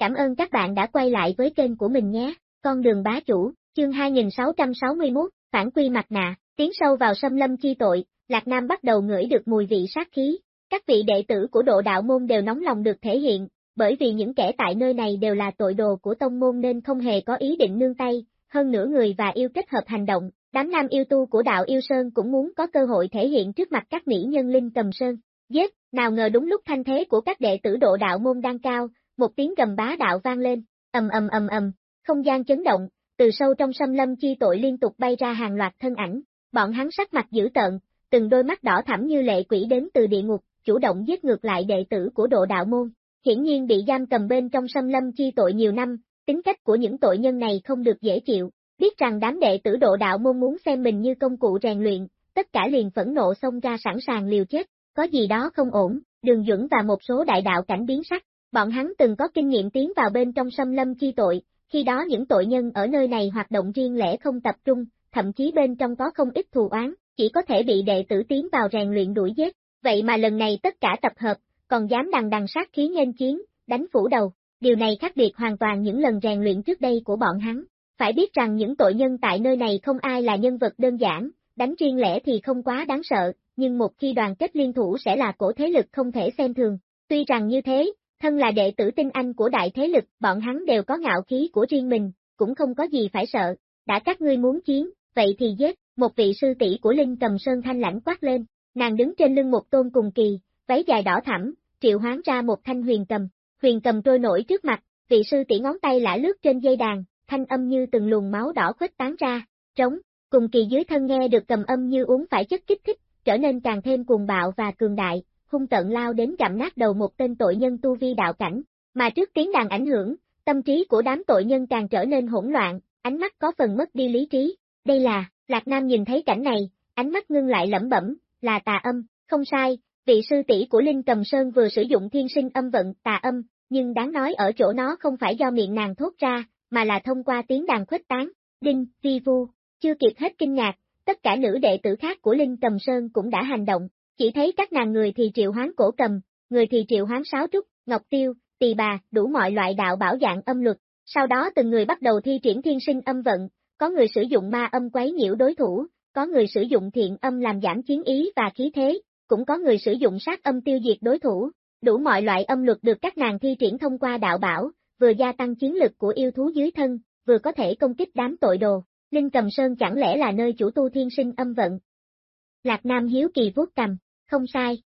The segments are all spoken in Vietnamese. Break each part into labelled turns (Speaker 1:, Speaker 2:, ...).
Speaker 1: Cảm ơn các bạn đã quay lại với kênh của mình nhé. Con đường bá chủ, chương 2661, phản quy mặt nạ, tiến sâu vào xâm lâm chi tội, Lạc Nam bắt đầu ngửi được mùi vị sát khí. Các vị đệ tử của độ đạo môn đều nóng lòng được thể hiện, bởi vì những kẻ tại nơi này đều là tội đồ của tông môn nên không hề có ý định nương tay, hơn nữa người và yêu kết hợp hành động, đám nam yêu tu của đạo yêu sơn cũng muốn có cơ hội thể hiện trước mặt các mỹ nhân linh cầm sơn. Giết, nào ngờ đúng lúc thanh thế của các đệ tử độ đạo môn đang cao, một tiếng gầm bá đạo vang lên, ầm ầm ầm ầm, không gian chấn động, từ sâu trong xâm lâm chi tội liên tục bay ra hàng loạt thân ảnh, bọn hắn sắc mặt dữ tợn, từng đôi mắt đỏ thẳm như lệ quỷ đến từ địa ngục, chủ động giết ngược lại đệ tử của độ đạo môn. Hiển nhiên bị giam cầm bên trong xâm lâm chi tội nhiều năm, tính cách của những tội nhân này không được dễ chịu, biết rằng đám đệ tử độ đạo môn muốn xem mình như công cụ rèn luyện, tất cả liền phẫn nộ xông ra sẵn sàng liều chết, có gì đó không ổn, đường duẩn và một số đại đạo cảnh biến sắc, bọn hắn từng có kinh nghiệm tiến vào bên trong xâm lâm chi tội, khi đó những tội nhân ở nơi này hoạt động riêng lẻ không tập trung, thậm chí bên trong có không ít thù oán, chỉ có thể bị đệ tử tiến vào rèn luyện đuổi giết, vậy mà lần này tất cả tập hợp, còn dám đằng đằng sát khí nghênh chiến, đánh phủ đầu, điều này khác biệt hoàn toàn những lần rèn luyện trước đây của bọn hắn. Phải biết rằng những tội nhân tại nơi này không ai là nhân vật đơn giản, đánh riêng lẻ thì không quá đáng sợ, nhưng một khi đoàn kết liên thủ sẽ là cổ thế lực không thể xem thường. Tuy rằng như thế, thân là đệ tử tinh anh của đại thế lực, bọn hắn đều có ngạo khí của riêng mình, cũng không có gì phải sợ, đã các ngươi muốn chiến, vậy thì giết, một vị sư tỷ của Linh cầm sơn thanh lãnh quát lên, nàng đứng trên lưng một tôn cùng kỳ, váy dài đỏ thẳm, triệu hoán ra một thanh huyền cầm, huyền cầm trôi nổi trước mặt, vị sư tỷ ngón tay lã lướt trên dây đàn, thanh âm như từng luồng máu đỏ khuếch tán ra, trống, cùng kỳ dưới thân nghe được cầm âm như uống phải chất kích thích, trở nên càng thêm cuồng bạo và cường đại, hung tận lao đến chạm nát đầu một tên tội nhân tu vi đạo cảnh, mà trước tiếng đàn ảnh hưởng, tâm trí của đám tội nhân càng trở nên hỗn loạn, ánh mắt có phần mất đi lý trí, đây là, Lạc Nam nhìn thấy cảnh này, ánh mắt ngưng lại lẩm bẩm, là tà âm, không sai, vị sư tỷ của Linh Cầm Sơn vừa sử dụng thiên sinh âm vận tà âm, nhưng đáng nói ở chỗ nó không phải do miệng nàng thốt ra, mà là thông qua tiếng đàn khuếch tán, đinh, vi vu, chưa kịp hết kinh ngạc, tất cả nữ đệ tử khác của Linh Cầm Sơn cũng đã hành động, chỉ thấy các nàng người thì triệu hoán cổ cầm, người thì triệu hoán sáo trúc, ngọc tiêu, tỳ bà, đủ mọi loại đạo bảo dạng âm luật, sau đó từng người bắt đầu thi triển thiên sinh âm vận, có người sử dụng ma âm quấy nhiễu đối thủ, có người sử dụng thiện âm làm giảm chiến ý và khí thế, cũng có người sử dụng sát âm tiêu diệt đối thủ, đủ mọi loại âm luật được các nàng thi triển thông qua đạo bảo, vừa gia tăng chiến lực của yêu thú dưới thân, vừa có thể công kích đám tội đồ. Linh Cầm Sơn chẳng lẽ là nơi chủ tu thiên sinh âm vận? Lạc Nam hiếu kỳ vuốt cầm, không sai.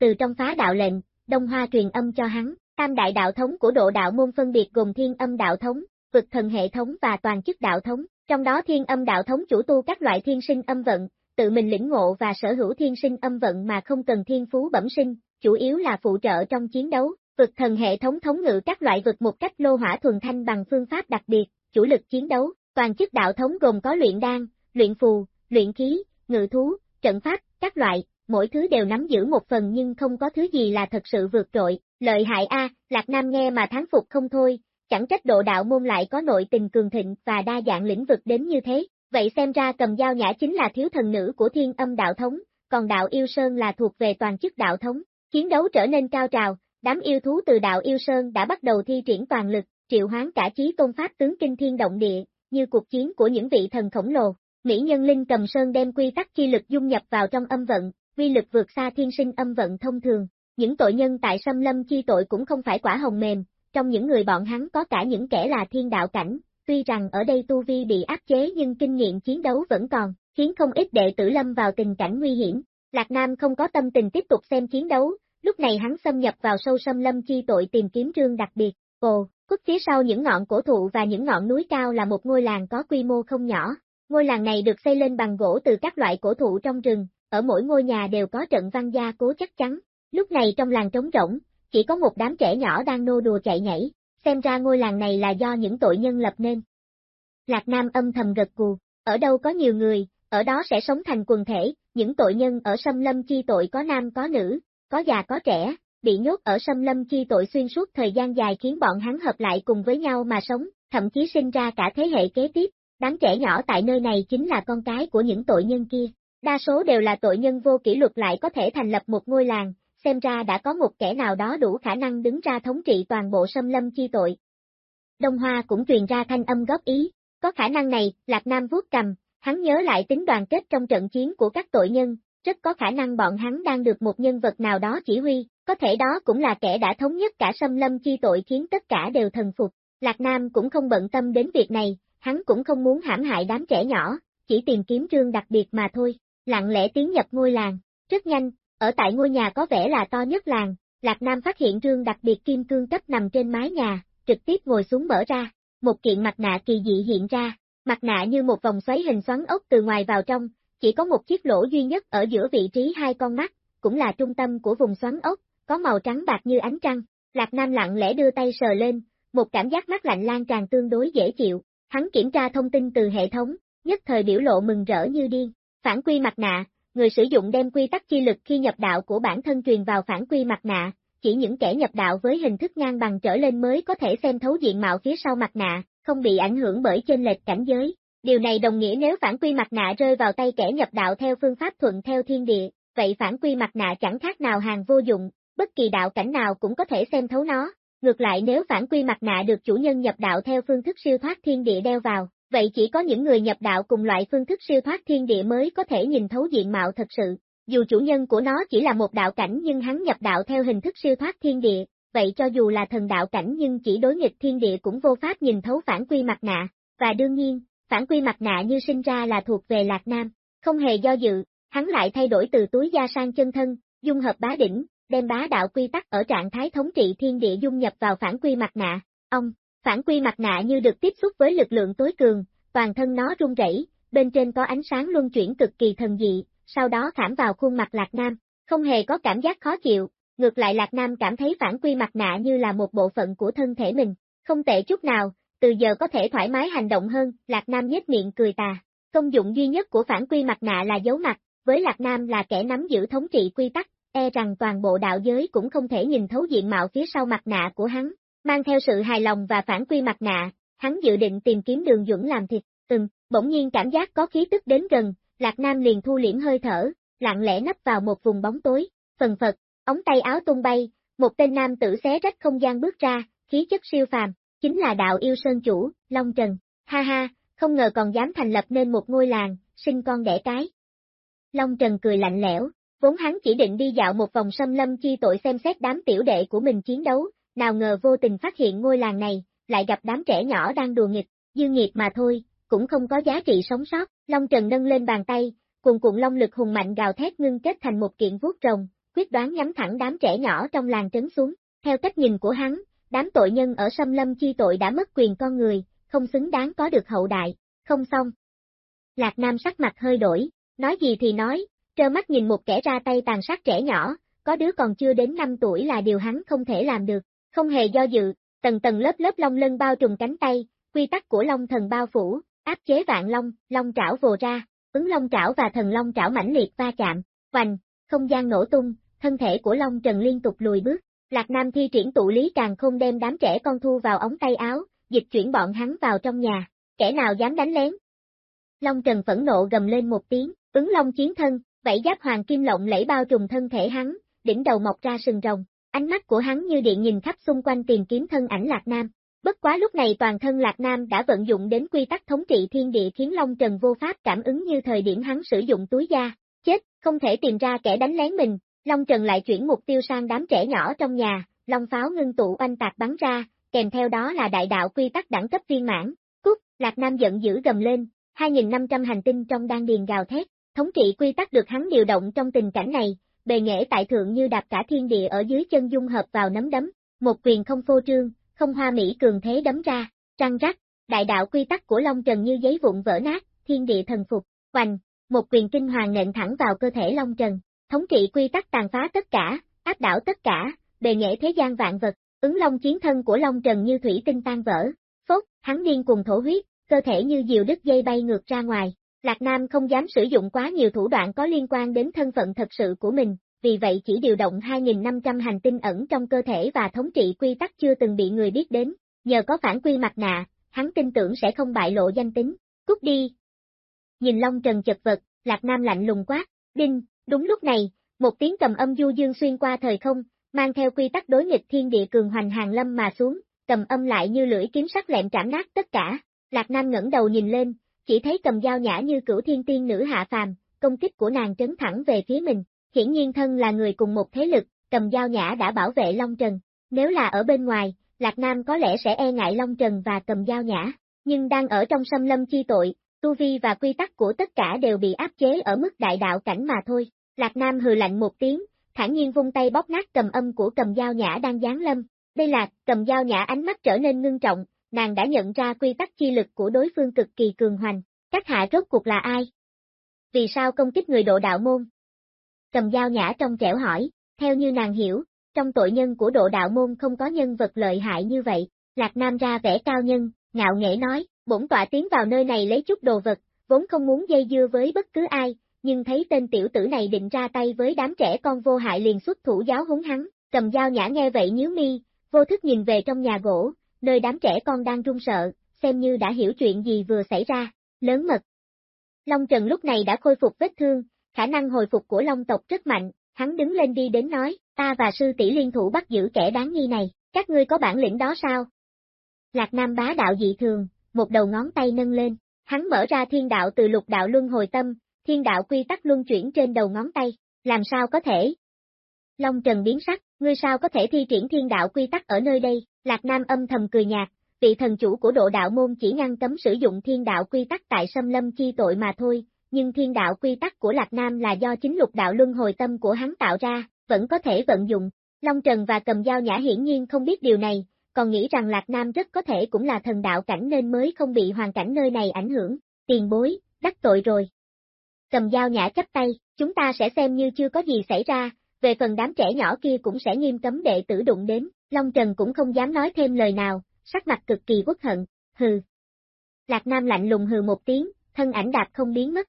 Speaker 1: Từ trong phá đạo lệnh, Đông Hoa truyền âm cho hắn, tam đại đạo thống của độ đạo môn phân biệt gồm thiên âm đạo thống, vực thần hệ thống và toàn chức đạo thống, trong đó thiên âm đạo thống chủ tu các loại thiên sinh âm vận, tự mình lĩnh ngộ và sở hữu thiên sinh âm vận mà không cần thiên phú bẩm sinh, chủ yếu là phụ trợ trong chiến đấu, vực thần hệ thống thống ngự các loại vực một cách lô hỏa thuần thanh bằng phương pháp đặc biệt, chủ lực chiến đấu, toàn chức đạo thống gồm có luyện đan, luyện phù, luyện khí, ngự thú, trận pháp, các loại, mỗi thứ đều nắm giữ một phần nhưng không có thứ gì là thật sự vượt trội, lợi hại a, Lạc Nam nghe mà tháng phục không thôi, chẳng trách độ đạo môn lại có nội tình cường thịnh và đa dạng lĩnh vực đến như thế, vậy xem ra cầm dao nhã chính là thiếu thần nữ của thiên âm đạo thống, còn đạo yêu sơn là thuộc về toàn chức đạo thống, chiến đấu trở nên cao trào, đám yêu thú từ đạo yêu sơn đã bắt đầu thi triển toàn lực, triệu hoán cả chí công pháp tướng kinh thiên động địa, như cuộc chiến của những vị thần khổng lồ. Mỹ nhân linh cầm sơn đem quy tắc chi lực dung nhập vào trong âm vận, quy lực vượt xa thiên sinh âm vận thông thường. Những tội nhân tại xâm lâm chi tội cũng không phải quả hồng mềm, trong những người bọn hắn có cả những kẻ là thiên đạo cảnh, tuy rằng ở đây tu vi bị áp chế nhưng kinh nghiệm chiến đấu vẫn còn, khiến không ít đệ tử lâm vào tình cảnh nguy hiểm. Lạc Nam không có tâm tình tiếp tục xem chiến đấu, lúc này hắn xâm nhập vào sâu xâm lâm chi tội tìm kiếm trương đặc biệt. Ồ, khuất phía sau những ngọn cổ thụ và những ngọn núi cao là một ngôi làng có quy mô không nhỏ. Ngôi làng này được xây lên bằng gỗ từ các loại cổ thụ trong rừng, ở mỗi ngôi nhà đều có trận văn gia cố chắc chắn. Lúc này trong làng trống rỗng, chỉ có một đám trẻ nhỏ đang nô đùa chạy nhảy, xem ra ngôi làng này là do những tội nhân lập nên. Lạc Nam âm thầm gật cù, ở đâu có nhiều người, ở đó sẽ sống thành quần thể, những tội nhân ở Sâm lâm chi tội có nam có nữ, có già có trẻ, bị nhốt ở Sâm lâm chi tội xuyên suốt thời gian dài khiến bọn hắn hợp lại cùng với nhau mà sống, thậm chí sinh ra cả thế hệ kế tiếp, đám trẻ nhỏ tại nơi này chính là con cái của những tội nhân kia. Đa số đều là tội nhân vô kỷ luật lại có thể thành lập một ngôi làng, xem ra đã có một kẻ nào đó đủ khả năng đứng ra thống trị toàn bộ xâm lâm chi tội. Đông Hoa cũng truyền ra thanh âm góp ý, có khả năng này, Lạc Nam vuốt cầm, hắn nhớ lại tính đoàn kết trong trận chiến của các tội nhân, rất có khả năng bọn hắn đang được một nhân vật nào đó chỉ huy, có thể đó cũng là kẻ đã thống nhất cả xâm lâm chi tội khiến tất cả đều thần phục. Lạc Nam cũng không bận tâm đến việc này, hắn cũng không muốn hãm hại đám trẻ nhỏ, chỉ tìm kiếm trương đặc biệt mà thôi, lặng lẽ tiến nhập ngôi làng. Rất nhanh, ở tại ngôi nhà có vẻ là to nhất làng, Lạc Nam phát hiện trương đặc biệt kim cương cấp nằm trên mái nhà, trực tiếp ngồi xuống mở ra, một kiện mặt nạ kỳ dị hiện ra, mặt nạ như một vòng xoáy hình xoắn ốc từ ngoài vào trong, chỉ có một chiếc lỗ duy nhất ở giữa vị trí hai con mắt, cũng là trung tâm của vùng xoắn ốc, có màu trắng bạc như ánh trăng. Lạc Nam lặng lẽ đưa tay sờ lên, một cảm giác mát lạnh lan tràn tương đối dễ chịu, hắn kiểm tra thông tin từ hệ thống, nhất thời biểu lộ mừng rỡ như điên. Phản quy mặt nạ, người sử dụng đem quy tắc chi lực khi nhập đạo của bản thân truyền vào phản quy mặt nạ, chỉ những kẻ nhập đạo với hình thức ngang bằng trở lên mới có thể xem thấu diện mạo phía sau mặt nạ, không bị ảnh hưởng bởi chênh lệch cảnh giới. Điều này đồng nghĩa nếu phản quy mặt nạ rơi vào tay kẻ nhập đạo theo phương pháp thuận theo thiên địa, vậy phản quy mặt nạ chẳng khác nào hàng vô dụng, bất kỳ đạo cảnh nào cũng có thể xem thấu nó. Ngược lại nếu phản quy mặt nạ được chủ nhân nhập đạo theo phương thức siêu thoát thiên địa đeo vào, vậy chỉ có những người nhập đạo cùng loại phương thức siêu thoát thiên địa mới có thể nhìn thấu diện mạo thật sự. Dù chủ nhân của nó chỉ là một đạo cảnh nhưng hắn nhập đạo theo hình thức siêu thoát thiên địa, vậy cho dù là thần đạo cảnh nhưng chỉ đối nghịch thiên địa cũng vô pháp nhìn thấu phản quy mặt nạ, và đương nhiên, phản quy mặt nạ như sinh ra là thuộc về Lạc Nam, không hề do dự, hắn lại thay đổi từ túi da sang chân thân, dung hợp bá đỉnh, đem bá đạo quy tắc ở trạng thái thống trị thiên địa dung nhập vào phản quy mặt nạ. Ông, phản quy mặt nạ như được tiếp xúc với lực lượng tối cường, toàn thân nó rung rẩy, bên trên có ánh sáng luân chuyển cực kỳ thần dị, sau đó khảm vào khuôn mặt Lạc Nam, không hề có cảm giác khó chịu, ngược lại Lạc Nam cảm thấy phản quy mặt nạ như là một bộ phận của thân thể mình, không tệ chút nào, từ giờ có thể thoải mái hành động hơn, Lạc Nam nhếch miệng cười tà. Công dụng duy nhất của phản quy mặt nạ là giấu mặt, với Lạc Nam là kẻ nắm giữ thống trị quy tắc, e rằng toàn bộ đạo giới cũng không thể nhìn thấu diện mạo phía sau mặt nạ của hắn. Mang theo sự hài lòng và phản quy mặt nạ, hắn dự định tìm kiếm đường dũng làm thịt, ừm, bỗng nhiên cảm giác có khí tức đến gần, Lạc Nam liền thu liễm hơi thở, lặng lẽ nấp vào một vùng bóng tối, phần phật, ống tay áo tung bay, một tên nam tử xé rách không gian bước ra, khí chất siêu phàm, chính là đạo yêu sơn chủ, Long Trần, ha ha, không ngờ còn dám thành lập nên một ngôi làng, sinh con đẻ cái. Long Trần cười lạnh lẽo, vốn hắn chỉ định đi dạo một vòng xâm lâm chi tội xem xét đám tiểu đệ của mình chiến đấu, nào ngờ vô tình phát hiện ngôi làng này, lại gặp đám trẻ nhỏ đang đùa nghịch, dư nghiệp mà thôi, cũng không có giá trị sống sót, Long Trần nâng lên bàn tay, cùng cuộn long lực hùng mạnh gào thét ngưng kết thành một kiện vuốt rồng, quyết đoán nhắm thẳng đám trẻ nhỏ trong làng trấn xuống, theo cách nhìn của hắn, đám tội nhân ở xâm lâm chi tội đã mất quyền con người, không xứng đáng có được hậu đại, không xong. Lạc Nam sắc mặt hơi đổi, nói gì thì nói, trơ mắt nhìn một kẻ ra tay tàn sát trẻ nhỏ, có đứa còn chưa đến 5 tuổi là điều hắn không thể làm được, không hề do dự, tầng tầng lớp lớp long lân bao trùm cánh tay, quy tắc của long thần bao phủ, áp chế vạn long, long trảo vồ ra, ứng long trảo và thần long trảo mãnh liệt va chạm, hoành, không gian nổ tung, thân thể của long trần liên tục lùi bước, Lạc Nam thi triển tụ lý càng không đem đám trẻ con thu vào ống tay áo, dịch chuyển bọn hắn vào trong nhà, kẻ nào dám đánh lén. Long Trần phẫn nộ gầm lên một tiếng, ứng long chiến thân, vảy giáp hoàng kim lộng lẫy bao trùm thân thể hắn, đỉnh đầu mọc ra sừng rồng, ánh mắt của hắn như điện nhìn khắp xung quanh tìm kiếm thân ảnh Lạc Nam. Bất quá lúc này toàn thân Lạc Nam đã vận dụng đến quy tắc thống trị thiên địa khiến Long Trần vô pháp cảm ứng như thời điểm hắn sử dụng túi da. Chết, không thể tìm ra kẻ đánh lén mình, Long Trần lại chuyển mục tiêu sang đám trẻ nhỏ trong nhà, Long pháo ngưng tụ oanh tạc bắn ra, kèm theo đó là đại đạo quy tắc đẳng cấp viên mãn. Cút, Lạc Nam giận dữ gầm lên, 2.500 hành tinh trong đang điền gào thét, thống trị quy tắc được hắn điều động trong tình cảnh này, bề nghệ tại thượng như đạp cả thiên địa ở dưới chân dung hợp vào nắm đấm, một quyền không phô trương, không hoa mỹ cường thế đấm ra, trăng rắc, đại đạo quy tắc của Long Trần như giấy vụn vỡ nát, thiên địa thần phục, hoành, một quyền kinh hoàng nện thẳng vào cơ thể Long Trần, thống trị quy tắc tàn phá tất cả, áp đảo tất cả, bề nghệ thế gian vạn vật, ứng long chiến thân của Long Trần như thủy tinh tan vỡ, phốt, hắn điên cùng thổ huyết, cơ thể như diều đứt dây bay ngược ra ngoài. Lạc Nam không dám sử dụng quá nhiều thủ đoạn có liên quan đến thân phận thật sự của mình, vì vậy chỉ điều động 2.500 hành tinh ẩn trong cơ thể và thống trị quy tắc chưa từng bị người biết đến, nhờ có phản quy mặt nạ, hắn tin tưởng sẽ không bại lộ danh tính, cút đi. Nhìn Long Trần chật vật, Lạc Nam lạnh lùng quát, đinh, đúng lúc này, một tiếng cầm âm du dương xuyên qua thời không, mang theo quy tắc đối nghịch thiên địa cường hoành hàng lâm mà xuống, cầm âm lại như lưỡi kiếm sắc lẹm trảm nát tất cả. Lạc Nam ngẩng đầu nhìn lên, chỉ thấy cầm dao nhã như cửu thiên tiên nữ hạ phàm, công kích của nàng trấn thẳng về phía mình. Hiển nhiên thân là người cùng một thế lực, cầm dao nhã đã bảo vệ Long Trần. Nếu là ở bên ngoài, Lạc Nam có lẽ sẽ e ngại Long Trần và cầm dao nhã, nhưng đang ở trong xâm lâm chi tội, tu vi và quy tắc của tất cả đều bị áp chế ở mức đại đạo cảnh mà thôi. Lạc Nam hừ lạnh một tiếng, thản nhiên vung tay bóp nát cầm âm của cầm dao nhã đang giáng lâm. Đây là, cầm dao nhã ánh mắt trở nên ngưng trọng, nàng đã nhận ra quy tắc chi lực của đối phương cực kỳ cường hoành. Các hạ rốt cuộc là ai? Vì sao công kích người độ đạo môn? Cầm dao nhã trong trẻo hỏi, theo như nàng hiểu, trong tội nhân của độ đạo môn không có nhân vật lợi hại như vậy. Lạc Nam ra vẻ cao nhân, ngạo nghễ nói, bổn tọa tiến vào nơi này lấy chút đồ vật, vốn không muốn dây dưa với bất cứ ai, nhưng thấy tên tiểu tử này định ra tay với đám trẻ con vô hại liền xuất thủ giáo húng hắn, cầm dao nhã nghe vậy nhíu mi, vô thức nhìn về trong nhà gỗ, nơi đám trẻ con đang run sợ, xem như đã hiểu chuyện gì vừa xảy ra, lớn mật. Long Trần lúc này đã khôi phục vết thương, khả năng hồi phục của Long tộc rất mạnh, hắn đứng lên đi đến nói, ta và sư tỷ liên thủ bắt giữ kẻ đáng nghi này, các ngươi có bản lĩnh đó sao? Lạc Nam bá đạo dị thường, một đầu ngón tay nâng lên, hắn mở ra thiên đạo từ lục đạo luân hồi tâm, thiên đạo quy tắc luân chuyển trên đầu ngón tay, làm sao có thể? Long Trần biến sắc, ngươi sao có thể thi triển thiên đạo quy tắc ở nơi đây, Lạc Nam âm thầm cười nhạt, vị thần chủ của độ đạo môn chỉ ngăn cấm sử dụng thiên đạo quy tắc tại xâm lâm chi tội mà thôi, nhưng thiên đạo quy tắc của Lạc Nam là do chính lục đạo luân hồi tâm của hắn tạo ra, vẫn có thể vận dụng. Long Trần và cầm dao nhã hiển nhiên không biết điều này, còn nghĩ rằng Lạc Nam rất có thể cũng là thần đạo cảnh nên mới không bị hoàn cảnh nơi này ảnh hưởng. Tiền bối, đắc tội rồi. Cầm dao nhã chấp tay, chúng ta sẽ xem như chưa có gì xảy ra, về phần đám trẻ nhỏ kia cũng sẽ nghiêm cấm đệ tử đụng đến, Long Trần cũng không dám nói thêm lời nào, sắc mặt cực kỳ quốc hận, hừ. Lạc Nam lạnh lùng hừ một tiếng, thân ảnh đạp không biến mất.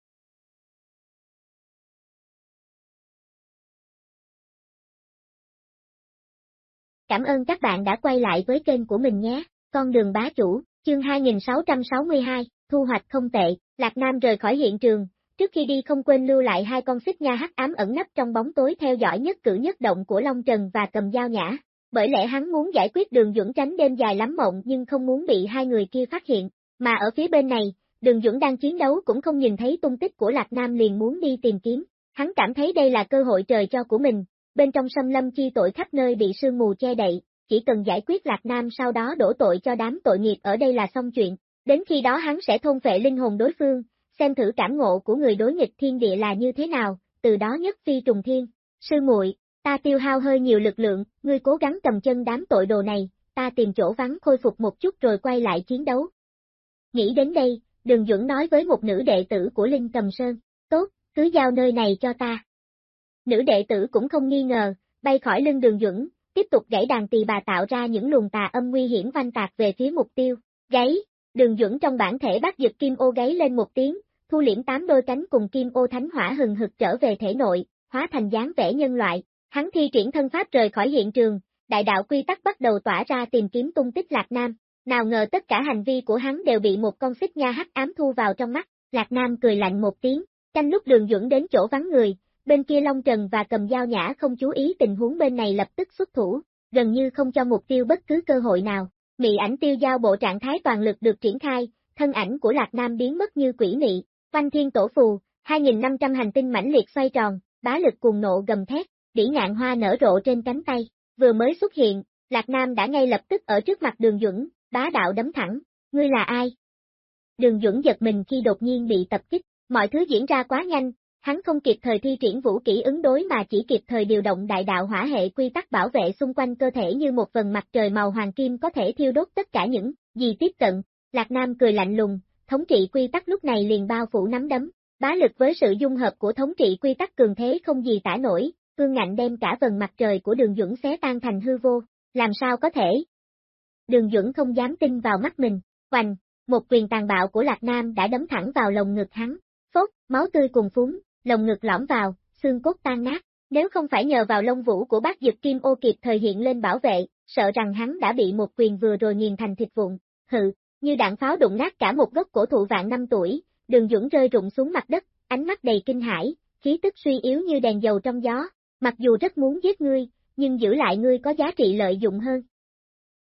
Speaker 1: Cảm ơn các bạn đã quay lại với kênh của mình nhé, con đường bá chủ, chương 2662, thu hoạch không tệ, Lạc Nam rời khỏi hiện trường, trước khi đi không quên lưu lại hai con xích nha hắc ám ẩn nấp trong bóng tối theo dõi nhất cử nhất động của Long Trần và cầm dao nhã, bởi lẽ hắn muốn giải quyết đường Duẩn tránh đêm dài lắm mộng nhưng không muốn bị hai người kia phát hiện, mà ở phía bên này, đường Duẩn đang chiến đấu cũng không nhìn thấy tung tích của Lạc Nam liền muốn đi tìm kiếm, hắn cảm thấy đây là cơ hội trời cho của mình, bên trong xâm lâm chi tội khắp nơi bị sương mù che đậy, chỉ cần giải quyết Lạc Nam sau đó đổ tội cho đám tội nghiệp ở đây là xong chuyện, đến khi đó hắn sẽ thôn phệ linh hồn đối phương, xem thử cảm ngộ của người đối nghịch thiên địa là như thế nào, từ đó nhất phi trùng thiên. Sư muội, ta tiêu hao hơi nhiều lực lượng, ngươi cố gắng cầm chân đám tội đồ này, ta tìm chỗ vắng khôi phục một chút rồi quay lại chiến đấu. Nghĩ đến đây, đường Duẩn nói với một nữ đệ tử của Linh Cầm Sơn, tốt, cứ giao nơi này cho ta. Nữ đệ tử cũng không nghi ngờ, bay khỏi lưng đường Duẩn, tiếp tục gãy đàn tỳ bà tạo ra những luồng tà âm nguy hiểm vanh tạc về phía mục tiêu. Gáy, đường Duẩn trong bản thể bắt giật kim ô gáy lên một tiếng, thu liễm tám đôi cánh cùng kim ô thánh hỏa hừng hực trở về thể nội, hóa thành dáng vẻ nhân loại. Hắn thi triển thân pháp rời khỏi hiện trường, đại đạo quy tắc bắt đầu tỏa ra tìm kiếm tung tích Lạc Nam. Nào ngờ tất cả hành vi của hắn đều bị một con xích nha hắc ám thu vào trong mắt, Lạc Nam cười lạnh một tiếng, canh lúc đường dưỡng đến chỗ vắng người, bên kia Long Trần và cầm dao nhã không chú ý tình huống bên này lập tức xuất thủ, gần như không cho mục tiêu bất cứ cơ hội nào. Mị ảnh tiêu giao bộ trạng thái toàn lực được triển khai, thân ảnh của Lạc Nam biến mất như quỷ mị, Văn Thiên Tổ Phù, 2.500 hành tinh mãnh liệt xoay tròn, bá lực cuồng nộ gầm thét, đỉ ngạn hoa nở rộ trên cánh tay, vừa mới xuất hiện, Lạc Nam đã ngay lập tức ở trước mặt đường Duẩn, bá đạo đấm thẳng, ngươi là ai? Đường Duẩn giật mình khi đột nhiên bị tập kích, mọi thứ diễn ra quá nhanh, hắn không kịp thời thi triển vũ kỹ ứng đối mà chỉ kịp thời điều động đại đạo hỏa hệ quy tắc bảo vệ xung quanh cơ thể như một phần mặt trời màu hoàng kim có thể thiêu đốt tất cả những gì tiếp cận. Lạc Nam cười lạnh lùng, thống trị quy tắc lúc này liền bao phủ nắm đấm, bá lực với sự dung hợp của thống trị quy tắc cường thế không gì tả nổi, cương ngạnh đem cả vần mặt trời của đường Duẩn xé tan thành hư vô, làm sao có thể? Đường Duẩn không dám tin vào mắt mình, hoành, một quyền tàn bạo của Lạc Nam đã đấm thẳng vào lồng ngực hắn, phốt, máu tươi cùng phúng, lồng ngực lõm vào, xương cốt tan nát, nếu không phải nhờ vào lông vũ của bác dực kim ô kịp thời hiện lên bảo vệ, sợ rằng hắn đã bị một quyền vừa rồi nghiền thành thịt vụn, hự, như đạn pháo đụng nát cả một gốc cổ thụ vạn năm tuổi, đường duẩn rơi rụng xuống mặt đất, ánh mắt đầy kinh hãi, khí tức suy yếu như đèn dầu trong gió, mặc dù rất muốn giết ngươi, nhưng giữ lại ngươi có giá trị lợi dụng hơn.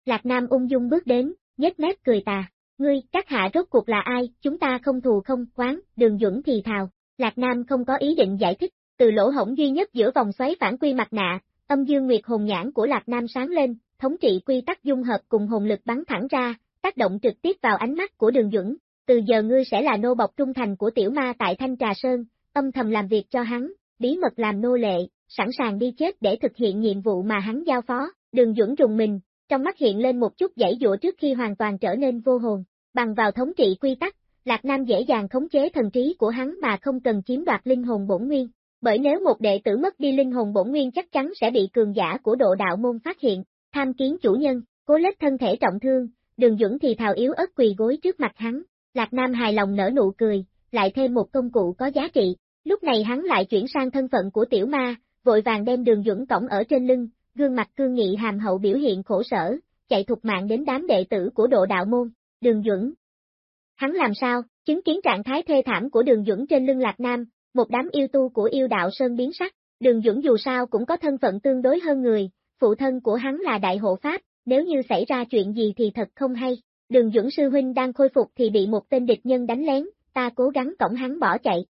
Speaker 1: Lạc Nam ung dung bước đến, nhếch mép cười tà, ngươi, các hạ rốt cuộc là ai, chúng ta không thù không quán, đường duẩn thì thào, Lạc Nam không có ý định giải thích, từ lỗ hổng duy nhất giữa vòng xoáy phản quy mặt nạ, âm dương nguyệt hồn nhãn của Lạc Nam sáng lên, thống trị quy tắc dung hợp cùng hồn lực bắn thẳng ra, tác động trực tiếp vào ánh mắt của đường duẩn, từ giờ ngươi sẽ là nô bọc trung thành của tiểu ma tại Thanh Trà Sơn, âm thầm làm việc cho hắn, bí mật làm nô lệ, sẵn sàng đi chết để thực hiện nhiệm vụ mà hắn giao phó, đường duẩn rùng mình, trong mắt hiện lên một chút dãy dụa trước khi hoàn toàn trở nên vô hồn, bằng vào thống trị quy tắc, Lạc Nam dễ dàng khống chế thần trí của hắn mà không cần chiếm đoạt linh hồn bổn nguyên, bởi nếu một đệ tử mất đi linh hồn bổn nguyên chắc chắn sẽ bị cường giả của độ đạo môn phát hiện, tham kiến chủ nhân, cố lết thân thể trọng thương, đường duẩn thì thào yếu ớt quỳ gối trước mặt hắn, Lạc Nam hài lòng nở nụ cười, lại thêm một công cụ có giá trị, lúc này hắn lại chuyển sang thân phận của tiểu ma, vội vàng đem đường duẩn cổng ở trên lưng, gương mặt cương nghị hàm hậu biểu hiện khổ sở, chạy thục mạng đến đám đệ tử của độ đạo môn, đường duẩn. Hắn làm sao, chứng kiến trạng thái thê thảm của đường duẩn trên lưng Lạc Nam, một đám yêu tu của yêu đạo Sơn biến sắc, đường duẩn dù sao cũng có thân phận tương đối hơn người, phụ thân của hắn là đại hộ pháp, nếu như xảy ra chuyện gì thì thật không hay. Đường Duẩn Sư Huynh đang khôi phục thì bị một tên địch nhân đánh lén, ta cố gắng cổng hắn bỏ chạy.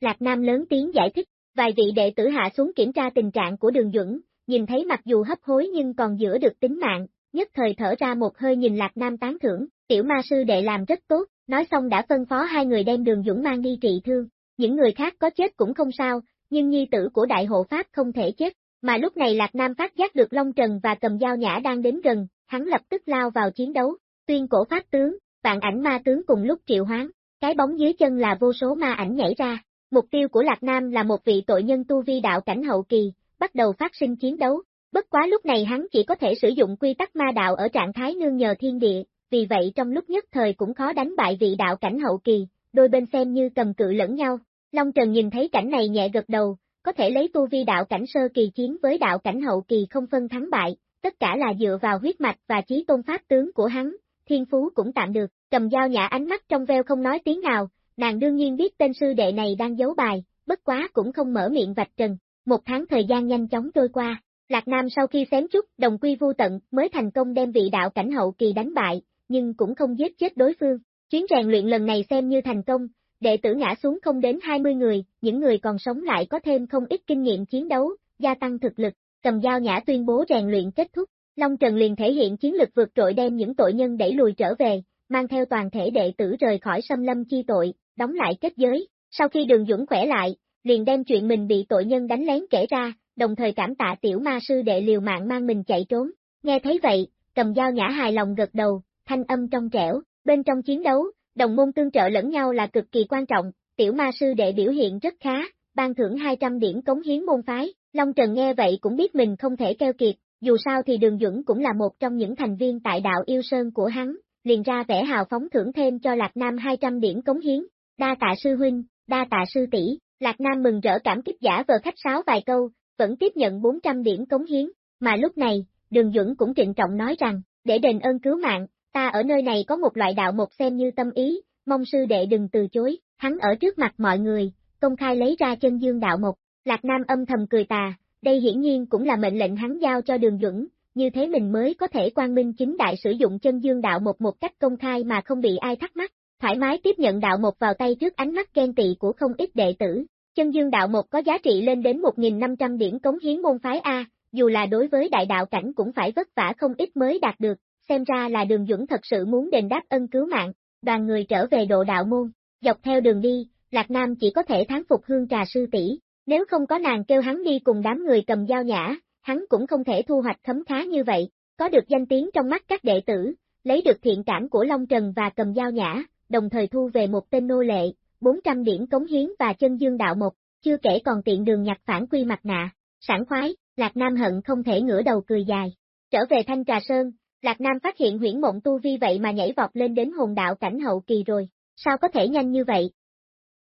Speaker 1: Lạc Nam lớn tiếng giải thích, vài vị đệ tử hạ xuống kiểm tra tình trạng của đường Duẩn, nhìn thấy mặc dù hấp hối nhưng còn giữ được tính mạng, nhất thời thở ra một hơi nhìn Lạc Nam tán thưởng, tiểu ma sư đệ làm rất tốt, nói xong đã phân phó hai người đem đường Duẩn mang đi trị thương, những người khác có chết cũng không sao, nhưng nhi tử của đại hộ pháp không thể chết, mà lúc này Lạc Nam phát giác được Long Trần và cầm dao nhã đang đến gần, hắn lập tức lao vào chiến đấu, tuyên cổ pháp tướng, vạn ảnh ma tướng cùng lúc triệu hoán, cái bóng dưới chân là vô số ma ảnh nhảy ra. Mục tiêu của Lạc Nam là một vị tội nhân tu vi đạo cảnh hậu kỳ, bắt đầu phát sinh chiến đấu. Bất quá lúc này hắn chỉ có thể sử dụng quy tắc ma đạo ở trạng thái nương nhờ thiên địa, vì vậy trong lúc nhất thời cũng khó đánh bại vị đạo cảnh hậu kỳ, đôi bên xem như cầm cự lẫn nhau. Long Trần nhìn thấy cảnh này nhẹ gật đầu, có thể lấy tu vi đạo cảnh sơ kỳ chiến với đạo cảnh hậu kỳ không phân thắng bại, tất cả là dựa vào huyết mạch và trí tôn pháp tướng của hắn, thiên phú cũng tạm được, cầm dao nhã ánh mắt trong veo không nói tiếng nào, nàng đương nhiên biết tên sư đệ này đang giấu bài, bất quá cũng không mở miệng vạch trần, một tháng thời gian nhanh chóng trôi qua, Lạc Nam sau khi xém chút đồng quy vu tận mới thành công đem vị đạo cảnh hậu kỳ đánh bại, nhưng cũng không giết chết đối phương, chuyến rèn luyện lần này xem như thành công, đệ tử ngã xuống không đến 20 người, những người còn sống lại có thêm không ít kinh nghiệm chiến đấu, gia tăng thực lực, cầm dao nhã tuyên bố rèn luyện kết thúc, Long Trần liền thể hiện chiến lực vượt trội đem những tội nhân đẩy lùi trở về, mang theo toàn thể đệ tử rời khỏi xâm lâm chi tội, đóng lại kết giới, sau khi đường dũng khỏe lại, liền đem chuyện mình bị tội nhân đánh lén kể ra, đồng thời cảm tạ tiểu ma sư đệ liều mạng mang mình chạy trốn, nghe thấy vậy, cầm dao nhã hài lòng gật đầu, thanh âm trong trẻo, bên trong chiến đấu, đồng môn tương trợ lẫn nhau là cực kỳ quan trọng, tiểu ma sư đệ biểu hiện rất khá, ban thưởng 200 điểm cống hiến môn phái, Long Trần nghe vậy cũng biết mình không thể keo kiệt, dù sao thì Đường Dũng cũng là một trong những thành viên tại đạo yêu sơn của hắn, liền ra vẻ hào phóng thưởng thêm cho Lạc Nam 200 điểm cống hiến, đa tạ sư huynh, đa tạ sư tỷ, Lạc Nam mừng rỡ cảm kích giả vờ khách sáo vài câu, vẫn tiếp nhận 400 điểm cống hiến, mà lúc này, Đường Duẩn cũng trịnh trọng nói rằng, để đền ơn cứu mạng, ta ở nơi này có một loại đạo một xem như tâm ý, mong sư đệ đừng từ chối, hắn ở trước mặt mọi người, công khai lấy ra chân dương đạo một, Lạc Nam âm thầm cười tà, đây hiển nhiên cũng là mệnh lệnh hắn giao cho đường duẩn, như thế mình mới có thể quan minh chính đại sử dụng chân dương đạo một một cách công khai mà không bị ai thắc mắc, thoải mái tiếp nhận đạo một vào tay trước ánh mắt ghen tị của không ít đệ tử. Chân dương đạo một có giá trị lên đến 1.500 điểm cống hiến môn phái A, dù là đối với đại đạo cảnh cũng phải vất vả không ít mới đạt được, xem ra là đường dũng thật sự muốn đền đáp ân cứu mạng, đoàn người trở về độ đạo môn, dọc theo đường đi, Lạc Nam chỉ có thể thán phục hương trà sư tỷ. Nếu không có nàng kêu hắn đi cùng đám người cầm dao nhã, hắn cũng không thể thu hoạch khấm khá như vậy, có được danh tiếng trong mắt các đệ tử, lấy được thiện cảm của Long Trần và cầm dao nhã, đồng thời thu về một tên nô lệ, 400 điểm cống hiến và chân dương đạo một, chưa kể còn tiện đường nhặt phản quy mặt nạ, sảng khoái, Lạc Nam hận không thể ngửa đầu cười dài. Trở về Thanh Trà Sơn, Lạc Nam phát hiện huyễn mộng tu vi vậy mà nhảy vọt lên đến hồn đạo cảnh hậu kỳ rồi, sao có thể nhanh như vậy?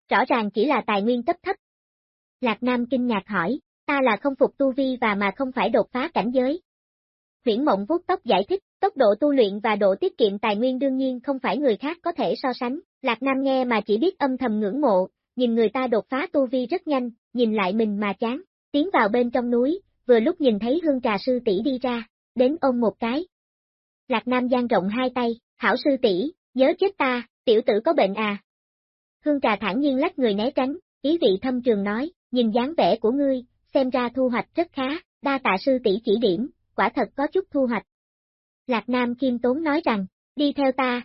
Speaker 1: Rõ ràng chỉ là tài nguyên cấp thấp, Lạc Nam kinh ngạc hỏi, ta là không phục tu vi và mà không phải đột phá cảnh giới. Huyển mộng vuốt tóc giải thích, tốc độ tu luyện và độ tiết kiệm tài nguyên đương nhiên không phải người khác có thể so sánh, Lạc Nam nghe mà chỉ biết âm thầm ngưỡng mộ, nhìn người ta đột phá tu vi rất nhanh, nhìn lại mình mà chán, tiến vào bên trong núi, vừa lúc nhìn thấy hương trà sư tỷ đi ra, đến ôm một cái. Lạc Nam giang rộng hai tay, hảo sư tỷ, nhớ chết ta, tiểu tử có bệnh à. Hương trà thản nhiên lách người né tránh, ý vị thâm trường nói, nhìn dáng vẻ của ngươi, xem ra thu hoạch rất khá, đa tạ sư tỷ chỉ điểm, quả thật có chút thu hoạch. Lạc Nam Kim Tốn nói rằng, đi theo ta.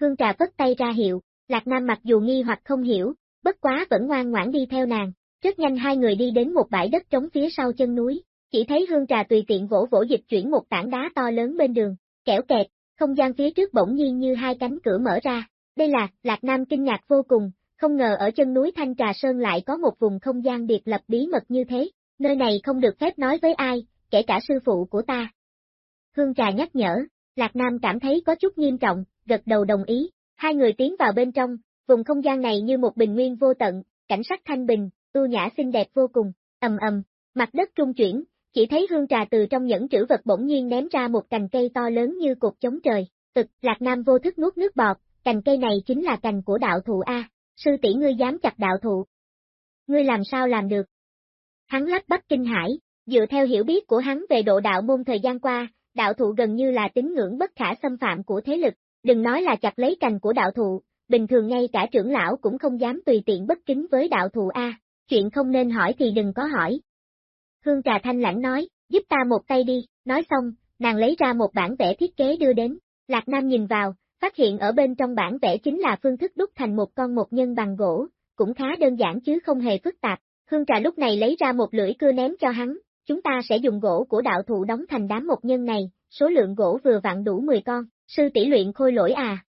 Speaker 1: Hương trà vất tay ra hiệu, Lạc Nam mặc dù nghi hoặc không hiểu, bất quá vẫn ngoan ngoãn đi theo nàng, rất nhanh hai người đi đến một bãi đất trống phía sau chân núi, chỉ thấy hương trà tùy tiện vỗ vỗ dịch chuyển một tảng đá to lớn bên đường, kẻo kẹt, không gian phía trước bỗng nhiên như hai cánh cửa mở ra. Đây là, Lạc Nam kinh ngạc vô cùng, không ngờ ở chân núi Thanh Trà Sơn lại có một vùng không gian biệt lập bí mật như thế, nơi này không được phép nói với ai, kể cả sư phụ của ta. Hương Trà nhắc nhở, Lạc Nam cảm thấy có chút nghiêm trọng, gật đầu đồng ý, hai người tiến vào bên trong, vùng không gian này như một bình nguyên vô tận, cảnh sắc thanh bình, ưu nhã xinh đẹp vô cùng, ầm ầm, mặt đất trung chuyển, chỉ thấy hương trà từ trong những trữ vật bỗng nhiên ném ra một cành cây to lớn như cột chống trời, tực, Lạc Nam vô thức nuốt nước bọt, cành cây này chính là cành của đạo thụ A, sư tỷ ngươi dám chặt đạo thụ. Ngươi làm sao làm được? Hắn lắp bắp kinh hải, dựa theo hiểu biết của hắn về độ đạo môn thời gian qua, đạo thụ gần như là tín ngưỡng bất khả xâm phạm của thế lực, đừng nói là chặt lấy cành của đạo thụ, bình thường ngay cả trưởng lão cũng không dám tùy tiện bất kính với đạo thụ A, chuyện không nên hỏi thì đừng có hỏi. Hương Trà Thanh lãnh nói, giúp ta một tay đi, nói xong, nàng lấy ra một bản vẽ thiết kế đưa đến, Lạc Nam nhìn vào, phát hiện ở bên trong bản vẽ chính là phương thức đúc thành một con một nhân bằng gỗ, cũng khá đơn giản chứ không hề phức tạp. Hương Trà lúc này lấy ra một lưỡi cưa ném cho hắn, chúng ta sẽ dùng gỗ của đạo thụ đóng thành đám một nhân này, số lượng gỗ vừa vặn đủ 10 con, sư tỷ luyện khôi lỗi à.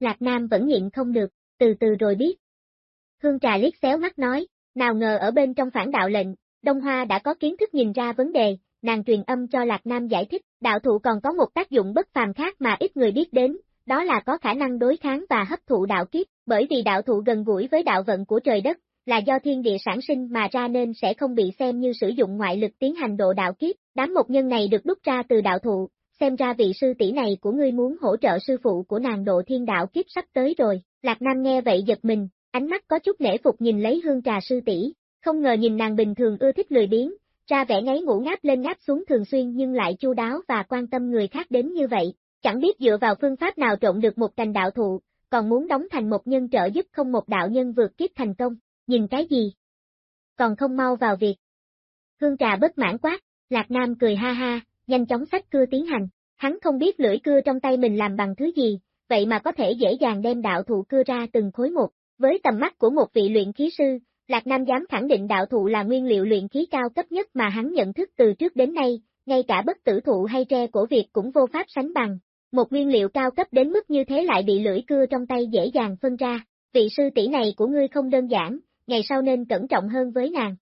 Speaker 1: Lạc Nam vẫn nhịn không được, từ từ rồi biết. Hương Trà liếc xéo mắt nói, nào ngờ ở bên trong phản đạo lệnh, Đông Hoa đã có kiến thức nhìn ra vấn đề, nàng truyền âm cho Lạc Nam giải thích, đạo thụ còn có một tác dụng bất phàm khác mà ít người biết đến, đó là có khả năng đối kháng và hấp thụ đạo kiếp, bởi vì đạo thụ gần gũi với đạo vận của trời đất, là do thiên địa sản sinh mà ra nên sẽ không bị xem như sử dụng ngoại lực tiến hành độ đạo kiếp, đám một nhân này được đúc ra từ đạo thụ, xem ra vị sư tỷ này của ngươi muốn hỗ trợ sư phụ của nàng độ thiên đạo kiếp sắp tới rồi, Lạc Nam nghe vậy giật mình, ánh mắt có chút nể phục nhìn lấy hương trà sư tỷ, không ngờ nhìn nàng bình thường ưa thích lười biếng, ra vẻ ngáy ngủ ngáp lên ngáp xuống thường xuyên nhưng lại chu đáo và quan tâm người khác đến như vậy, chẳng biết dựa vào phương pháp nào trộn được một cành đạo thụ, còn muốn đóng thành một nhân trợ giúp không một đạo nhân vượt kiếp thành công, nhìn cái gì? Còn không mau vào việc. Hương trà bất mãn quát, Lạc Nam cười ha ha, nhanh chóng sách cưa tiến hành, hắn không biết lưỡi cưa trong tay mình làm bằng thứ gì, vậy mà có thể dễ dàng đem đạo thụ cưa ra từng khối một, với tầm mắt của một vị luyện khí sư, Lạc Nam dám khẳng định đạo thụ là nguyên liệu luyện khí cao cấp nhất mà hắn nhận thức từ trước đến nay, ngay cả bất tử thụ hay tre của Việt cũng vô pháp sánh bằng. Một nguyên liệu cao cấp đến mức như thế lại bị lưỡi cưa trong tay dễ dàng phân ra, vị sư tỷ này của ngươi không đơn giản, ngày sau nên cẩn trọng hơn với nàng.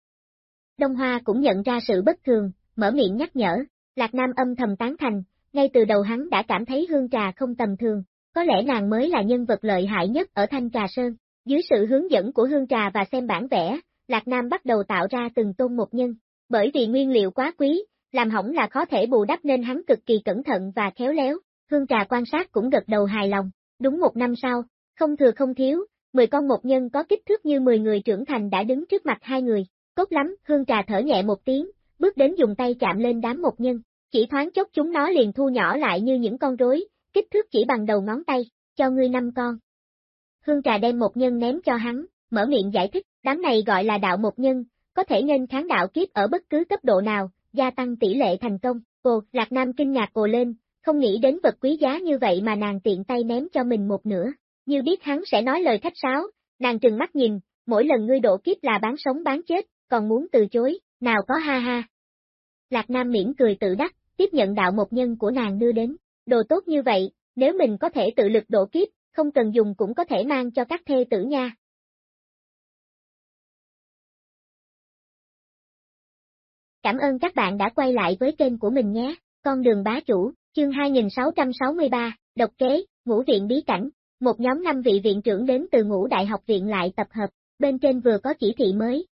Speaker 1: Đông Hoa cũng nhận ra sự bất thường, mở miệng nhắc nhở, Lạc Nam âm thầm tán thành, ngay từ đầu hắn đã cảm thấy hương trà không tầm thường, có lẽ nàng mới là nhân vật lợi hại nhất ở Thanh Trà Sơn. Dưới sự hướng dẫn của hương trà và xem bản vẽ, Lạc Nam bắt đầu tạo ra từng tôn một nhân, bởi vì nguyên liệu quá quý, làm hỏng là khó thể bù đắp nên hắn cực kỳ cẩn thận và khéo léo, hương trà quan sát cũng gật đầu hài lòng, đúng một năm sau, không thừa không thiếu, 10 con một nhân có kích thước như 10 người trưởng thành đã đứng trước mặt hai người, tốt lắm, hương trà thở nhẹ một tiếng, bước đến dùng tay chạm lên đám một nhân, chỉ thoáng chốc chúng nó liền thu nhỏ lại như những con rối, kích thước chỉ bằng đầu ngón tay, cho ngươi năm con. Hương trà đem một nhân ném cho hắn, mở miệng giải thích, đám này gọi là đạo một nhân, có thể nên kháng đạo kiếp ở bất cứ cấp độ nào, gia tăng tỷ lệ thành công. Cô, Lạc Nam kinh ngạc ồ lên, không nghĩ đến vật quý giá như vậy mà nàng tiện tay ném cho mình một nửa. Như biết hắn sẽ nói lời khách sáo, nàng trừng mắt nhìn, mỗi lần ngươi độ kiếp là bán sống bán chết, còn muốn từ chối, nào có ha ha. Lạc Nam miễn cười tự đắc, tiếp nhận đạo một nhân của nàng đưa đến, đồ tốt như vậy, nếu mình có thể tự lực độ kiếp, không cần dùng cũng có thể mang cho các thê tử nha. Cảm ơn các bạn đã quay lại với kênh của mình nhé, con đường bá chủ, chương 2663, độc kế, ngũ viện bí cảnh, một nhóm năm vị viện trưởng đến từ ngũ đại học viện lại tập hợp, bên trên vừa có chỉ thị mới.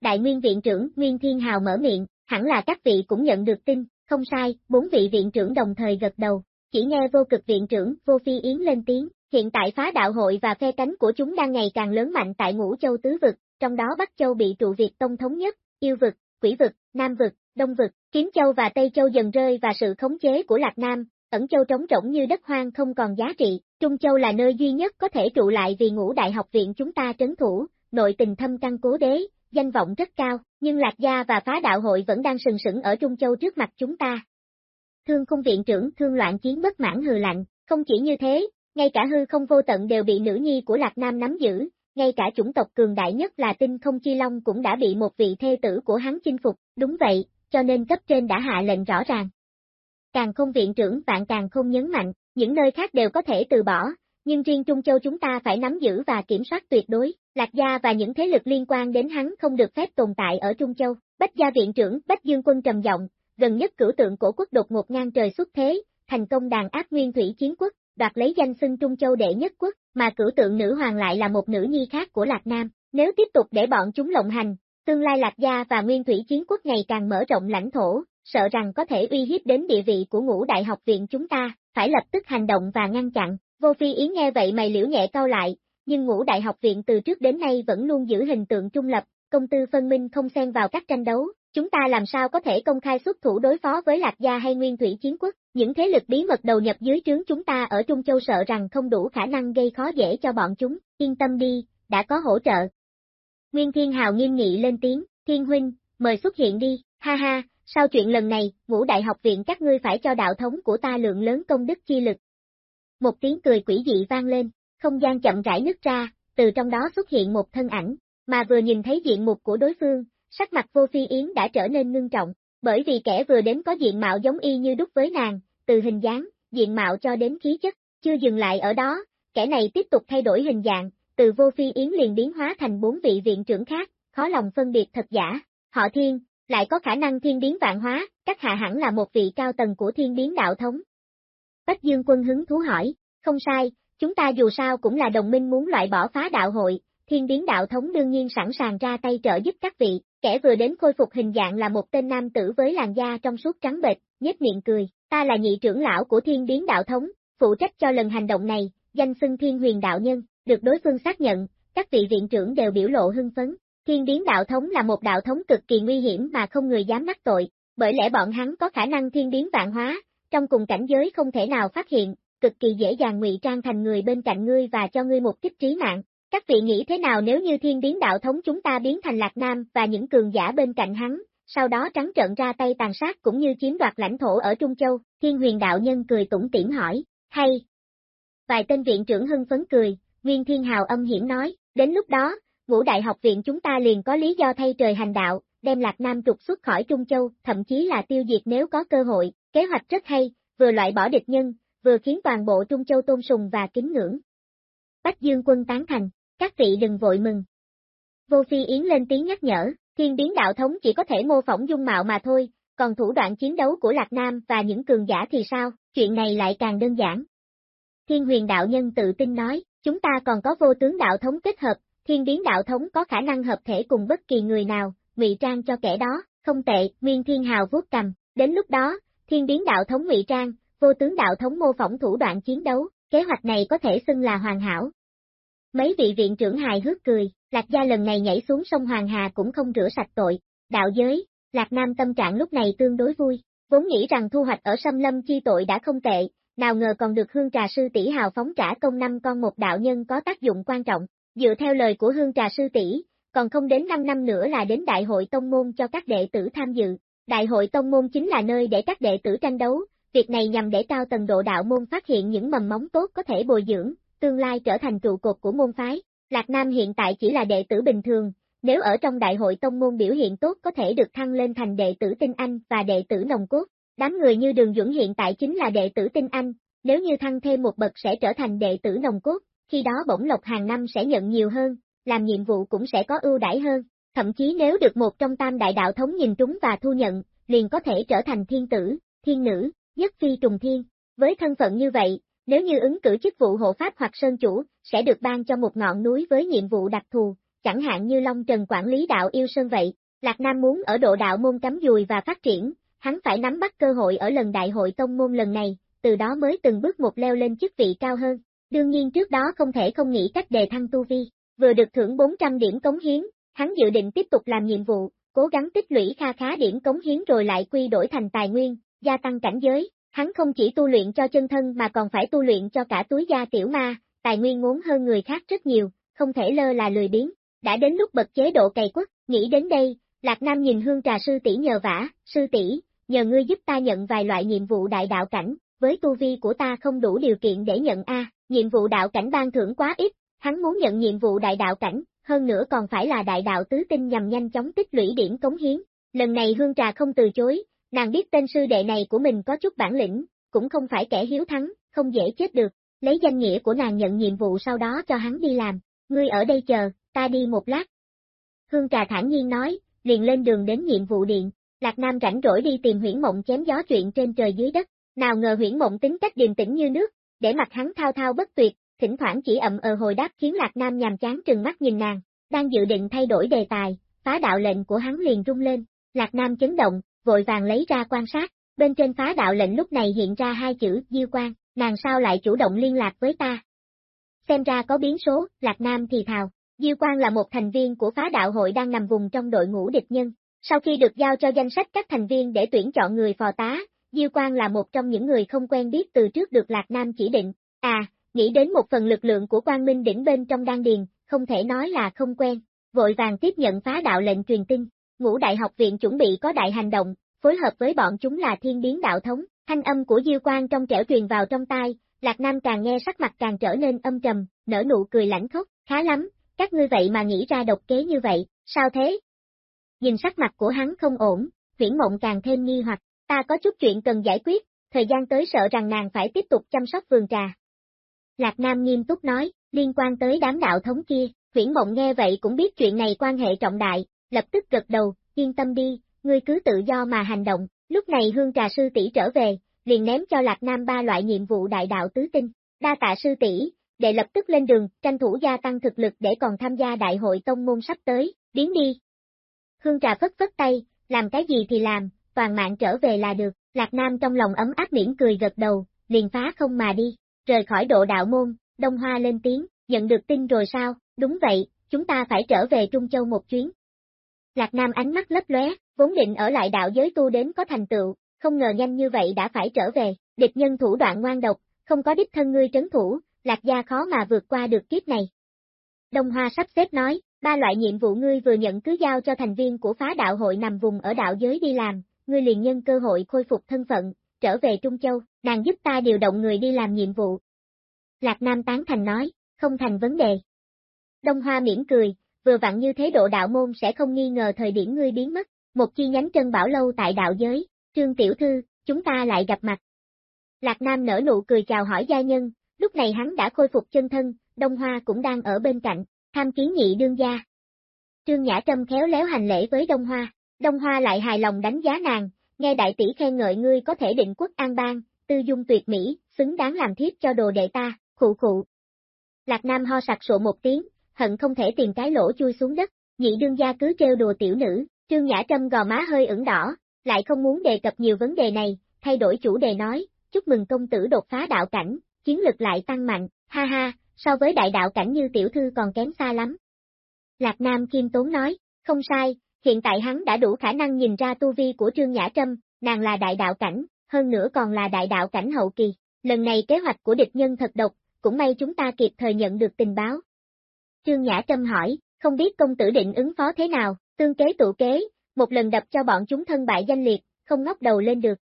Speaker 1: Đại nguyên viện trưởng Nguyên Thiên Hào mở miệng, hẳn là các vị cũng nhận được tin, không sai, bốn vị viện trưởng đồng thời gật đầu, chỉ nghe vô cực viện trưởng Vô Phi Yến lên tiếng, hiện tại phá đạo hội và phe cánh của chúng đang ngày càng lớn mạnh tại ngũ châu tứ vực, trong đó Bắc Châu bị trụ Việt Tông thống nhất, yêu vực, quỷ vực, nam vực, đông vực, kiếm châu và tây châu dần rơi và sự khống chế của Lạc Nam, ẩn châu trống rỗng như đất hoang không còn giá trị, Trung Châu là nơi duy nhất có thể trụ lại vì ngũ đại học viện chúng ta trấn thủ, nội tình thâm căn cố đế, danh vọng rất cao, nhưng Lạc Gia và phá đạo hội vẫn đang sừng sững ở Trung Châu trước mặt chúng ta. Thương khung viện trưởng thương loạn chiến bất mãn hừ lạnh, không chỉ như thế, ngay cả hư không vô tận đều bị nữ nhi của Lạc Nam nắm giữ, ngay cả chủng tộc cường đại nhất là tinh không chi long cũng đã bị một vị thê tử của hắn chinh phục, đúng vậy, cho nên cấp trên đã hạ lệnh rõ ràng. Càng không viện trưởng bạn càng không nhấn mạnh, những nơi khác đều có thể từ bỏ, nhưng riêng Trung Châu chúng ta phải nắm giữ và kiểm soát tuyệt đối, Lạc Gia và những thế lực liên quan đến hắn không được phép tồn tại ở Trung Châu. Bách Gia viện trưởng Bách Dương Quân trầm giọng, gần nhất cửu tượng cổ quốc đột ngột ngang trời xuất thế, thành công đàn áp nguyên thủy chiến quốc, đoạt lấy danh xưng Trung Châu đệ nhất quốc, mà cửu tượng nữ hoàng lại là một nữ nhi khác của Lạc Nam. Nếu tiếp tục để bọn chúng lộng hành, tương lai Lạc Gia và nguyên thủy chiến quốc ngày càng mở rộng lãnh thổ, sợ rằng có thể uy hiếp đến địa vị của ngũ đại học viện chúng ta, phải lập tức hành động và ngăn chặn. Vô Phi Yến nghe vậy mày liễu nhẹ cao lại, nhưng ngũ đại học viện từ trước đến nay vẫn luôn giữ hình tượng trung lập, công tư phân minh không xen vào các tranh đấu, chúng ta làm sao có thể công khai xuất thủ đối phó với Lạc Gia hay Nguyên Thủy Chiến Quốc, những thế lực bí mật đầu nhập dưới trướng chúng ta ở Trung Châu sợ rằng không đủ khả năng gây khó dễ cho bọn chúng, yên tâm đi, đã có hỗ trợ. Nguyên Thiên Hào nghiêm nghị lên tiếng, Thiên Huynh, mời xuất hiện đi, ha ha, sau chuyện lần này, ngũ đại học viện các ngươi phải cho đạo thống của ta lượng lớn công đức chi lực. Một tiếng cười quỷ dị vang lên, không gian chậm rãi nứt ra, từ trong đó xuất hiện một thân ảnh, mà vừa nhìn thấy diện mục của đối phương, sắc mặt vô phi yến đã trở nên ngưng trọng, bởi vì kẻ vừa đến có diện mạo giống y như đúc với nàng, từ hình dáng, diện mạo cho đến khí chất, chưa dừng lại ở đó, kẻ này tiếp tục thay đổi hình dạng, từ vô phi yến liền biến hóa thành bốn vị viện trưởng khác, khó lòng phân biệt thật giả, họ thiên, lại có khả năng thiên biến vạn hóa, các hạ hẳn là một vị cao tầng của thiên biến đạo thống. Bách Dương quân hứng thú hỏi, không sai, chúng ta dù sao cũng là đồng minh muốn loại bỏ phá đạo hội, thiên biến đạo thống đương nhiên sẵn sàng ra tay trợ giúp các vị, kẻ vừa đến khôi phục hình dạng là một tên nam tử với làn da trong suốt trắng bệch, nhếch miệng cười, ta là nhị trưởng lão của thiên biến đạo thống, phụ trách cho lần hành động này, danh xưng thiên huyền đạo nhân, được đối phương xác nhận, các vị viện trưởng đều biểu lộ hưng phấn, Thiên biến đạo thống là một đạo thống cực kỳ nguy hiểm mà không người dám mắc tội, bởi lẽ bọn hắn có khả năng thiên biến vạn hóa, trong cùng cảnh giới không thể nào phát hiện, cực kỳ dễ dàng ngụy trang thành người bên cạnh ngươi và cho ngươi một kích trí mạng. Các vị nghĩ thế nào nếu như thiên biến đạo thống chúng ta biến thành Lạc Nam và những cường giả bên cạnh hắn, sau đó trắng trợn ra tay tàn sát cũng như chiếm đoạt lãnh thổ ở Trung Châu, thiên huyền đạo nhân cười tủm tỉm hỏi, hay? Vài tên viện trưởng hưng phấn cười, Nguyên Thiên Hào âm hiểm nói, đến lúc đó, ngũ đại học viện chúng ta liền có lý do thay trời hành đạo, đem Lạc Nam trục xuất khỏi Trung Châu, thậm chí là tiêu diệt nếu có cơ hội, kế hoạch rất hay, vừa loại bỏ địch nhân, vừa khiến toàn bộ Trung Châu tôn sùng và kính ngưỡng. Bách Dương quân tán thành, các vị đừng vội mừng. Vô Phi Yến lên tiếng nhắc nhở, thiên biến đạo thống chỉ có thể mô phỏng dung mạo mà thôi, còn thủ đoạn chiến đấu của Lạc Nam và những cường giả thì sao, chuyện này lại càng đơn giản. Thiên huyền đạo nhân tự tin nói, chúng ta còn có vô tướng đạo thống kết hợp, thiên biến đạo thống có khả năng hợp thể cùng bất kỳ người nào, ngụy trang cho kẻ đó, không tệ, Nguyên Thiên Hào vuốt cầm, đến lúc đó, thiên biến đạo thống ngụy trang, vô tướng đạo thống mô phỏng thủ đoạn chiến đấu, kế hoạch này có thể xưng là hoàn hảo. Mấy vị viện trưởng hài hước cười, Lạc Gia lần này nhảy xuống sông Hoàng Hà cũng không rửa sạch tội, đạo giới, Lạc Nam tâm trạng lúc này tương đối vui, vốn nghĩ rằng thu hoạch ở Sâm Lâm chi tội đã không tệ, nào ngờ còn được hương trà sư tỷ hào phóng trả công năm con một đạo nhân có tác dụng quan trọng, Dựa theo lời của Hương Trà Sư tỷ, còn không đến 5 năm nữa là đến Đại hội Tông Môn cho các đệ tử tham dự. Đại hội Tông Môn chính là nơi để các đệ tử tranh đấu, việc này nhằm để cao tầng độ đạo môn phát hiện những mầm móng tốt có thể bồi dưỡng, tương lai trở thành trụ cột của môn phái. Lạc Nam hiện tại chỉ là đệ tử bình thường, nếu ở trong đại hội tông môn biểu hiện tốt có thể được thăng lên thành đệ tử tinh anh và đệ tử nồng cốt. Đám người như Đường Dũng hiện tại chính là đệ tử tinh anh, nếu như thăng thêm một bậc sẽ trở thành đệ tử nồng cốt, khi đó bổng lộc hàng năm sẽ nhận nhiều hơn, làm nhiệm vụ cũng sẽ có ưu đãi hơn, thậm chí nếu được một trong tam đại đạo thống nhìn trúng và thu nhận, liền có thể trở thành thiên tử, thiên nữ, nhất phi trùng thiên. Với thân phận như vậy, nếu như ứng cử chức vụ hộ pháp hoặc sơn chủ, sẽ được ban cho một ngọn núi với nhiệm vụ đặc thù, chẳng hạn như Long Trần quản lý đạo yêu sơn vậy. Lạc Nam muốn ở độ đạo môn cắm dùi và phát triển, hắn phải nắm bắt cơ hội ở lần đại hội tông môn lần này, từ đó mới từng bước một leo lên chức vị cao hơn. Đương nhiên trước đó không thể không nghĩ cách đề thăng tu vi, vừa được thưởng 400 điểm cống hiến, hắn dự định tiếp tục làm nhiệm vụ, cố gắng tích lũy kha khá điểm cống hiến rồi lại quy đổi thành tài nguyên, gia tăng cảnh giới, hắn không chỉ tu luyện cho chân thân mà còn phải tu luyện cho cả túi gia tiểu ma, tài nguyên ngốn hơn người khác rất nhiều, không thể lơ là lười biếng, đã đến lúc bật chế độ cày quất, nghĩ đến đây, Lạc Nam nhìn hương trà sư tỷ nhờ vả, sư tỷ, nhờ ngươi giúp ta nhận vài loại nhiệm vụ đại đạo cảnh, với tu vi của ta không đủ điều kiện để nhận A, nhiệm vụ đạo cảnh ban thưởng quá ít, hắn muốn nhận nhiệm vụ đại đạo cảnh, hơn nữa còn phải là đại đạo tứ tinh nhằm nhanh chóng tích lũy điểm cống hiến. Lần này hương trà không từ chối, nàng biết tên sư đệ này của mình có chút bản lĩnh, cũng không phải kẻ hiếu thắng, không dễ chết được, lấy danh nghĩa của nàng nhận nhiệm vụ sau đó cho hắn đi làm, ngươi ở đây chờ, ta đi một lát. Hương trà thản nhiên nói, liền lên đường đến nhiệm vụ điện, Lạc Nam rảnh rỗi đi tìm huyển mộng chém gió chuyện trên trời dưới đất, nào ngờ huyển mộng tính cách điềm tĩnh như nước, để mặt hắn thao thao bất tuyệt, thỉnh thoảng chỉ ậm ờ hồi đáp khiến Lạc Nam nhàm chán trừng mắt nhìn nàng, đang dự định thay đổi đề tài, phá đạo lệnh của hắn liền rung lên, Lạc Nam chấn động, vội vàng lấy ra quan sát, bên trên phá đạo lệnh lúc này hiện ra hai chữ Diêu Quang. nàng sao lại chủ động liên lạc với ta? Xem ra có biến số, Lạc Nam thì thào, Diêu Quang là một thành viên của phá đạo hội đang nằm vùng trong đội ngũ địch nhân, sau khi được giao cho danh sách các thành viên để tuyển chọn người phò tá, Diêu Quang là một trong những người không quen biết từ trước được Lạc Nam chỉ định, à, nghĩ đến một phần lực lượng của Quang Minh đỉnh bên trong đan điền, không thể nói là không quen, vội vàng tiếp nhận phá đạo lệnh truyền tin, ngũ đại học viện chuẩn bị có đại hành động, phối hợp với bọn chúng là thiên biến đạo thống, thanh âm của Diêu Quang trong trẻo truyền vào trong tai, Lạc Nam càng nghe sắc mặt càng trở nên âm trầm, nở nụ cười lãnh khốc, khá lắm, các ngươi vậy mà nghĩ ra độc kế như vậy, sao thế? Nhìn sắc mặt của hắn không ổn, viễn mộng càng thêm nghi hoặc, ta có chút chuyện cần giải quyết, thời gian tới sợ rằng nàng phải tiếp tục chăm sóc vườn trà. Lạc Nam nghiêm túc nói, liên quan tới đám đạo thống kia, viễn mộng nghe vậy cũng biết chuyện này quan hệ trọng đại, lập tức gật đầu, yên tâm đi, ngươi cứ tự do mà hành động, lúc này hương trà sư tỷ trở về, liền ném cho Lạc Nam ba loại nhiệm vụ đại đạo tứ tinh, đa tạ sư tỷ, để lập tức lên đường, tranh thủ gia tăng thực lực để còn tham gia đại hội tông môn sắp tới, biến đi. Hương trà phất phất tay, làm cái gì thì làm, toàn mạng trở về là được, Lạc Nam trong lòng ấm áp miễn cười gật đầu, liền phá không mà đi, rời khỏi độ đạo môn, Đông Hoa lên tiếng, nhận được tin rồi sao, đúng vậy, chúng ta phải trở về Trung Châu một chuyến. Lạc Nam ánh mắt lấp lóe, vốn định ở lại đạo giới tu đến có thành tựu, không ngờ nhanh như vậy đã phải trở về, địch nhân thủ đoạn ngoan độc, không có đích thân ngươi trấn thủ, Lạc gia khó mà vượt qua được kiếp này. Đông Hoa sắp xếp nói, ba loại nhiệm vụ ngươi vừa nhận cứ giao cho thành viên của phá đạo hội nằm vùng ở đạo giới đi làm, ngươi liền nhân cơ hội khôi phục thân phận, trở về Trung Châu, nàng giúp ta điều động người đi làm nhiệm vụ. Lạc Nam tán thành nói, không thành vấn đề. Đông Hoa mỉm cười, vừa vặn như thế độ đạo môn sẽ không nghi ngờ thời điểm ngươi biến mất, một chi nhánh trân bảo lâu tại đạo giới, trương tiểu thư, chúng ta lại gặp mặt. Lạc Nam nở nụ cười chào hỏi gia nhân, lúc này hắn đã khôi phục chân thân, Đông Hoa cũng đang ở bên cạnh, tham kiến nhị đương gia. Trương Nhã Trâm khéo léo hành lễ với Đông Hoa, Đông Hoa lại hài lòng đánh giá nàng, nghe đại tỷ khen ngợi ngươi có thể định quốc an bang, tư dung tuyệt mỹ, xứng đáng làm thiếp cho đồ đệ ta, khụ khụ. Lạc Nam ho sặc sụa một tiếng, hận không thể tìm cái lỗ chui xuống đất, nhị đương gia cứ trêu đùa tiểu nữ, Trương Nhã Trâm gò má hơi ửng đỏ, lại không muốn đề cập nhiều vấn đề này, thay đổi chủ đề nói, chúc mừng công tử đột phá đạo cảnh, chiến lực lại tăng mạnh, ha ha, so với đại đạo cảnh như tiểu thư còn kém xa lắm. Lạc Nam Kim Tốn nói, không sai, hiện tại hắn đã đủ khả năng nhìn ra tu vi của Trương Nhã Trâm, nàng là đại đạo cảnh, hơn nữa còn là đại đạo cảnh hậu kỳ. Lần này kế hoạch của địch nhân thật độc, cũng may chúng ta kịp thời nhận được tình báo. Trương Nhã Trâm hỏi, không biết công tử định ứng phó thế nào, tương kế tụ kế, một lần đập cho bọn chúng thân bại danh liệt, không ngóc đầu lên được.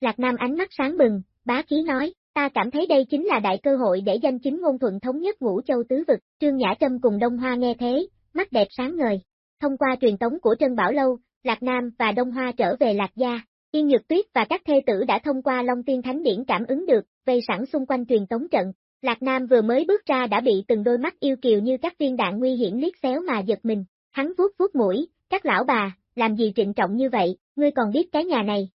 Speaker 1: Lạc Nam ánh mắt sáng bừng, bá khí nói, ta cảm thấy đây chính là đại cơ hội để danh chính ngôn thuận thống nhất ngũ châu tứ vực, Trương Nhã Trâm cùng Đông Hoa nghe thế, mắt đẹp sáng ngời. Thông qua truyền tống của Trân Bảo Lâu, Lạc Nam và Đông Hoa trở về Lạc Gia, Yên Nhược Tuyết và các thê tử đã thông qua Long Tiên Thánh Điển cảm ứng được, vây sẵn xung quanh truyền tống trận. Lạc Nam vừa mới bước ra đã bị từng đôi mắt yêu kiều như các viên đạn nguy hiểm liếc xéo mà giật mình, hắn vuốt vuốt mũi, các lão bà, làm gì trịnh trọng như vậy, ngươi còn biết cái nhà này.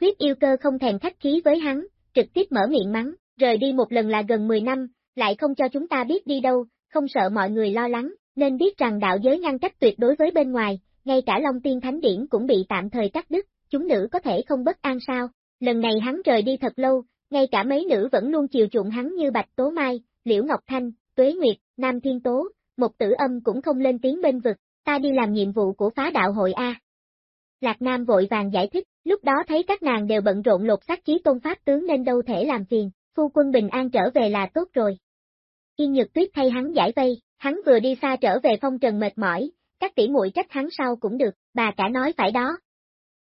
Speaker 1: Huyết yêu cơ không thèm khách khí với hắn, trực tiếp mở miệng mắng, rời đi một lần là gần 10 năm, lại không cho chúng ta biết đi đâu, không sợ mọi người lo lắng, nên biết rằng đạo giới ngăn cách tuyệt đối với bên ngoài, ngay cả Long Tiên Thánh Điển cũng bị tạm thời cắt đứt, chúng nữ có thể không bất an sao, lần này hắn rời đi thật lâu, ngay cả mấy nữ vẫn luôn chiều chuộng hắn như Bạch Tố Mai, Liễu Ngọc Thanh, Tuế Nguyệt, Nam Thiên Tố, một tử âm cũng không lên tiếng bên vực, ta đi làm nhiệm vụ của phá đạo hội A. Lạc Nam vội vàng giải thích, lúc đó thấy các nàng đều bận rộn lột xác chí tôn pháp tướng nên đâu thể làm phiền, phu quân bình an trở về là tốt rồi. Yên Nhược Tuyết thay hắn giải vây, hắn vừa đi xa trở về phong trần mệt mỏi, các tỷ muội trách hắn sau cũng được, bà cả nói phải đó.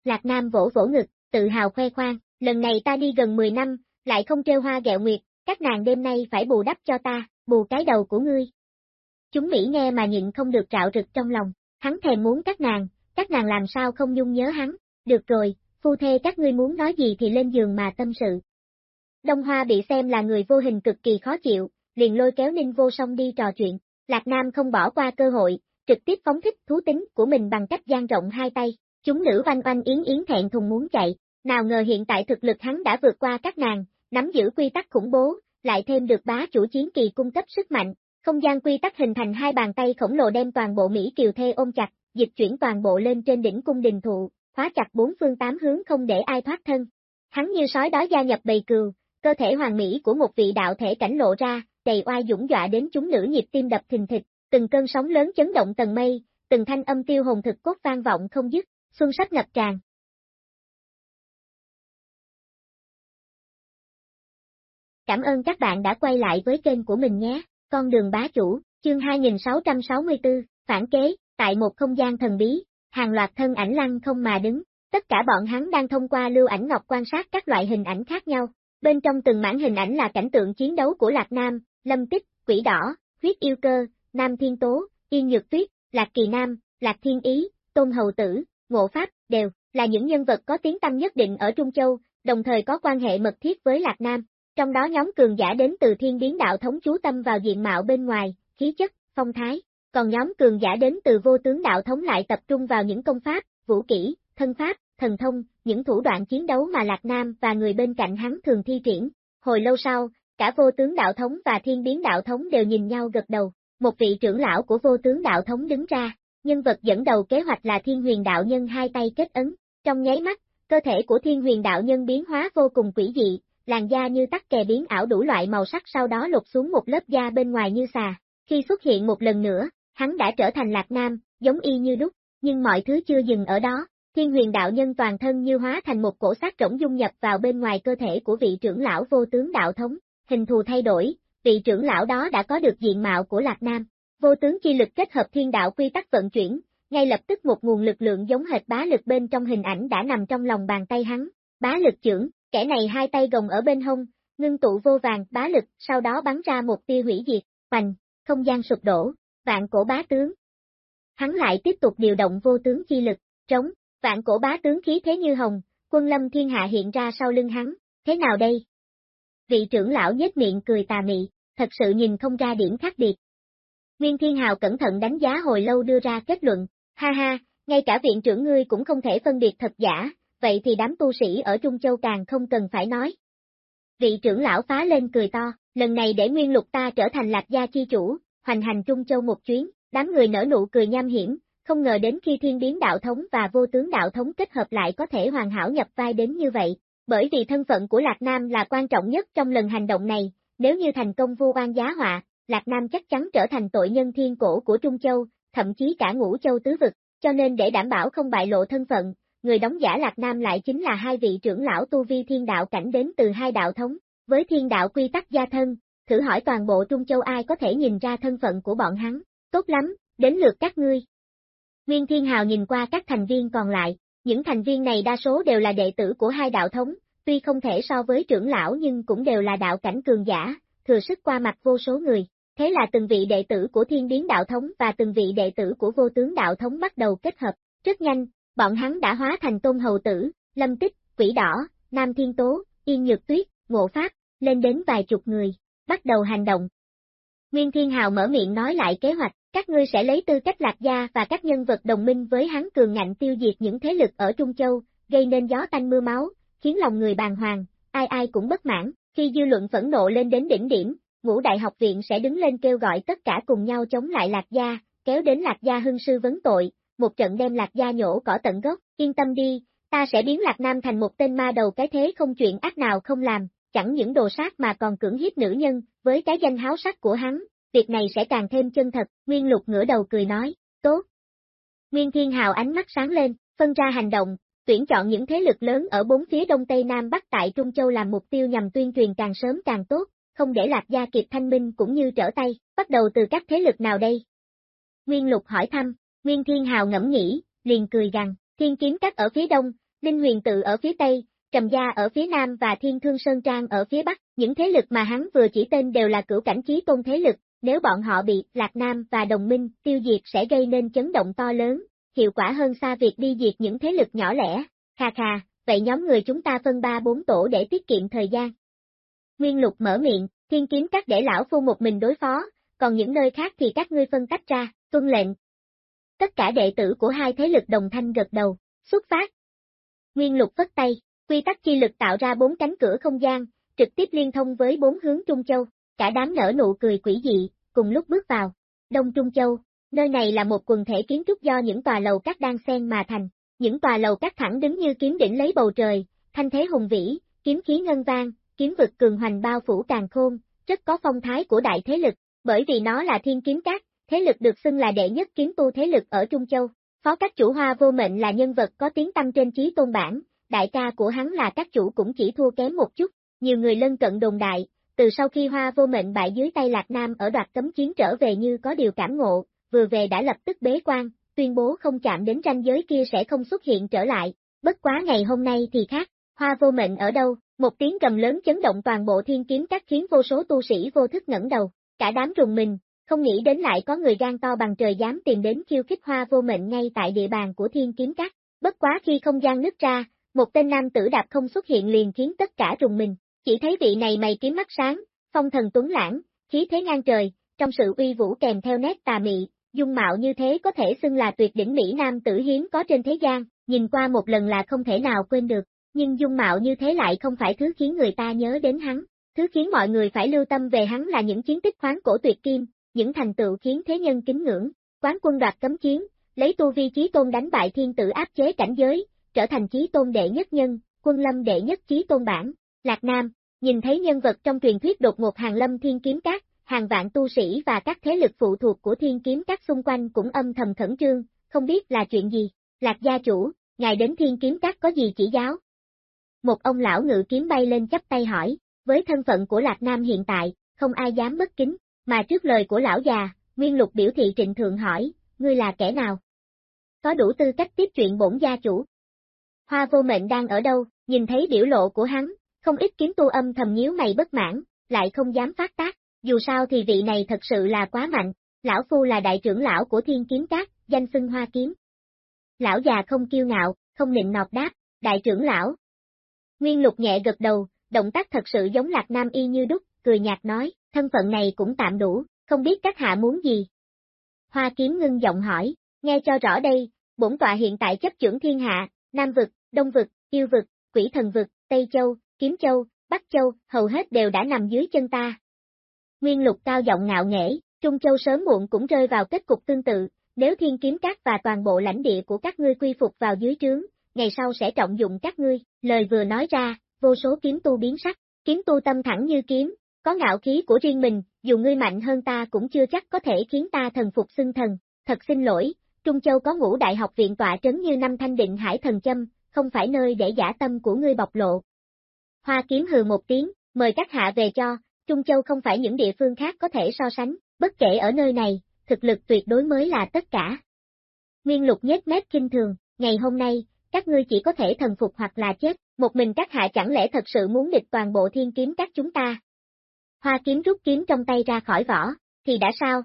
Speaker 1: Lạc Nam vỗ vỗ ngực, tự hào khoe khoang, lần này ta đi gần 10 năm, lại không treo hoa gẹo nguyệt, các nàng đêm nay phải bù đắp cho ta, bù cái đầu của ngươi. Chúng Mỹ nghe mà nhịn không được trạo rực trong lòng, hắn thèm muốn các nàng, các nàng làm sao không nhung nhớ hắn, được rồi, phu thê các ngươi muốn nói gì thì lên giường mà tâm sự. Đông Hoa bị xem là người vô hình cực kỳ khó chịu, liền lôi kéo Ninh Vô Song đi trò chuyện, Lạc Nam không bỏ qua cơ hội, trực tiếp phóng thích thú tính của mình bằng cách gian rộng hai tay, chúng nữ oanh oanh yến yến thẹn thùng muốn chạy, nào ngờ hiện tại thực lực hắn đã vượt qua các nàng, nắm giữ quy tắc khủng bố, lại thêm được bá chủ chiến kỳ cung cấp sức mạnh, không gian quy tắc hình thành hai bàn tay khổng lồ đem toàn bộ Mỹ Kiều Thê ôm chặt, dịch chuyển toàn bộ lên trên đỉnh cung đình thụ, khóa chặt bốn phương tám hướng không để ai thoát thân. Hắn như sói đói gia nhập bầy cừu, cơ thể hoàng mỹ của một vị đạo thể cảnh lộ ra, đầy oai dũng dọa đến chúng nữ nhịp tim đập thình thịch, từng cơn sóng lớn chấn động tầng mây, từng thanh âm tiêu hồn thực cốt vang vọng không dứt, xuân sắc ngập tràn. Cảm ơn các bạn đã quay lại với kênh của mình nhé, con đường bá chủ, chương 2664, phản kế, tại một không gian thần bí, hàng loạt thân ảnh lăng không mà đứng, tất cả bọn hắn đang thông qua lưu ảnh ngọc quan sát các loại hình ảnh khác nhau, bên trong từng mảng hình ảnh là cảnh tượng chiến đấu của Lạc Nam, Lâm Tích, Quỷ Đỏ, Huyết Yêu Cơ, Nam Thiên Tố, Yên Nhược Tuyết, Lạc Kỳ Nam, Lạc Thiên Ý, Tôn Hầu Tử, Ngộ Pháp, đều là những nhân vật có tiếng tăm nhất định ở Trung Châu, đồng thời có quan hệ mật thiết với Lạc Nam. Trong đó nhóm cường giả đến từ thiên biến đạo thống chú tâm vào diện mạo bên ngoài, khí chất, phong thái, còn nhóm cường giả đến từ vô tướng đạo thống lại tập trung vào những công pháp, vũ kỹ, thân pháp, thần thông, những thủ đoạn chiến đấu mà Lạc Nam và người bên cạnh hắn thường thi triển. Hồi lâu sau, cả vô tướng đạo thống và thiên biến đạo thống đều nhìn nhau gật đầu, một vị trưởng lão của vô tướng đạo thống đứng ra, nhân vật dẫn đầu kế hoạch là thiên huyền đạo nhân hai tay kết ấn, trong nháy mắt, cơ thể của thiên huyền đạo nhân biến hóa vô cùng quỷ dị, làn da như tắc kè biến ảo đủ loại màu sắc sau đó lột xuống một lớp da bên ngoài như xà, khi xuất hiện một lần nữa, hắn đã trở thành lạc nam, giống y như đúc, nhưng mọi thứ chưa dừng ở đó, thiên huyền đạo nhân toàn thân như hóa thành một cổ xác rỗng dung nhập vào bên ngoài cơ thể của vị trưởng lão vô tướng đạo thống, hình thù thay đổi, vị trưởng lão đó đã có được diện mạo của lạc nam, vô tướng chi lực kết hợp thiên đạo quy tắc vận chuyển, ngay lập tức một nguồn lực lượng giống hệt bá lực bên trong hình ảnh đã nằm trong lòng bàn tay hắn, bá lực trưởng, kẻ này hai tay gồng ở bên hông, ngưng tụ vô vàng bá lực, sau đó bắn ra một tia hủy diệt, bành, không gian sụp đổ, vạn cổ bá tướng. Hắn lại tiếp tục điều động vô tướng chi lực, trống, vạn cổ bá tướng khí thế như hồng, quân lâm thiên hạ hiện ra sau lưng hắn, thế nào đây? Vị trưởng lão nhếch miệng cười tà mị, thật sự nhìn không ra điểm khác biệt. Nguyên Thiên Hào cẩn thận đánh giá hồi lâu đưa ra kết luận, ha ha, ngay cả viện trưởng ngươi cũng không thể phân biệt thật giả, vậy thì đám tu sĩ ở Trung Châu càng không cần phải nói. Vị trưởng lão phá lên cười to, lần này để Nguyên Lục ta trở thành lạc gia chi chủ, hoành hành Trung Châu một chuyến, đám người nở nụ cười nham hiểm, không ngờ đến khi thiên biến đạo thống và vô tướng đạo thống kết hợp lại có thể hoàn hảo nhập vai đến như vậy, bởi vì thân phận của Lạc Nam là quan trọng nhất trong lần hành động này, nếu như thành công vu oan giá họa, Lạc Nam chắc chắn trở thành tội nhân thiên cổ của Trung Châu, thậm chí cả ngũ châu tứ vực, cho nên để đảm bảo không bại lộ thân phận, người đóng giả Lạc Nam lại chính là hai vị trưởng lão tu vi thiên đạo cảnh đến từ hai đạo thống, với thiên đạo quy tắc gia thân, thử hỏi toàn bộ Trung Châu ai có thể nhìn ra thân phận của bọn hắn, tốt lắm, đến lượt các ngươi. Nguyên Thiên Hào nhìn qua các thành viên còn lại, những thành viên này đa số đều là đệ tử của hai đạo thống, tuy không thể so với trưởng lão nhưng cũng đều là đạo cảnh cường giả, thừa sức qua mặt vô số người. Thế là từng vị đệ tử của thiên biến đạo thống và từng vị đệ tử của vô tướng đạo thống bắt đầu kết hợp. Rất nhanh, bọn hắn đã hóa thành tôn hầu tử, lâm tích, quỷ đỏ, nam thiên tố, yên nhược tuyết, ngộ pháp, lên đến vài chục người, bắt đầu hành động. Nguyên Thiên Hào mở miệng nói lại kế hoạch, các ngươi sẽ lấy tư cách lạc gia và các nhân vật đồng minh với hắn cường ngạnh tiêu diệt những thế lực ở Trung Châu, gây nên gió tanh mưa máu, khiến lòng người bàng hoàng, ai ai cũng bất mãn, khi dư luận phẫn nộ lên đến đỉnh điểm, ngũ đại học viện sẽ đứng lên kêu gọi tất cả cùng nhau chống lại lạc gia, kéo đến lạc gia hưng sư vấn tội, một trận đem lạc gia nhổ cỏ tận gốc, yên tâm đi, ta sẽ biến lạc nam thành một tên ma đầu cái thế không chuyện ác nào không làm, chẳng những đồ sát mà còn cưỡng hiếp nữ nhân, với cái danh háo sắc của hắn, việc này sẽ càng thêm chân thật, Nguyên Lục ngửa đầu cười nói, tốt. Nguyên Thiên Hào ánh mắt sáng lên, phân ra hành động, tuyển chọn những thế lực lớn ở bốn phía đông tây nam bắc tại Trung Châu làm mục tiêu nhằm tuyên truyền càng sớm càng tốt, không để lạc gia kịp thanh minh cũng như trở tay, bắt đầu từ các thế lực nào đây? Nguyên Lục hỏi thăm, Nguyên Thiên Hào ngẫm nghĩ, liền cười rằng, Thiên Kiếm Các ở phía đông, Linh Huyền Tự ở phía tây, Trầm Gia ở phía nam và Thiên Thương Sơn Trang ở phía bắc, những thế lực mà hắn vừa chỉ tên đều là cửu cảnh trí tôn thế lực, nếu bọn họ bị Lạc Nam và đồng minh tiêu diệt sẽ gây nên chấn động to lớn, hiệu quả hơn xa việc đi diệt những thế lực nhỏ lẻ, kha kha, vậy nhóm người chúng ta phân ba bốn tổ để tiết kiệm thời gian. Nguyên Lục mở miệng, thiên kiếm các để lão phu một mình đối phó, còn những nơi khác thì các ngươi phân tách ra, tuân lệnh. Tất cả đệ tử của hai thế lực đồng thanh gật đầu, xuất phát. Nguyên Lục vất tay, quy tắc chi lực tạo ra bốn cánh cửa không gian, trực tiếp liên thông với bốn hướng Trung Châu, cả đám nở nụ cười quỷ dị, cùng lúc bước vào. Đông Trung Châu, nơi này là một quần thể kiến trúc do những tòa lầu các đan xen mà thành. Những tòa lầu các thẳng đứng như kiếm đỉnh lấy bầu trời, thanh thế hùng vĩ, kiếm khí ngân vang, kiếm vực cường hoành bao phủ càng khôn, rất có phong thái của đại thế lực, bởi vì nó là thiên kiếm các, thế lực được xưng là đệ nhất kiếm tu thế lực ở Trung Châu. Phó các chủ hoa vô mệnh là nhân vật có tiếng tăm trên trí tôn bản, đại ca của hắn là các chủ cũng chỉ thua kém một chút, nhiều người lân cận đồn đại, từ sau khi hoa vô mệnh bại dưới tay Lạc Nam ở đoạt cấm chiến trở về như có điều cảm ngộ, vừa về đã lập tức bế quan, tuyên bố không chạm đến ranh giới kia sẽ không xuất hiện trở lại, bất quá ngày hôm nay thì khác, hoa vô mệnh ở đâu, một tiếng cầm lớn chấn động toàn bộ thiên kiếm các khiến vô số tu sĩ vô thức ngẩng đầu, cả đám rùng mình, không nghĩ đến lại có người gan to bằng trời dám tìm đến khiêu khích hoa vô mệnh ngay tại địa bàn của thiên kiếm các, bất quá khi không gian nứt ra, một tên nam tử đạp không xuất hiện liền khiến tất cả rùng mình, chỉ thấy vị này mày kiếm mắt sáng, phong thần tuấn lãng, khí thế ngang trời, trong sự uy vũ kèm theo nét tà mị, dung mạo như thế có thể xưng là tuyệt đỉnh Mỹ Nam tử hiếm có trên thế gian, nhìn qua một lần là không thể nào quên được, nhưng dung mạo như thế lại không phải thứ khiến người ta nhớ đến hắn, thứ khiến mọi người phải lưu tâm về hắn là những chiến tích khoáng cổ tuyệt kim, những thành tựu khiến thế nhân kính ngưỡng, quán quân đoạt cấm chiến, lấy tu vi chí tôn đánh bại thiên tử áp chế cảnh giới, trở thành chí tôn đệ nhất nhân, quân lâm đệ nhất chí tôn bản, Lạc Nam, nhìn thấy nhân vật trong truyền thuyết đột ngột hàng lâm thiên kiếm các, hàng vạn tu sĩ và các thế lực phụ thuộc của thiên kiếm các xung quanh cũng âm thầm khẩn trương, không biết là chuyện gì. Lạc gia chủ, ngài đến thiên kiếm các có gì chỉ giáo? Một ông lão ngự kiếm bay lên chắp tay hỏi, với thân phận của Lạc Nam hiện tại, không ai dám bất kính, mà trước lời của lão già, Nguyên Lục biểu thị trịnh thượng hỏi, ngươi là kẻ nào? Có đủ tư cách tiếp chuyện bổn gia chủ. Hoa vô mệnh đang ở đâu, nhìn thấy biểu lộ của hắn, không ít kiếm tu âm thầm nhíu mày bất mãn, lại không dám phát tác, dù sao thì vị này thật sự là quá mạnh, lão phu là đại trưởng lão của thiên kiếm cát, danh xưng hoa kiếm. Lão già không kiêu ngạo, không nịnh nọt đáp, đại trưởng lão. Nguyên lục nhẹ gật đầu, động tác thật sự giống lạc nam y như đúc, cười nhạt nói, thân phận này cũng tạm đủ, không biết các hạ muốn gì. Hoa kiếm ngưng giọng hỏi, nghe cho rõ đây, bổn tọa hiện tại chấp trưởng thiên hạ, Nam vực, Đông vực, Yêu vực, Quỷ thần vực, Tây Châu, Kiếm Châu, Bắc Châu, hầu hết đều đã nằm dưới chân ta. Nguyên lục cao giọng ngạo nghễ, Trung Châu sớm muộn cũng rơi vào kết cục tương tự, nếu thiên kiếm các và toàn bộ lãnh địa của các ngươi quy phục vào dưới trướng, ngày sau sẽ trọng dụng các ngươi, lời vừa nói ra, vô số kiếm tu biến sắc, kiếm tu tâm thẳng như kiếm, có ngạo khí của riêng mình, dù ngươi mạnh hơn ta cũng chưa chắc có thể khiến ta thần phục xưng thần, thật xin lỗi, Trung Châu có ngũ đại học viện tọa trấn như năm thanh định hải thần châm, không phải nơi để giả tâm của ngươi bộc lộ, Hoa kiếm hừ một tiếng, mời các hạ về cho, Trung Châu không phải những địa phương khác có thể so sánh, bất kể ở nơi này, thực lực tuyệt đối mới là tất cả. Nguyên lục nhếch mép kinh thường, ngày hôm nay, các ngươi chỉ có thể thần phục hoặc là chết, một mình các hạ chẳng lẽ thật sự muốn địch toàn bộ thiên kiếm các chúng ta. Hoa kiếm rút kiếm trong tay ra khỏi vỏ, thì đã sao?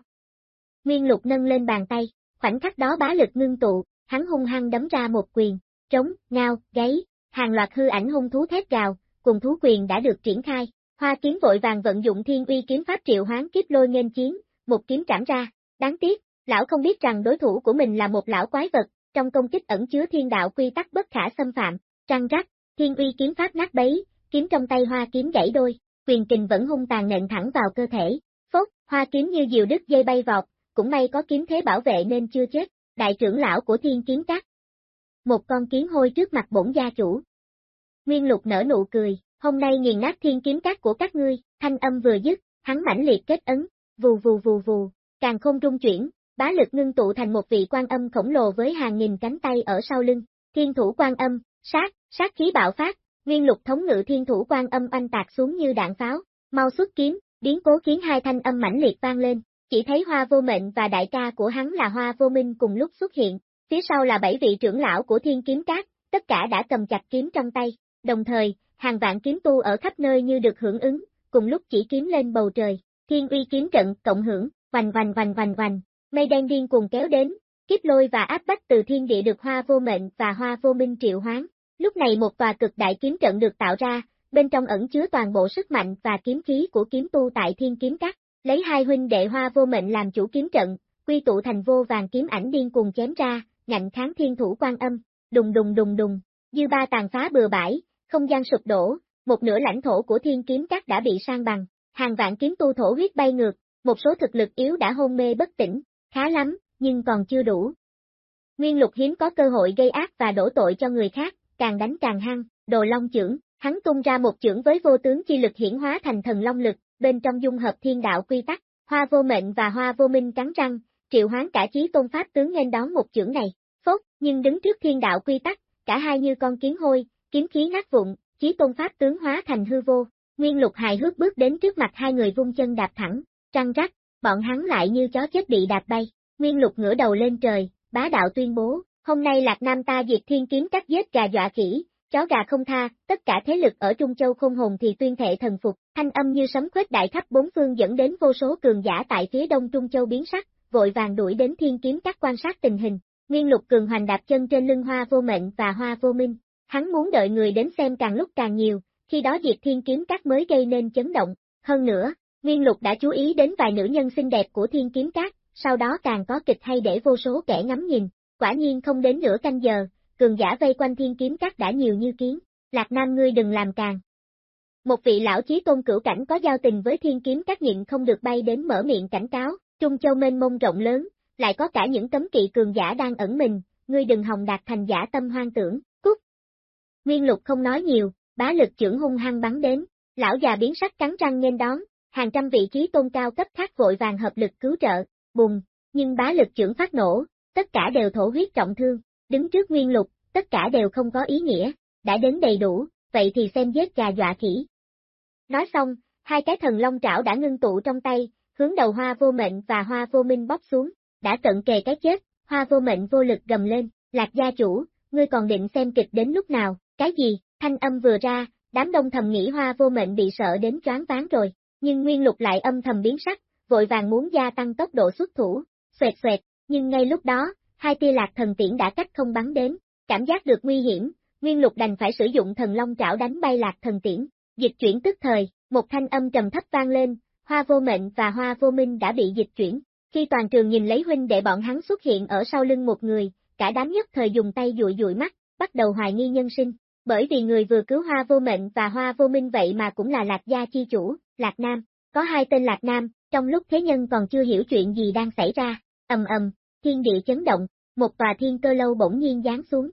Speaker 1: Nguyên lục nâng lên bàn tay, khoảnh khắc đó bá lực ngưng tụ, hắn hung hăng đấm ra một quyền, trống, ngao, gáy, hàng loạt hư ảnh hung thú thét gào, cùng thú quyền đã được triển khai. Hoa kiếm vội vàng vận dụng thiên uy kiếm pháp triệu hoán kiếp lôi nghênh chiến, một kiếm trảm ra. Đáng tiếc, lão không biết rằng đối thủ của mình là một lão quái vật, trong công kích ẩn chứa thiên đạo quy tắc bất khả xâm phạm. Trăng rắc, thiên uy kiếm pháp nát bấy, kiếm trong tay hoa kiếm gãy đôi, quyền kình vẫn hung tàn nện thẳng vào cơ thể. Phốt, hoa kiếm như diều đứt dây bay vọt, cũng may có kiếm thế bảo vệ nên chưa chết, đại trưởng lão của thiên kiếm các. Một con kiến hôi trước mặt bổn gia chủ, Nguyên lục nở nụ cười, hôm nay nghiền nát thiên kiếm cát của các ngươi, thanh âm vừa dứt, hắn mãnh liệt kết ấn, vù vù vù vù, càng không rung chuyển, bá lực ngưng tụ thành một vị quan âm khổng lồ với hàng nghìn cánh tay ở sau lưng, thiên thủ quan âm, sát, sát khí bạo phát, nguyên lục thống ngự thiên thủ quan âm anh tạc xuống như đạn pháo, mau xuất kiếm, biến cố khiến hai thanh âm mãnh liệt vang lên, chỉ thấy hoa vô mệnh và đại ca của hắn là hoa vô minh cùng lúc xuất hiện, phía sau là bảy vị trưởng lão của thiên kiếm cát, tất cả đã cầm chặt kiếm trong tay, đồng thời, hàng vạn kiếm tu ở khắp nơi như được hưởng ứng, cùng lúc chỉ kiếm lên bầu trời, thiên uy kiếm trận, cộng hưởng, vành vành vành vành vành, mây đen điên cùng kéo đến, kiếp lôi và áp bách từ thiên địa được hoa vô mệnh và hoa vô minh triệu hoán. Lúc này một tòa cực đại kiếm trận được tạo ra, bên trong ẩn chứa toàn bộ sức mạnh và kiếm khí của kiếm tu tại thiên kiếm cắt, lấy hai huynh đệ hoa vô mệnh làm chủ kiếm trận, quy tụ thành vô vàng kiếm ảnh điên cùng chém ra, ngạnh kháng thiên thủ quan âm, đùng đùng đùng đùng, dư ba tàn phá bừa bãi, không gian sụp đổ, một nửa lãnh thổ của thiên kiếm các đã bị sang bằng, hàng vạn kiếm tu thổ huyết bay ngược, một số thực lực yếu đã hôn mê bất tỉnh, khá lắm, nhưng còn chưa đủ. Nguyên lục hiếm có cơ hội gây ác và đổ tội cho người khác, càng đánh càng hăng, đồ long trưởng, hắn tung ra một chưởng với vô tướng chi lực hiển hóa thành thần long lực, bên trong dung hợp thiên đạo quy tắc, hoa vô mệnh và hoa vô minh cắn răng, triệu hoán cả chí tôn pháp tướng nên đón một chưởng này, phốt, nhưng đứng trước thiên đạo quy tắc, cả hai như con kiến hôi, kiếm khí nát vụn, chí tôn pháp tướng hóa thành hư vô, nguyên lục hài hước bước đến trước mặt hai người vung chân đạp thẳng, trăng rắc, bọn hắn lại như chó chết bị đạp bay, nguyên lục ngửa đầu lên trời, bá đạo tuyên bố, hôm nay Lạc Nam ta diệt thiên kiếm cắt giết gà dọa khỉ, chó gà không tha, tất cả thế lực ở Trung Châu không hồn thì tuyên thệ thần phục, thanh âm như sấm khuếch đại khắp bốn phương dẫn đến vô số cường giả tại phía đông Trung Châu biến sắc, vội vàng đuổi đến thiên kiếm các quan sát tình hình, nguyên lục cường hoành đạp chân trên lưng hoa vô mệnh và hoa vô minh, hắn muốn đợi người đến xem càng lúc càng nhiều, khi đó diệt thiên kiếm các mới gây nên chấn động, hơn nữa, nguyên lục đã chú ý đến vài nữ nhân xinh đẹp của thiên kiếm các, sau đó càng có kịch hay để vô số kẻ ngắm nhìn, quả nhiên không đến nửa canh giờ, cường giả vây quanh thiên kiếm các đã nhiều như kiến, lạc nam ngươi đừng làm càng. Một vị lão chí tôn cửu cảnh có giao tình với thiên kiếm các nhịn không được bay đến mở miệng cảnh cáo, Trung Châu mênh mông rộng lớn, lại có cả những tấm kỵ cường giả đang ẩn mình, ngươi đừng hòng đạt thành giả tâm hoang tưởng. Nguyên lục không nói nhiều, bá lực trưởng hung hăng bắn đến, lão già biến sắc cắn răng nên đón, hàng trăm vị trí tôn cao cấp khác vội vàng hợp lực cứu trợ, bùng, nhưng bá lực trưởng phát nổ, tất cả đều thổ huyết trọng thương, đứng trước nguyên lục, tất cả đều không có ý nghĩa, đã đến đầy đủ, vậy thì xem giết gà dọa khỉ. Nói xong, hai cái thần long trảo đã ngưng tụ trong tay, hướng đầu hoa vô mệnh và hoa vô minh bóp xuống, đã cận kề cái chết, hoa vô mệnh vô lực gầm lên, lạc gia chủ, ngươi còn định xem kịch đến lúc nào, cái gì, thanh âm vừa ra, đám đông thầm nghĩ hoa vô mệnh bị sợ đến choáng váng rồi, nhưng nguyên lục lại âm thầm biến sắc, vội vàng muốn gia tăng tốc độ xuất thủ, xoẹt xoẹt, nhưng ngay lúc đó, hai tia lạc thần tiễn đã cách không bắn đến, cảm giác được nguy hiểm, Nguyên Lục đành phải sử dụng thần long trảo đánh bay lạc thần tiễn, dịch chuyển tức thời, một thanh âm trầm thấp vang lên, hoa vô mệnh và hoa vô minh đã bị dịch chuyển, khi toàn trường nhìn lấy huynh để bọn hắn xuất hiện ở sau lưng một người, cả đám nhất thời dùng tay dụi dụi mắt, bắt đầu hoài nghi nhân sinh, bởi vì người vừa cứu hoa vô mệnh và hoa vô minh vậy mà cũng là lạc gia chi chủ, lạc nam, có hai tên lạc nam, trong lúc thế nhân còn chưa hiểu chuyện gì đang xảy ra, ầm ầm, thiên địa chấn động, một tòa thiên cơ lâu bỗng nhiên giáng xuống.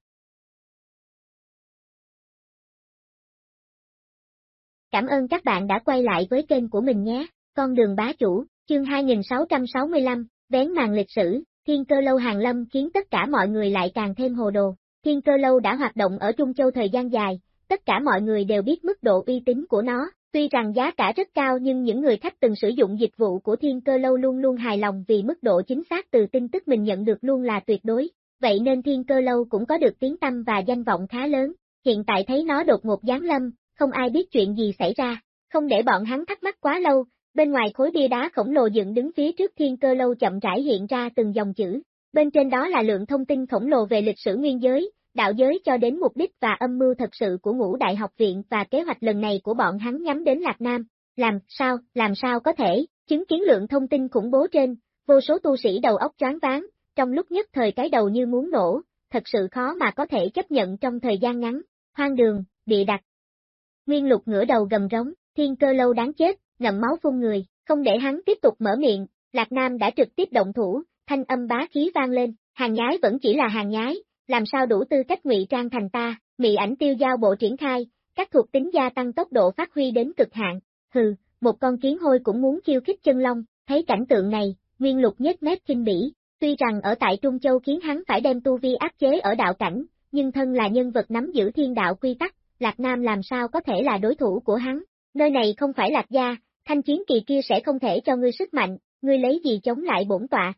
Speaker 1: Cảm ơn các bạn đã quay lại với kênh của mình nhé, con đường bá chủ, chương 2665, vén màn lịch sử, thiên cơ lâu hàng lâm khiến tất cả mọi người lại càng thêm hồ đồ. Thiên cơ lâu đã hoạt động ở Trung Châu thời gian dài, tất cả mọi người đều biết mức độ uy tín của nó, tuy rằng giá cả rất cao nhưng những người khách từng sử dụng dịch vụ của thiên cơ lâu luôn luôn hài lòng vì mức độ chính xác từ tin tức mình nhận được luôn là tuyệt đối, vậy nên thiên cơ lâu cũng có được tiếng tâm và danh vọng khá lớn, hiện tại thấy nó đột ngột giáng lâm, không ai biết chuyện gì xảy ra, không để bọn hắn thắc mắc quá lâu, bên ngoài khối bia đá khổng lồ dựng đứng phía trước thiên cơ lâu chậm rãi hiện ra từng dòng chữ, bên trên đó là lượng thông tin khổng lồ về lịch sử nguyên giới, đạo giới cho đến mục đích và âm mưu thật sự của ngũ đại học viện và kế hoạch lần này của bọn hắn nhắm đến Lạc Nam, làm sao, làm sao có thể, chứng kiến lượng thông tin khủng bố trên, vô số tu sĩ đầu óc choáng váng, trong lúc nhất thời cái đầu như muốn nổ, thật sự khó mà có thể chấp nhận trong thời gian ngắn, hoang đường, địa đặt. Nguyên lục ngửa đầu gầm rống, thiên cơ lâu đáng chết, ngậm máu phun người, không để hắn tiếp tục mở miệng, Lạc Nam đã trực tiếp động thủ, thanh âm bá khí vang lên, hàng nhái vẫn chỉ là hàng nhái, làm sao đủ tư cách ngụy trang thành ta, mị ảnh tiêu giao bộ triển khai, các thuộc tính gia tăng tốc độ phát huy đến cực hạn, hừ, một con kiến hôi cũng muốn khiêu khích chân long, thấy cảnh tượng này, nguyên lục nhếch mép kinh bỉ, Tuy rằng ở tại Trung Châu khiến hắn phải đem tu vi áp chế ở đạo cảnh, nhưng thân là nhân vật nắm giữ thiên đạo quy tắc, Lạc Nam làm sao có thể là đối thủ của hắn. Nơi này không phải Lạc Gia, thanh chiến kỳ kia sẽ không thể cho ngươi sức mạnh, ngươi lấy gì chống lại bổn tọa.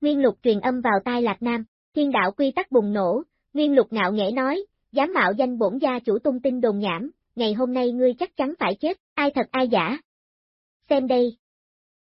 Speaker 1: Nguyên lục truyền âm vào tai Lạc Nam, thiên đạo quy tắc bùng nổ, Nguyên lục ngạo nghễ nói, dám mạo danh bổn gia chủ tung tin đồn nhảm, ngày hôm nay ngươi chắc chắn phải chết, ai thật ai giả. Xem đây.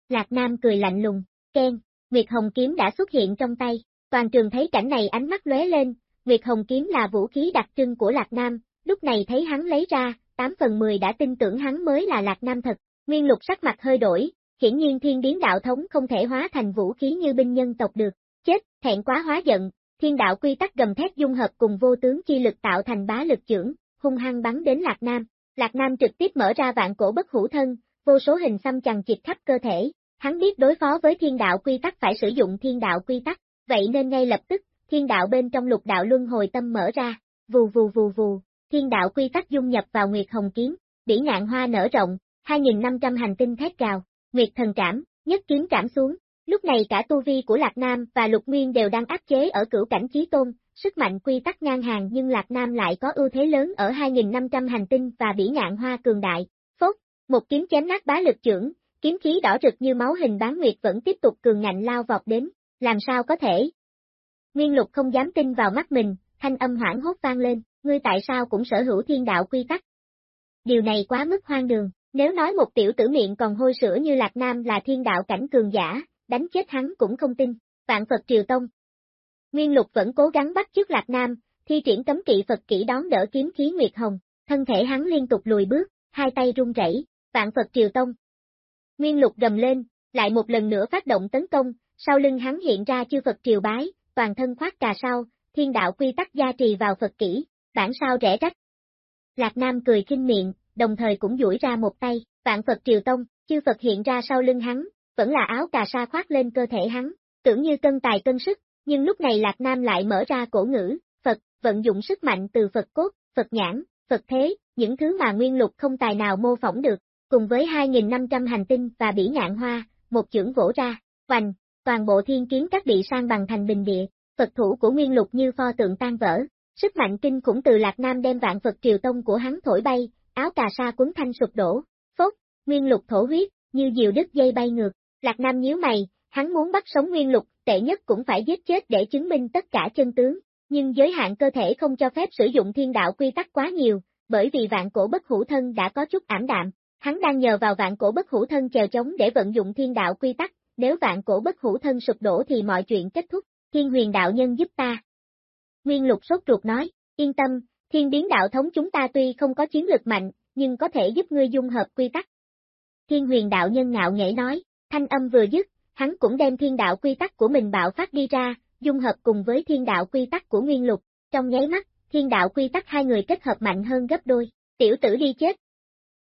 Speaker 1: Lạc Nam cười lạnh lùng, khen, Nguyệt Hồng Kiếm đã xuất hiện trong tay, toàn trường thấy cảnh này ánh mắt lóe lên, Nguyệt Hồng Kiếm là vũ khí đặc trưng của Lạc Nam, lúc này thấy hắn lấy ra, 8 phần 10 đã tin tưởng hắn mới là Lạc Nam thật, Nguyên Lục sắc mặt hơi đổi, hiển nhiên thiên biến đạo thống không thể hóa thành vũ khí như binh nhân tộc được, chết, thẹn quá hóa giận, thiên đạo quy tắc gầm thét dung hợp cùng vô tướng chi lực tạo thành bá lực trưởng, hung hăng bắn đến Lạc Nam, Lạc Nam trực tiếp mở ra vạn cổ bất hữu thân, vô số hình xăm chằng chịt khắp cơ thể, hắn biết đối phó với thiên đạo quy tắc phải sử dụng thiên đạo quy tắc, vậy nên ngay lập tức, thiên đạo bên trong lục đạo luân hồi tâm mở ra, vù vù vù vù, thiên đạo quy tắc dung nhập vào Nguyệt Hồng Kiếm, bỉ ngạn hoa nở rộng, 2.500 hành tinh thét gào, Nguyệt thần trảm, nhất kiếm trảm xuống, lúc này cả tu vi của Lạc Nam và Lục Nguyên đều đang áp chế ở cửu cảnh chí tôn, sức mạnh quy tắc ngang hàng nhưng Lạc Nam lại có ưu thế lớn ở 2.500 hành tinh và bỉ ngạn hoa cường đại, phốt, một kiếm chém nát bá lực trưởng, kiếm khí đỏ rực như máu hình bán nguyệt vẫn tiếp tục cường ngạnh lao vọt đến, làm sao có thể? Nguyên lục không dám tin vào mắt mình, thanh âm hoảng hốt vang lên, ngươi tại sao cũng sở hữu thiên đạo quy tắc? Điều này quá mức hoang đường, nếu nói một tiểu tử miệng còn hôi sữa như Lạc Nam là thiên đạo cảnh cường giả, đánh chết hắn cũng không tin, vạn Phật Triều Tông. Nguyên lục vẫn cố gắng bắt chước Lạc Nam, thi triển cấm kỵ Phật kỹ đón đỡ kiếm khí Nguyệt Hồng, thân thể hắn liên tục lùi bước, hai tay run rẩy, vạn Phật Triều Tông. Nguyên lục gầm lên, lại một lần nữa phát động tấn công, sau lưng hắn hiện ra chư Phật triều bái, toàn thân khoác cà sao, thiên đạo quy tắc gia trì vào Phật kỹ, bản sao rẽ rách. Lạc Nam cười kinh miệng, đồng thời cũng duỗi ra một tay, vạn Phật triều tông, chư Phật hiện ra sau lưng hắn, vẫn là áo cà sa khoác lên cơ thể hắn, tưởng như cân tài cân sức, nhưng lúc này Lạc Nam lại mở ra cổ ngữ, Phật, vận dụng sức mạnh từ Phật cốt, Phật nhãn, Phật thế, những thứ mà nguyên lục không tài nào mô phỏng được, cùng với 2.500 hành tinh và bỉ ngạn hoa, một chưởng vỗ ra, hoành, toàn bộ thiên kiến các bị sang bằng thành bình địa, Phật thủ của nguyên lục như pho tượng tan vỡ, sức mạnh kinh khủng từ Lạc Nam đem vạn Phật triều tông của hắn thổi bay, áo cà sa cuốn thanh sụp đổ, phốt, nguyên lục thổ huyết, như diều đứt dây bay ngược, Lạc Nam nhíu mày, hắn muốn bắt sống nguyên lục, tệ nhất cũng phải giết chết để chứng minh tất cả chân tướng, nhưng giới hạn cơ thể không cho phép sử dụng thiên đạo quy tắc quá nhiều, bởi vì vạn cổ bất hủ thân đã có chút ảm đạm, hắn đang nhờ vào vạn cổ bất hủ thân chèo chống để vận dụng thiên đạo quy tắc, nếu vạn cổ bất hủ thân sụp đổ thì mọi chuyện kết thúc, thiên huyền đạo nhân giúp ta. Nguyên lục sốt ruột nói, yên tâm, thiên biến đạo thống chúng ta tuy không có chiến lực mạnh, nhưng có thể giúp ngươi dung hợp quy tắc. Thiên huyền đạo nhân ngạo nghệ nói, thanh âm vừa dứt, hắn cũng đem thiên đạo quy tắc của mình bạo phát đi ra, dung hợp cùng với thiên đạo quy tắc của nguyên lục, trong nháy mắt, thiên đạo quy tắc hai người kết hợp mạnh hơn gấp đôi, tiểu tử đi chết.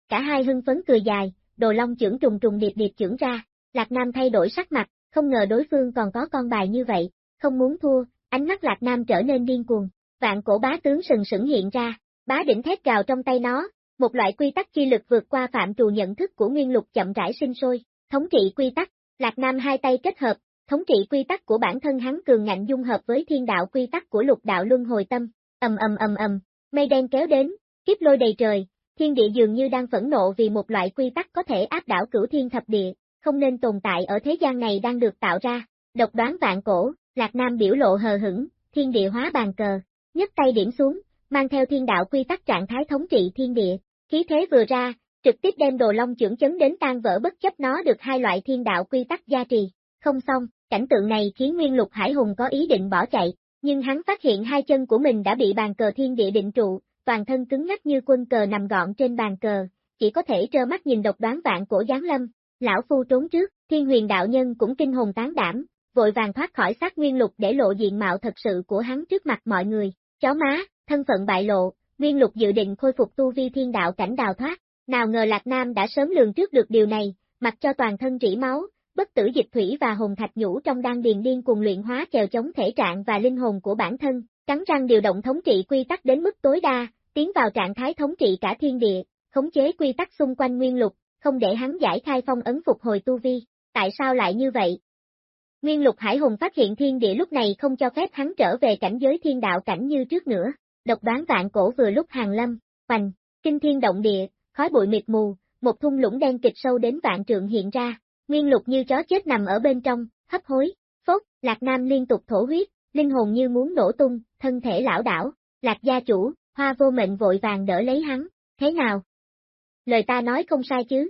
Speaker 1: Cả hai hưng phấn cười dài, đồ long trưởng trùng trùng điệp điệp trưởng ra, Lạc Nam thay đổi sắc mặt, không ngờ đối phương còn có con bài như vậy, không muốn thua, ánh mắt Lạc Nam trở nên điên cuồng, vạn cổ bá tướng sừng sững hiện ra, bá đỉnh thét gào trong tay nó, một loại quy tắc chi lực vượt qua phạm trù nhận thức của nguyên lục chậm rãi sinh sôi, thống trị quy tắc, Lạc Nam hai tay kết hợp, thống trị quy tắc của bản thân hắn cường ngạnh dung hợp với thiên đạo quy tắc của lục đạo luân hồi tâm, ầm ầm ầm ầm, mây đen kéo đến, kiếp lôi đầy trời, thiên địa dường như đang phẫn nộ vì một loại quy tắc có thể áp đảo cửu thiên thập địa, không nên tồn tại ở thế gian này đang được tạo ra, độc đoán vạn cổ, Lạc Nam biểu lộ hờ hững, thiên địa hóa bàn cờ, nhấc tay điểm xuống, mang theo thiên đạo quy tắc trạng thái thống trị thiên địa, khí thế vừa ra, trực tiếp đem đồ long trưởng chấn đến tan vỡ bất chấp nó được hai loại thiên đạo quy tắc gia trì. Không xong, cảnh tượng này khiến Nguyên Lục Hải Hùng có ý định bỏ chạy, nhưng hắn phát hiện hai chân của mình đã bị bàn cờ thiên địa định trụ, toàn thân cứng ngắc như quân cờ nằm gọn trên bàn cờ, chỉ có thể trơ mắt nhìn độc đoán vạn cổ giáng lâm. Lão phu trốn trước, thiên huyền đạo nhân cũng kinh hồn tán đảm, vội vàng thoát khỏi sát nguyên lục để lộ diện mạo thật sự của hắn trước mặt mọi người. Chó má, thân phận bại lộ, nguyên lục dự định khôi phục tu vi thiên đạo cảnh đào thoát, nào ngờ Lạc Nam đã sớm lường trước được điều này, mặc cho toàn thân rỉ máu, bất tử dịch thủy và hồn thạch nhũ trong đan điền điên cùng luyện hóa chèo chống thể trạng và linh hồn của bản thân, cắn răng điều động thống trị quy tắc đến mức tối đa, tiến vào trạng thái thống trị cả thiên địa, khống chế quy tắc xung quanh nguyên lục, không để hắn giải khai phong ấn phục hồi tu vi. Tại sao lại như vậy? Nguyên lục hải hùng phát hiện thiên địa lúc này không cho phép hắn trở về cảnh giới thiên đạo cảnh như trước nữa, độc đoán vạn cổ vừa lúc hàng lâm, hoành, kinh thiên động địa, khói bụi mịt mù, một thung lũng đen kịch sâu đến vạn trượng hiện ra, nguyên lục như chó chết nằm ở bên trong, hấp hối, phốt, lạc nam liên tục thổ huyết, linh hồn như muốn nổ tung, thân thể lão đảo, lạc gia chủ, hoa vô mệnh vội vàng đỡ lấy hắn, thế nào? Lời ta nói không sai chứ?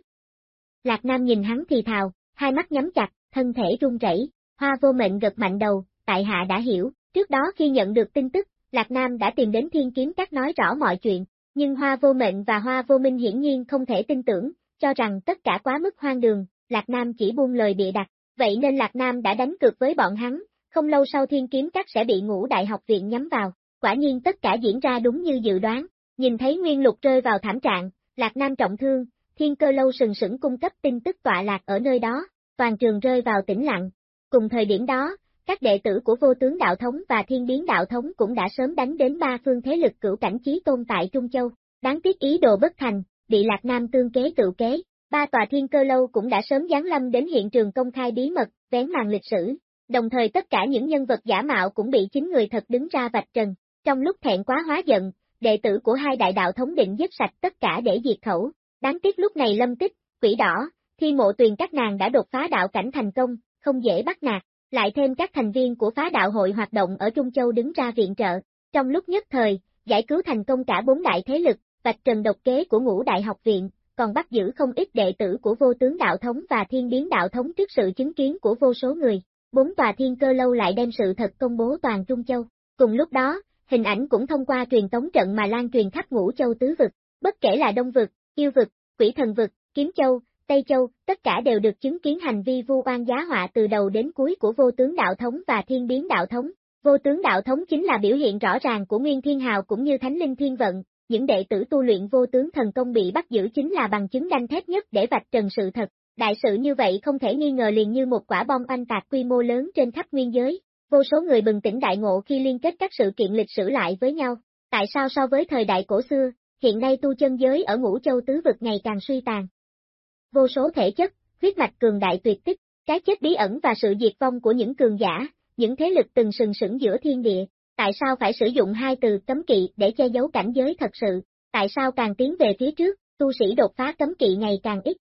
Speaker 1: Lạc nam nhìn hắn thì thào, hai mắt nhắm chặt, thân thể run rẩy, hoa vô mệnh gật mạnh đầu, tại hạ đã hiểu, trước đó khi nhận được tin tức, Lạc Nam đã tìm đến thiên kiếm các nói rõ mọi chuyện, nhưng hoa vô mệnh và hoa vô minh hiển nhiên không thể tin tưởng, cho rằng tất cả quá mức hoang đường, Lạc Nam chỉ buông lời bịa đặt, vậy nên Lạc Nam đã đánh cược với bọn hắn, không lâu sau thiên kiếm các sẽ bị ngũ đại học viện nhắm vào, quả nhiên tất cả diễn ra đúng như dự đoán, nhìn thấy nguyên lục rơi vào thảm trạng, Lạc Nam trọng thương, thiên cơ lâu sừng sững cung cấp tin tức tọa lạc ở nơi đó, toàn trường rơi vào tĩnh lặng. Cùng thời điểm đó, các đệ tử của vô tướng đạo thống và thiên biến đạo thống cũng đã sớm đánh đến ba phương thế lực cửu cảnh chí tôn tại Trung Châu, đáng tiếc ý đồ bất thành, bị Lạc Nam tương kế tự kế, ba tòa thiên cơ lâu cũng đã sớm giáng lâm đến hiện trường công khai bí mật, vén màn lịch sử, đồng thời tất cả những nhân vật giả mạo cũng bị chính người thật đứng ra vạch trần, trong lúc thẹn quá hóa giận, đệ tử của hai đại đạo thống định giết sạch tất cả để diệt khẩu, đáng tiếc lúc này lâm tích, quỷ đỏ, thi mộ tuyền các nàng đã đột phá đạo cảnh thành công, không dễ bắt nạt, lại thêm các thành viên của phá đạo hội hoạt động ở Trung Châu đứng ra viện trợ. Trong lúc nhất thời, giải cứu thành công cả bốn đại thế lực, vạch trần độc kế của ngũ đại học viện, còn bắt giữ không ít đệ tử của vô tướng đạo thống và thiên biến đạo thống trước sự chứng kiến của vô số người. Bốn tòa thiên cơ lâu lại đem sự thật công bố toàn Trung Châu. Cùng lúc đó, hình ảnh cũng thông qua truyền tống trận mà lan truyền khắp ngũ châu tứ vực, bất kể là đông vực, yêu vực, quỷ thần vực, kiếm châu, Tây Châu, tất cả đều được chứng kiến hành vi vu oan giá họa từ đầu đến cuối của vô tướng đạo thống và thiên biến đạo thống. Vô tướng đạo thống chính là biểu hiện rõ ràng của Nguyên Thiên Hào cũng như Thánh Linh Thiên Vận, những đệ tử tu luyện vô tướng thần công bị bắt giữ chính là bằng chứng đanh thép nhất để vạch trần sự thật. Đại sự như vậy không thể nghi ngờ liền như một quả bom anh tạc quy mô lớn trên khắp nguyên giới. Vô số người bừng tỉnh đại ngộ khi liên kết các sự kiện lịch sử lại với nhau. Tại sao so với thời đại cổ xưa, hiện nay tu chân giới ở ngũ châu tứ vực ngày càng suy tàn, vô số thể chất, huyết mạch cường đại tuyệt tích, cái chết bí ẩn và sự diệt vong của những cường giả, những thế lực từng sừng sững giữa thiên địa, tại sao phải sử dụng hai từ cấm kỵ để che giấu cảnh giới thật sự, tại sao càng tiến về phía trước, tu sĩ đột phá cấm kỵ ngày càng ít.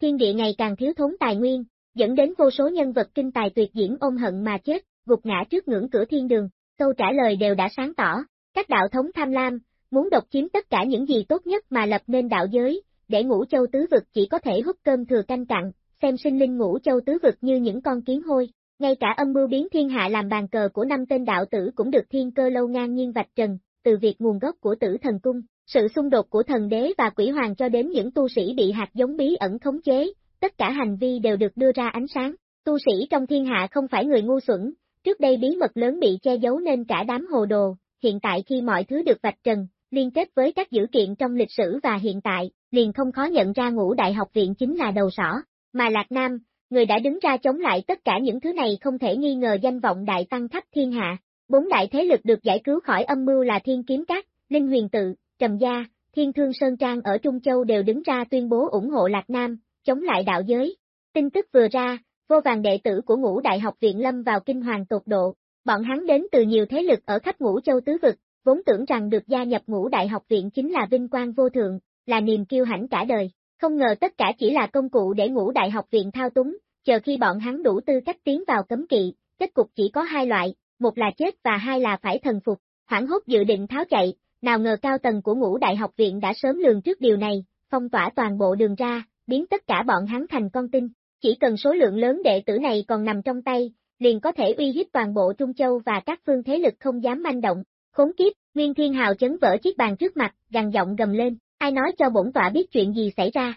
Speaker 1: Thiên địa ngày càng thiếu thốn tài nguyên, dẫn đến vô số nhân vật kinh tài tuyệt diễn ôm hận mà chết, gục ngã trước ngưỡng cửa thiên đường, câu trả lời đều đã sáng tỏ, các đạo thống tham lam, muốn độc chiếm tất cả những gì tốt nhất mà lập nên đạo giới, để ngũ châu tứ vực chỉ có thể hút cơm thừa canh cặn, xem sinh linh ngũ châu tứ vực như những con kiến hôi. Ngay cả âm mưu biến thiên hạ làm bàn cờ của năm tên đạo tử cũng được thiên cơ lâu ngang nhiên vạch trần, từ việc nguồn gốc của tử thần cung, sự xung đột của thần đế và quỷ hoàng cho đến những tu sĩ bị hạt giống bí ẩn khống chế, tất cả hành vi đều được đưa ra ánh sáng. Tu sĩ trong thiên hạ không phải người ngu xuẩn, trước đây bí mật lớn bị che giấu nên cả đám hồ đồ, hiện tại khi mọi thứ được vạch trần, liên kết với các dữ kiện trong lịch sử và hiện tại, liền không khó nhận ra ngũ đại học viện chính là đầu sỏ, mà Lạc Nam, người đã đứng ra chống lại tất cả những thứ này không thể nghi ngờ danh vọng đại tăng khắp thiên hạ. Bốn đại thế lực được giải cứu khỏi âm mưu là Thiên Kiếm Các, Linh Huyền Tự, Trầm Gia, Thiên Thương Sơn Trang ở Trung Châu đều đứng ra tuyên bố ủng hộ Lạc Nam, chống lại đạo giới. Tin tức vừa ra, vô vàng đệ tử của ngũ đại học viện lâm vào kinh hoàng tột độ, bọn hắn đến từ nhiều thế lực ở khắp ngũ châu tứ vực, vốn tưởng rằng được gia nhập ngũ đại học viện chính là vinh quang vô thượng, là niềm kiêu hãnh cả đời. Không ngờ tất cả chỉ là công cụ để ngũ đại học viện thao túng, chờ khi bọn hắn đủ tư cách tiến vào cấm kỵ, kết cục chỉ có hai loại, một là chết và hai là phải thần phục. Hoảng hốt dự định tháo chạy, nào ngờ cao tầng của ngũ đại học viện đã sớm lường trước điều này, phong tỏa toàn bộ đường ra, biến tất cả bọn hắn thành con tin. Chỉ cần số lượng lớn đệ tử này còn nằm trong tay, liền có thể uy hiếp toàn bộ Trung Châu và các phương thế lực không dám manh động. Khốn kiếp, Nguyên Thiên Hào chấn vỡ chiếc bàn trước mặt, gằn giọng gầm lên, ai nói cho bổn tọa biết chuyện gì xảy ra.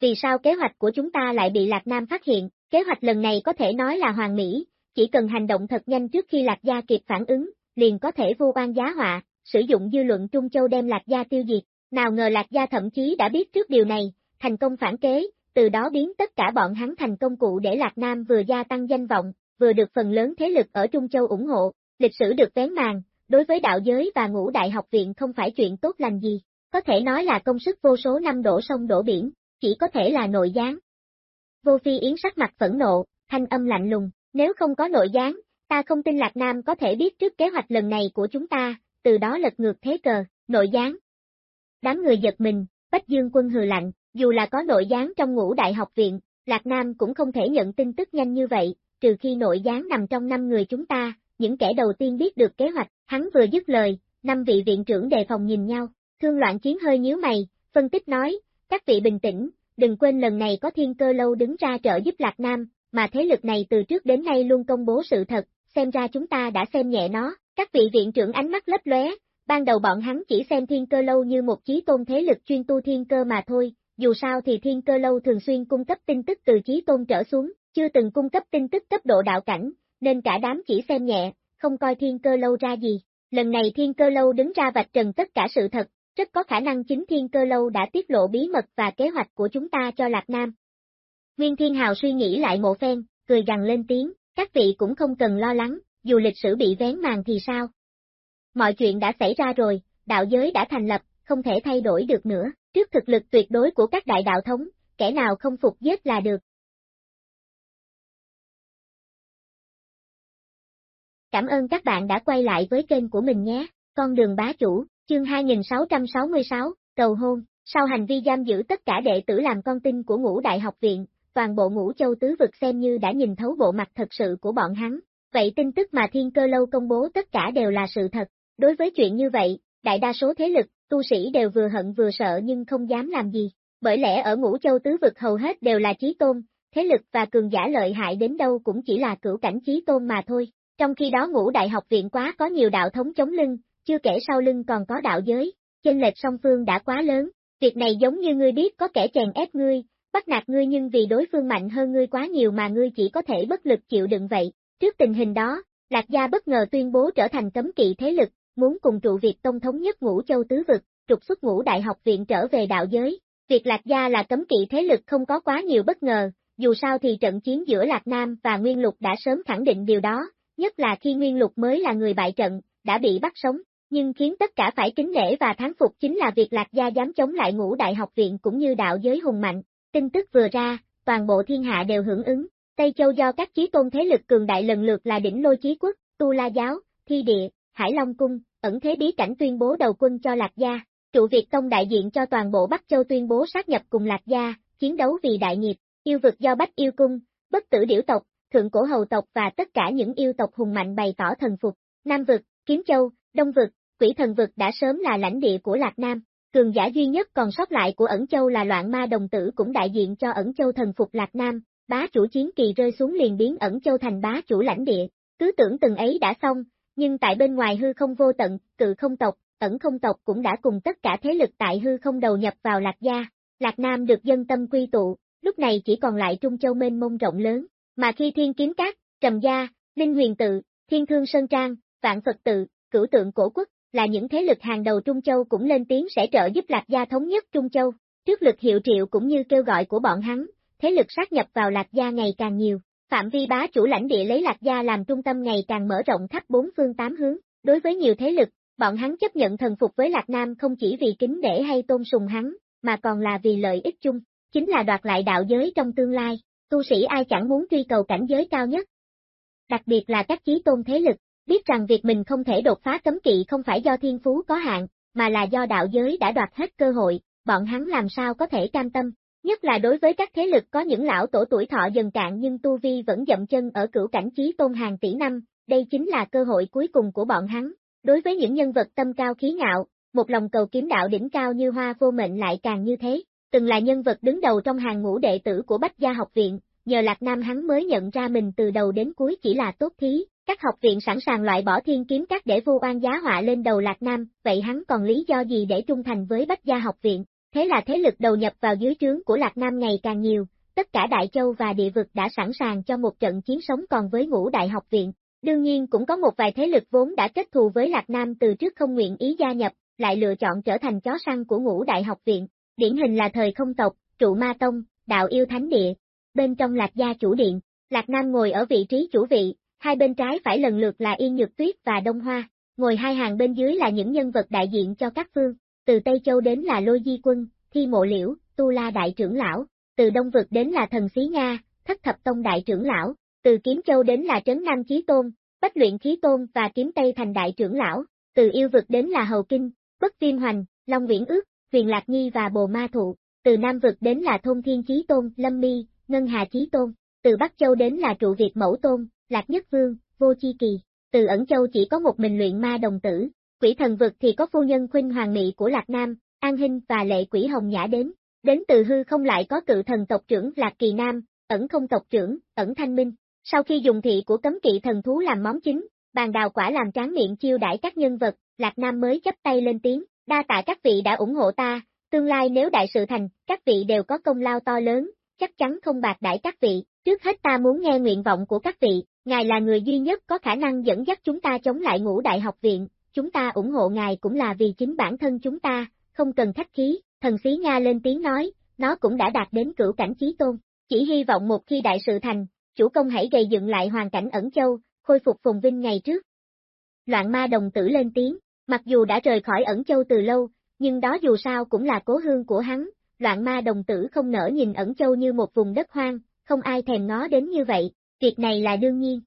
Speaker 1: Vì sao kế hoạch của chúng ta lại bị Lạc Nam phát hiện, kế hoạch lần này có thể nói là hoàn mỹ, chỉ cần hành động thật nhanh trước khi Lạc Gia kịp phản ứng, liền có thể vô oan giá họa, sử dụng dư luận Trung Châu đem Lạc Gia tiêu diệt, nào ngờ Lạc Gia thậm chí đã biết trước điều này, thành công phản kế, từ đó biến tất cả bọn hắn thành công cụ để Lạc Nam vừa gia tăng danh vọng, vừa được phần lớn thế lực ở Trung Châu ủng hộ, lịch sử được vén màn, đối với đạo giới và ngũ đại học viện không phải chuyện tốt lành gì, có thể nói là công sức vô số năm đổ sông đổ biển, chỉ có thể là nội gián. Vô phi yến sắc mặt phẫn nộ, thanh âm lạnh lùng, Nếu không có nội gián, ta không tin Lạc Nam có thể biết trước kế hoạch lần này của chúng ta, từ đó lật ngược thế cờ, nội gián. Đám người giật mình, Bách Dương quân hừ lạnh, dù là có nội gián trong ngũ đại học viện, Lạc Nam cũng không thể nhận tin tức nhanh như vậy, trừ khi nội gián nằm trong năm người chúng ta, những kẻ đầu tiên biết được kế hoạch, hắn vừa dứt lời, năm vị viện trưởng đề phòng nhìn nhau, thương loạn chiến hơi nhíu mày, phân tích nói, các vị bình tĩnh, đừng quên lần này có thiên cơ lâu đứng ra trợ giúp Lạc Nam, mà thế lực này từ trước đến nay luôn công bố sự thật, xem ra chúng ta đã xem nhẹ nó, các vị viện trưởng ánh mắt lấp lóe, ban đầu bọn hắn chỉ xem thiên cơ lâu như một chí tôn thế lực chuyên tu thiên cơ mà thôi, dù sao thì thiên cơ lâu thường xuyên cung cấp tin tức từ chí tôn trở xuống, chưa từng cung cấp tin tức cấp độ đạo cảnh, nên cả đám chỉ xem nhẹ, không coi thiên cơ lâu ra gì. Lần này thiên cơ lâu đứng ra vạch trần tất cả sự thật, rất có khả năng chính thiên cơ lâu đã tiết lộ bí mật và kế hoạch của chúng ta cho Lạc Nam. Nguyên Thiên Hào suy nghĩ lại một phen, cười gằn lên tiếng, các vị cũng không cần lo lắng, dù lịch sử bị vén màn thì sao. Mọi chuyện đã xảy ra rồi, đạo giới đã thành lập, không thể thay đổi được nữa, trước thực lực tuyệt đối của các đại đạo thống, kẻ nào không phục giết là được. Cảm ơn các bạn đã quay lại với kênh của mình nhé, con đường bá chủ, chương 2666, cầu hôn, sau hành vi giam giữ tất cả đệ tử làm con tin của ngũ đại học viện, toàn bộ ngũ châu tứ vực xem như đã nhìn thấu bộ mặt thật sự của bọn hắn. Vậy tin tức mà thiên cơ lâu công bố tất cả đều là sự thật. Đối với chuyện như vậy, đại đa số thế lực, tu sĩ đều vừa hận vừa sợ nhưng không dám làm gì. Bởi lẽ ở ngũ châu tứ vực hầu hết đều là trí tôn, thế lực và cường giả lợi hại đến đâu cũng chỉ là cửu cảnh trí tôn mà thôi. Trong khi đó ngũ đại học viện quá có nhiều đạo thống chống lưng, chưa kể sau lưng còn có đạo giới, chênh lệch song phương đã quá lớn. Việc này giống như ngươi biết có kẻ chèn ép ngươi, bắt nạt ngươi nhưng vì đối phương mạnh hơn ngươi quá nhiều mà ngươi chỉ có thể bất lực chịu đựng vậy. Trước tình hình đó, Lạc Gia bất ngờ tuyên bố trở thành cấm kỵ thế lực, muốn cùng trụ Việt Tông thống nhất ngũ châu tứ vực, trục xuất ngũ đại học viện trở về đạo giới. Việc Lạc Gia là cấm kỵ thế lực không có quá nhiều bất ngờ, dù sao thì trận chiến giữa Lạc Nam và Nguyên Lục đã sớm khẳng định điều đó, nhất là khi Nguyên Lục mới là người bại trận, đã bị bắt sống, nhưng khiến tất cả phải kính nể và thán phục chính là việc Lạc Gia dám chống lại ngũ đại học viện cũng như đạo giới hùng mạnh. Tin tức vừa ra, toàn bộ thiên hạ đều hưởng ứng, Tây Châu do các chí tôn thế lực cường đại lần lượt là đỉnh lôi chí quốc, Tu La Giáo, Thi Địa, Hải Long Cung, ẩn thế bí cảnh tuyên bố đầu quân cho Lạc Gia, trụ Việt Tông đại diện cho toàn bộ Bắc Châu tuyên bố sát nhập cùng Lạc Gia, chiến đấu vì đại nghiệp, yêu vực do Bách Yêu Cung, bất tử điểu tộc, thượng cổ hầu tộc và tất cả những yêu tộc hùng mạnh bày tỏ thần phục, Nam vực, Kiếm Châu, Đông vực, quỷ thần vực đã sớm là lãnh địa của Lạc Nam, cường giả duy nhất còn sót lại của ẩn châu là loạn ma đồng tử cũng đại diện cho ẩn châu thần phục Lạc Nam, bá chủ chiến kỳ rơi xuống liền biến ẩn châu thành bá chủ lãnh địa, cứ tưởng từng ấy đã xong, nhưng tại bên ngoài hư không vô tận, cự không tộc, ẩn không tộc cũng đã cùng tất cả thế lực tại hư không đầu nhập vào Lạc Gia, Lạc Nam được dân tâm quy tụ, lúc này chỉ còn lại Trung Châu mênh mông rộng lớn, mà khi Thiên Kiếm Cát, Trầm Gia, Linh Huyền Tự, Thiên Thương Sơn Trang, Vạn Phật Tự, Cửu Tượng Cổ Quốc, là những thế lực hàng đầu Trung Châu cũng lên tiếng sẽ trợ giúp Lạc Gia thống nhất Trung Châu, trước lực hiệu triệu cũng như kêu gọi của bọn hắn, thế lực sát nhập vào Lạc Gia ngày càng nhiều, phạm vi bá chủ lãnh địa lấy Lạc Gia làm trung tâm ngày càng mở rộng khắp bốn phương tám hướng, đối với nhiều thế lực, bọn hắn chấp nhận thần phục với Lạc Nam không chỉ vì kính để hay tôn sùng hắn, mà còn là vì lợi ích chung, chính là đoạt lại đạo giới trong tương lai, tu sĩ ai chẳng muốn truy cầu cảnh giới cao nhất. Đặc biệt là các chí tôn thế lực, biết rằng việc mình không thể đột phá cấm kỵ không phải do thiên phú có hạn, mà là do đạo giới đã đoạt hết cơ hội, bọn hắn làm sao có thể cam tâm, nhất là đối với các thế lực có những lão tổ tuổi thọ dần cạn nhưng tu vi vẫn dậm chân ở cửu cảnh chí tôn hàng tỷ năm, đây chính là cơ hội cuối cùng của bọn hắn. Đối với những nhân vật tâm cao khí ngạo, một lòng cầu kiếm đạo đỉnh cao như hoa vô mệnh lại càng như thế, từng là nhân vật đứng đầu trong hàng ngũ đệ tử của Bách Gia học viện, nhờ Lạc Nam hắn mới nhận ra mình từ đầu đến cuối chỉ là tốt thí, các học viện sẵn sàng loại bỏ thiên kiếm các để vu oan giá họa lên đầu Lạc Nam, vậy hắn còn lý do gì để trung thành với Bách Gia học viện? Thế là thế lực đầu nhập vào dưới trướng của Lạc Nam ngày càng nhiều, tất cả Đại Châu và địa vực đã sẵn sàng cho một trận chiến sống còn với ngũ đại học viện. Đương nhiên cũng có một vài thế lực vốn đã kết thù với Lạc Nam từ trước không nguyện ý gia nhập, lại lựa chọn trở thành chó săn của ngũ đại học viện. Điển hình là thời không tộc, trụ ma tông, đạo yêu thánh địa. Bên trong Lạc Gia chủ điện, Lạc Nam ngồi ở vị trí chủ vị, hai bên trái phải lần lượt là Yên Nhược Tuyết và Đông Hoa, ngồi hai hàng bên dưới là những nhân vật đại diện cho các phương, từ Tây Châu đến là Lôi Di Quân, Thi Mộ Liễu, Tu La Đại trưởng lão, từ Đông Vực đến là Thần Xí Nga, Thất Thập Tông Đại trưởng lão, từ Kiếm Châu đến là Trấn Nam Chí Tôn, Bách Luyện Khí Tôn và Kiếm Tây thành đại trưởng lão, từ yêu vực đến là Hầu Kinh, Bất Viêm Hoành, Long Viễn Ước, Huyền Lạc Nhi và Bồ Ma Thụ, từ Nam vực đến là Thôn Thiên Chí Tôn, Lâm Mi, Ngân Hà Chí Tôn, từ Bắc Châu đến là Trụ Việt Mẫu Tôn, Lạc Nhất Vương, Vô Chi Kỳ, từ Ẩn Châu chỉ có một mình luyện ma đồng tử, quỷ thần vực thì có phu nhân khuynh hoàng mỹ của Lạc Nam, An Hinh và lệ quỷ Hồng Nhã đến, đến từ hư không lại có cự thần tộc trưởng Lạc Kỳ Nam, ẩn không tộc trưởng, ẩn thanh minh. Sau khi dùng thị của cấm kỵ thần thú làm món chính, bàn đào quả làm tráng miệng chiêu đãi các nhân vật, Lạc Nam mới chấp tay lên tiếng, đa tạ các vị đã ủng hộ ta, tương lai nếu đại sự thành, các vị đều có công lao to lớn, chắc chắn không bạc đãi các vị, trước hết ta muốn nghe nguyện vọng của các vị, ngài là người duy nhất có khả năng dẫn dắt chúng ta chống lại ngũ đại học viện, chúng ta ủng hộ ngài cũng là vì chính bản thân chúng ta, không cần khách khí, thần xí Nga lên tiếng nói, nó cũng đã đạt đến cửu cảnh chí tôn, chỉ hy vọng một khi đại sự thành, chủ công hãy gây dựng lại hoàn cảnh ẩn châu, khôi phục phồn vinh ngày trước. Loạn ma đồng tử lên tiếng, mặc dù đã rời khỏi ẩn châu từ lâu, nhưng đó dù sao cũng là cố hương của hắn, loạn ma đồng tử không nở nhìn ẩn châu như một vùng đất hoang, không ai thèm ngó đến như vậy, việc này là đương nhiên.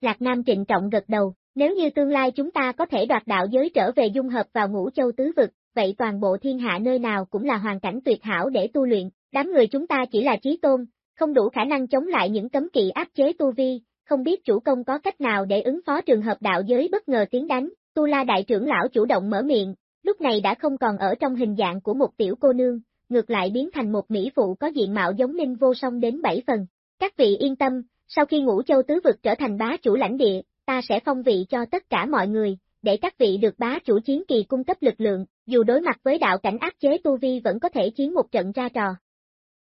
Speaker 1: Lạc Nam trịnh trọng gật đầu, nếu như tương lai chúng ta có thể đoạt đạo giới trở về dung hợp vào ngũ châu tứ vực, vậy toàn bộ thiên hạ nơi nào cũng là hoàn cảnh tuyệt hảo để tu luyện, đám người chúng ta chỉ là trí tôn, không đủ khả năng chống lại những cấm kỵ áp chế tu vi, không biết chủ công có cách nào để ứng phó trường hợp đạo giới bất ngờ tiến đánh, Tu La đại trưởng lão chủ động mở miệng, lúc này đã không còn ở trong hình dạng của một tiểu cô nương, ngược lại biến thành một mỹ phụ có diện mạo giống Ninh Vô Song đến bảy phần. Các vị yên tâm, sau khi ngũ châu tứ vực trở thành bá chủ lãnh địa, ta sẽ phong vị cho tất cả mọi người, để các vị được bá chủ chiến kỳ cung cấp lực lượng, dù đối mặt với đạo cảnh áp chế tu vi vẫn có thể chiến một trận ra trò.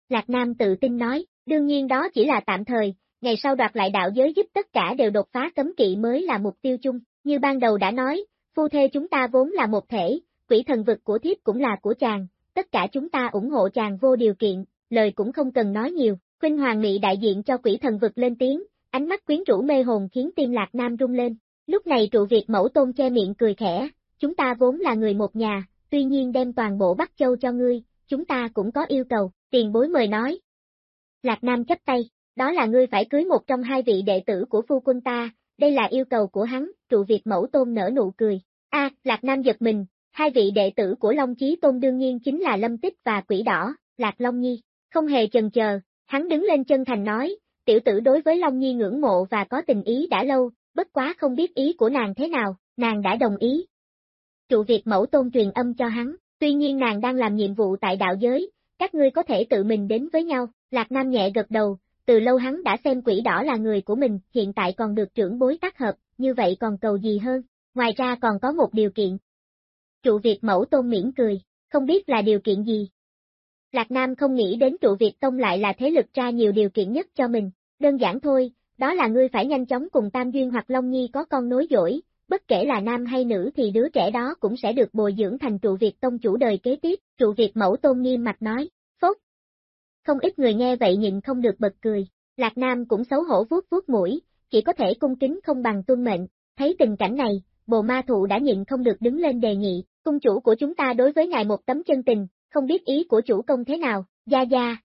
Speaker 1: Lạc Nam tự tin nói, đương nhiên đó chỉ là tạm thời, ngày sau đoạt lại đạo giới giúp tất cả đều đột phá cấm kỵ mới là mục tiêu chung, như ban đầu đã nói, phu thê chúng ta vốn là một thể, quỷ thần vực của thiếp cũng là của chàng, tất cả chúng ta ủng hộ chàng vô điều kiện, lời cũng không cần nói nhiều, Khuynh Hoàng Nghị đại diện cho quỷ thần vực lên tiếng, ánh mắt quyến rũ mê hồn khiến tim Lạc Nam rung lên, lúc này trụ Việt mẫu tôn che miệng cười khẽ, chúng ta vốn là người một nhà, tuy nhiên đem toàn bộ Bắc Châu cho ngươi, chúng ta cũng có yêu cầu, tiền bối mời nói. Lạc Nam chấp tay, đó là ngươi phải cưới một trong hai vị đệ tử của phu quân ta, đây là yêu cầu của hắn, trụ Việt mẫu tôn nở nụ cười. A, Lạc Nam giật mình, hai vị đệ tử của Long Chí Tôn đương nhiên chính là Lâm Tích và Quỷ Đỏ, Lạc Long Nhi. Không hề chần chờ, hắn đứng lên chân thành nói, tiểu tử đối với Long Nhi ngưỡng mộ và có tình ý đã lâu, bất quá không biết ý của nàng thế nào, nàng đã đồng ý. Trụ Việt mẫu tôn truyền âm cho hắn, tuy nhiên nàng đang làm nhiệm vụ tại đạo giới, các ngươi có thể tự mình đến với nhau, Lạc Nam nhẹ gật đầu, từ lâu hắn đã xem quỷ đỏ là người của mình, hiện tại còn được trưởng bối tác hợp, như vậy còn cầu gì hơn, ngoài ra còn có một điều kiện. Trụ Việt mẫu tôn miễn cười, không biết là điều kiện gì. Lạc Nam không nghĩ đến trụ Việt Tông lại là thế lực ra nhiều điều kiện nhất cho mình, đơn giản thôi, đó là ngươi phải nhanh chóng cùng Tam Duyên hoặc Long Nhi có con nối dõi, bất kể là nam hay nữ thì đứa trẻ đó cũng sẽ được bồi dưỡng thành trụ Việt Tông chủ đời kế tiếp, trụ Việt mẫu tôn nghiêm mặt nói. Không ít người nghe vậy nhịn không được bật cười, Lạc Nam cũng xấu hổ vuốt vuốt mũi, chỉ có thể cung kính không bằng tuân mệnh, thấy tình cảnh này, bồ ma thụ đã nhịn không được đứng lên đề nghị, cung chủ của chúng ta đối với ngài một tấm chân tình, không biết ý của chủ công thế nào, gia gia.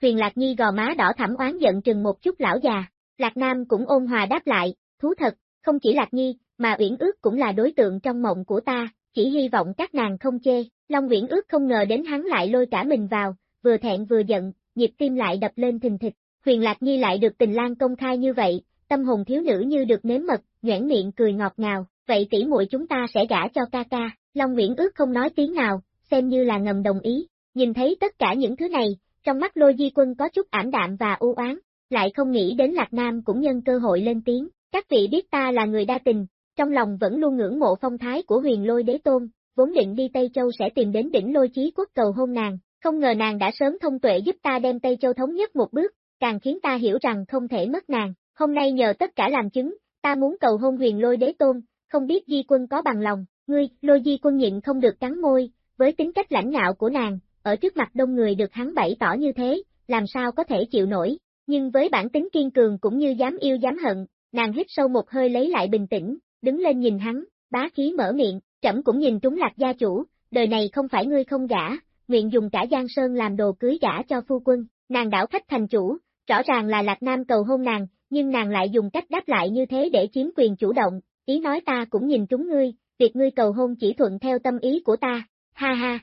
Speaker 1: Huyền Lạc Nhi gò má đỏ thẳm oán giận trừng một chút lão già, Lạc Nam cũng ôn hòa đáp lại, thú thật, không chỉ Lạc Nhi, mà Uyển ước cũng là đối tượng trong mộng của ta, chỉ hy vọng các nàng không chê, Long Uyển ước không ngờ đến hắn lại lôi cả mình vào, vừa thẹn vừa giận, nhịp tim lại đập lên thình thịch, Huyền Lạc Nhi lại được tình lang công khai như vậy, tâm hồn thiếu nữ như được nếm mật, nhoảng miệng cười ngọt ngào, vậy tỷ muội chúng ta sẽ gả cho ca ca, Long Nguyễn ước không nói tiếng nào, xem như là ngầm đồng ý, nhìn thấy tất cả những thứ này, trong mắt lôi di quân có chút ảm đạm và u oán, lại không nghĩ đến Lạc Nam cũng nhân cơ hội lên tiếng, các vị biết ta là người đa tình, trong lòng vẫn luôn ngưỡng mộ phong thái của huyền lôi đế tôn, vốn định đi Tây Châu sẽ tìm đến đỉnh lôi chí quốc cầu hôn nàng, không ngờ nàng đã sớm thông tuệ giúp ta đem Tây Châu thống nhất một bước, càng khiến ta hiểu rằng không thể mất nàng, hôm nay nhờ tất cả làm chứng, ta muốn cầu hôn huyền lôi đế tôn, không biết di quân có bằng lòng, ngươi, lôi di quân nhịn không được cắn môi, với tính cách lãnh ngạo của nàng, ở trước mặt đông người được hắn bày tỏ như thế, làm sao có thể chịu nổi, nhưng với bản tính kiên cường cũng như dám yêu dám hận, nàng hít sâu một hơi lấy lại bình tĩnh, đứng lên nhìn hắn, bá khí mở miệng, trẫm cũng nhìn trúng lạc gia chủ, đời này không phải ngươi không gả, nguyện dùng cả Giang Sơn làm đồ cưới gả cho phu quân, nàng đảo khách thành chủ, rõ ràng là Lạc Nam cầu hôn nàng, nhưng nàng lại dùng cách đáp lại như thế để chiếm quyền chủ động, ý nói ta cũng nhìn trúng ngươi, việc ngươi cầu hôn chỉ thuận theo tâm ý của ta, ha ha.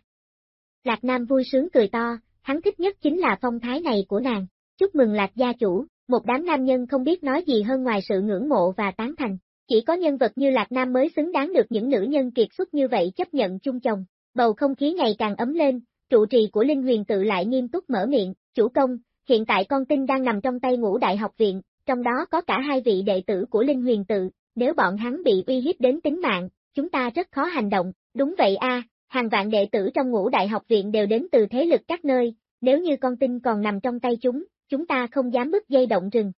Speaker 1: Lạc Nam vui sướng cười to, hắn thích nhất chính là phong thái này của nàng, chúc mừng Lạc gia chủ, một đám nam nhân không biết nói gì hơn ngoài sự ngưỡng mộ và tán thành, chỉ có nhân vật như Lạc Nam mới xứng đáng được những nữ nhân kiệt xuất như vậy chấp nhận chung chồng, bầu không khí ngày càng ấm lên, trụ trì của Linh Huyền tự lại nghiêm túc mở miệng, chủ công, hiện tại con tin đang nằm trong tay ngũ đại học viện, trong đó có cả hai vị đệ tử của Linh Huyền tự, nếu bọn hắn bị uy hiếp đến tính mạng, chúng ta rất khó hành động, đúng vậy a, hàng vạn đệ tử trong ngũ đại học viện đều đến từ thế lực các nơi, nếu như con tin còn nằm trong tay chúng, chúng ta không dám bước dây động rừng.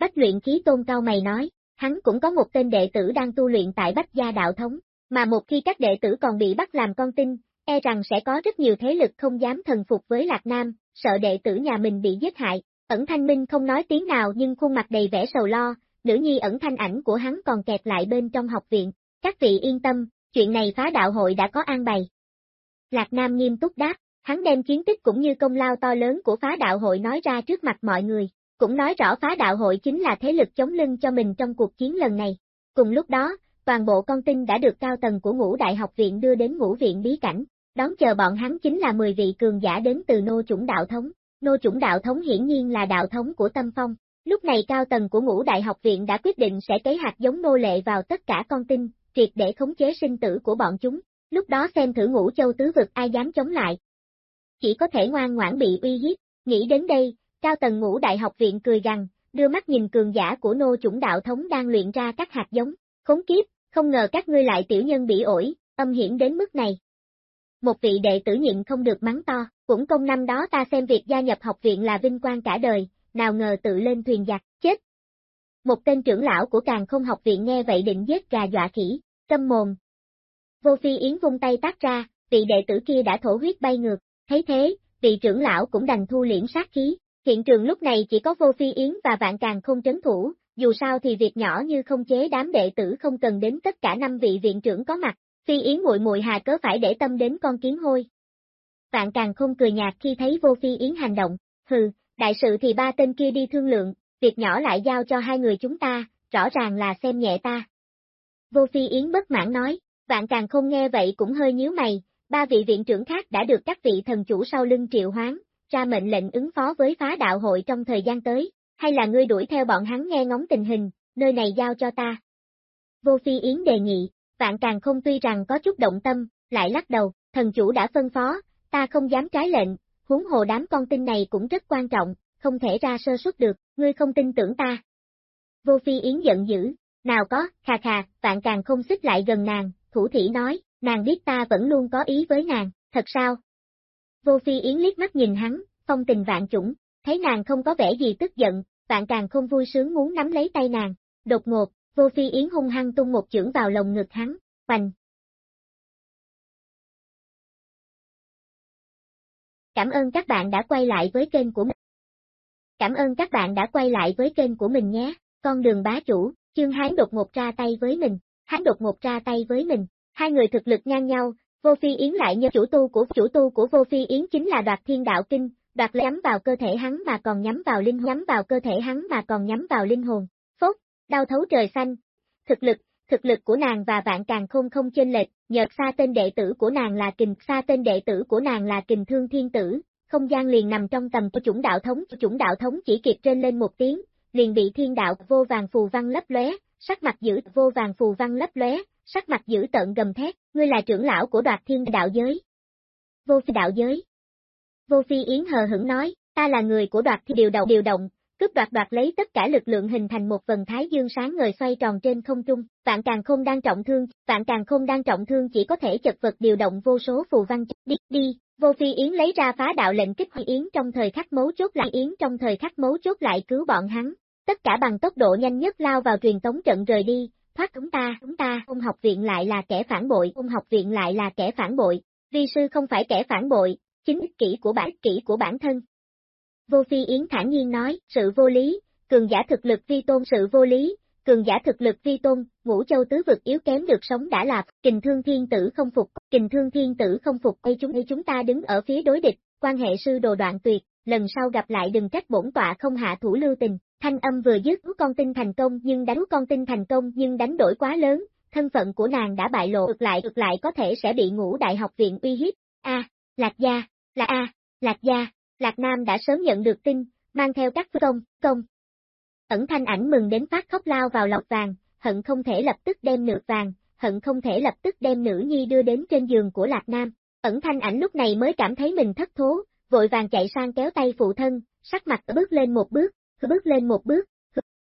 Speaker 1: Bách luyện khí tôn cao mày nói, hắn cũng có một tên đệ tử đang tu luyện tại Bách Gia Đạo Thống, mà một khi các đệ tử còn bị bắt làm con tin, e rằng sẽ có rất nhiều thế lực không dám thần phục với Lạc Nam, sợ đệ tử nhà mình bị giết hại. Ẩn Thanh Minh không nói tiếng nào nhưng khuôn mặt đầy vẻ sầu lo, nữ nhi ẩn thanh ảnh của hắn còn kẹt lại bên trong học viện. Các vị yên tâm, chuyện này phá đạo hội đã có an bày. Lạc Nam nghiêm túc đáp, hắn đem kiến tích cũng như công lao to lớn của phá đạo hội nói ra trước mặt mọi người, cũng nói rõ phá đạo hội chính là thế lực chống lưng cho mình trong cuộc chiến lần này. Cùng lúc đó, toàn bộ con tin đã được cao tầng của ngũ đại học viện đưa đến ngũ viện bí cảnh, đón chờ bọn hắn chính là 10 vị cường giả đến từ nô chủng đạo thống. Nô chủng đạo thống hiển nhiên là đạo thống của Tâm Phong. Lúc này cao tầng của ngũ đại học viện đã quyết định sẽ cấy hạt giống nô lệ vào tất cả con tin, triệt để khống chế sinh tử của bọn chúng, lúc đó xem thử ngũ châu tứ vực ai dám chống lại. Chỉ có thể ngoan ngoãn bị uy hiếp, nghĩ đến đây, cao tầng ngũ đại học viện cười rằng, đưa mắt nhìn cường giả của nô chủng đạo thống đang luyện ra các hạt giống, khốn kiếp, không ngờ các ngươi lại tiểu nhân bị ổi, âm hiểm đến mức này. Một vị đệ tử nhịn không được mắng to, cũng công năm đó ta xem việc gia nhập học viện là vinh quang cả đời, nào ngờ tự lên thuyền giặc, chết. Một tên trưởng lão của càng không học viện nghe vậy định giết gà dọa khỉ, câm mồm. Vô phi yến vung tay tác ra, vị đệ tử kia đã thổ huyết bay ngược, thấy thế, vị trưởng lão cũng đành thu liễn sát khí, hiện trường lúc này chỉ có vô phi yến và vạn càng không trấn thủ, dù sao thì việc nhỏ như không chế đám đệ tử không cần đến tất cả năm vị viện trưởng có mặt, phi yến muội muội hà cớ phải để tâm đến con kiến hôi. Vạn càng không cười nhạt khi thấy vô phi yến hành động, hừ, đại sự thì ba tên kia đi thương lượng, việc nhỏ lại giao cho hai người chúng ta, rõ ràng là xem nhẹ ta. Vô phi yến bất mãn nói, vạn càng không nghe vậy cũng hơi nhíu mày, ba vị viện trưởng khác đã được các vị thần chủ sau lưng triệu hoán, ra mệnh lệnh ứng phó với phá đạo hội trong thời gian tới, hay là ngươi đuổi theo bọn hắn nghe ngóng tình hình, nơi này giao cho ta. Vô Phi Yến đề nghị, vạn càng không tuy rằng có chút động tâm, lại lắc đầu, thần chủ đã phân phó, ta không dám trái lệnh, huống hồ đám con tin này cũng rất quan trọng, không thể ra sơ suất được, ngươi không tin tưởng ta. Vô Phi Yến giận dữ, nào có, khà khà, vạn càng không xích lại gần nàng, thủ thỉ nói, nàng biết ta vẫn luôn có ý với nàng, thật sao? Vô Phi Yến liếc mắt nhìn hắn, phong tình vạn chủng, thấy nàng không có vẻ gì tức giận, vạn càng không vui sướng muốn nắm lấy tay nàng, đột ngột, Vô Phi Yến hung hăng tung một chưởng vào lồng ngực hắn, bành. Cảm ơn các bạn đã quay lại với kênh của mình. Cảm ơn các bạn đã quay lại với kênh của mình nhé, con đường bá chủ, chương hán đột ngột ra tay với mình, hắn đột ngột ra tay với mình, hai người thực lực ngang nhau, Vô Phi Yến lại như chủ tu của chủ tu của Vô Phi Yến chính là đoạt thiên đạo kinh, đoạt nhắm vào cơ thể hắn mà còn nhắm vào linh nhắm vào cơ thể hắn mà còn nhắm vào linh hồn. Đau thấu trời xanh. Thực lực, thực lực của nàng và vạn càng không không chênh lệch, nhợt xa tên đệ tử của nàng là kình, xa tên đệ tử của nàng là kình thương thiên tử, không gian liền nằm trong tầm của chủng đạo thống, chủng đạo thống chỉ kịp trên lên một tiếng, liền bị thiên đạo vô vàng phù văn lấp lóe, sắc mặt giữ vô vàng phù văn lấp lóe, sắc mặt giữ tận gầm thét, ngươi là trưởng lão của đoạt thiên đạo giới. Vô phi đạo giới. Vô phi yến hờ hững nói, ta là người của đoạt thiên điều động điều động, cướp đoạt đoạt lấy tất cả lực lượng hình thành một vần thái dương sáng ngời xoay tròn trên không trung, vạn càng không đang trọng thương, vạn càng không đang trọng thương chỉ có thể chật vật điều động vô số phù văn, đi, đi, vô phi yến lấy ra phá đạo lệnh kích huy yến trong thời khắc mấu chốt lại yến trong thời khắc mấu chốt lại cứu bọn hắn, tất cả bằng tốc độ nhanh nhất lao vào truyền tống trận rời đi, thoát chúng ta, chúng ta, ung học viện lại là kẻ phản bội, ung học viện lại là kẻ phản bội, vi sư không phải kẻ phản bội, chính ích kỷ của bản kỷ của bản thân. Vô Phi Yến thản nhiên nói, sự vô lý, cường giả thực lực vi tôn sự vô lý, cường giả thực lực vi tôn, ngũ châu tứ vực yếu kém được sống đã là, kình thương thiên tử không phục, kình thương thiên tử không phục, đây chúng, đây chúng ta đứng ở phía đối địch, quan hệ sư đồ đoạn tuyệt, lần sau gặp lại đừng trách bổn tọa không hạ thủ lưu tình, thanh âm vừa dứt con tin thành công nhưng đánh con tin thành công nhưng đánh đổi quá lớn, thân phận của nàng đã bại lộ, ngược lại ngược lại có thể sẽ bị ngũ đại học viện uy hiếp. A, Lạc Gia, là A, Lạc Gia, Lạc Nam đã sớm nhận được tin, mang theo các công, công. Ẩn thanh ảnh mừng đến phát khóc lao vào lọc vàng, hận không thể lập tức đem nửa vàng, hận không thể lập tức đem nữ nhi đưa đến trên giường của Lạc Nam. Ẩn thanh ảnh lúc này mới cảm thấy mình thất thố, vội vàng chạy sang kéo tay phụ thân, sắc mặt bước lên một bước, bước lên một bước,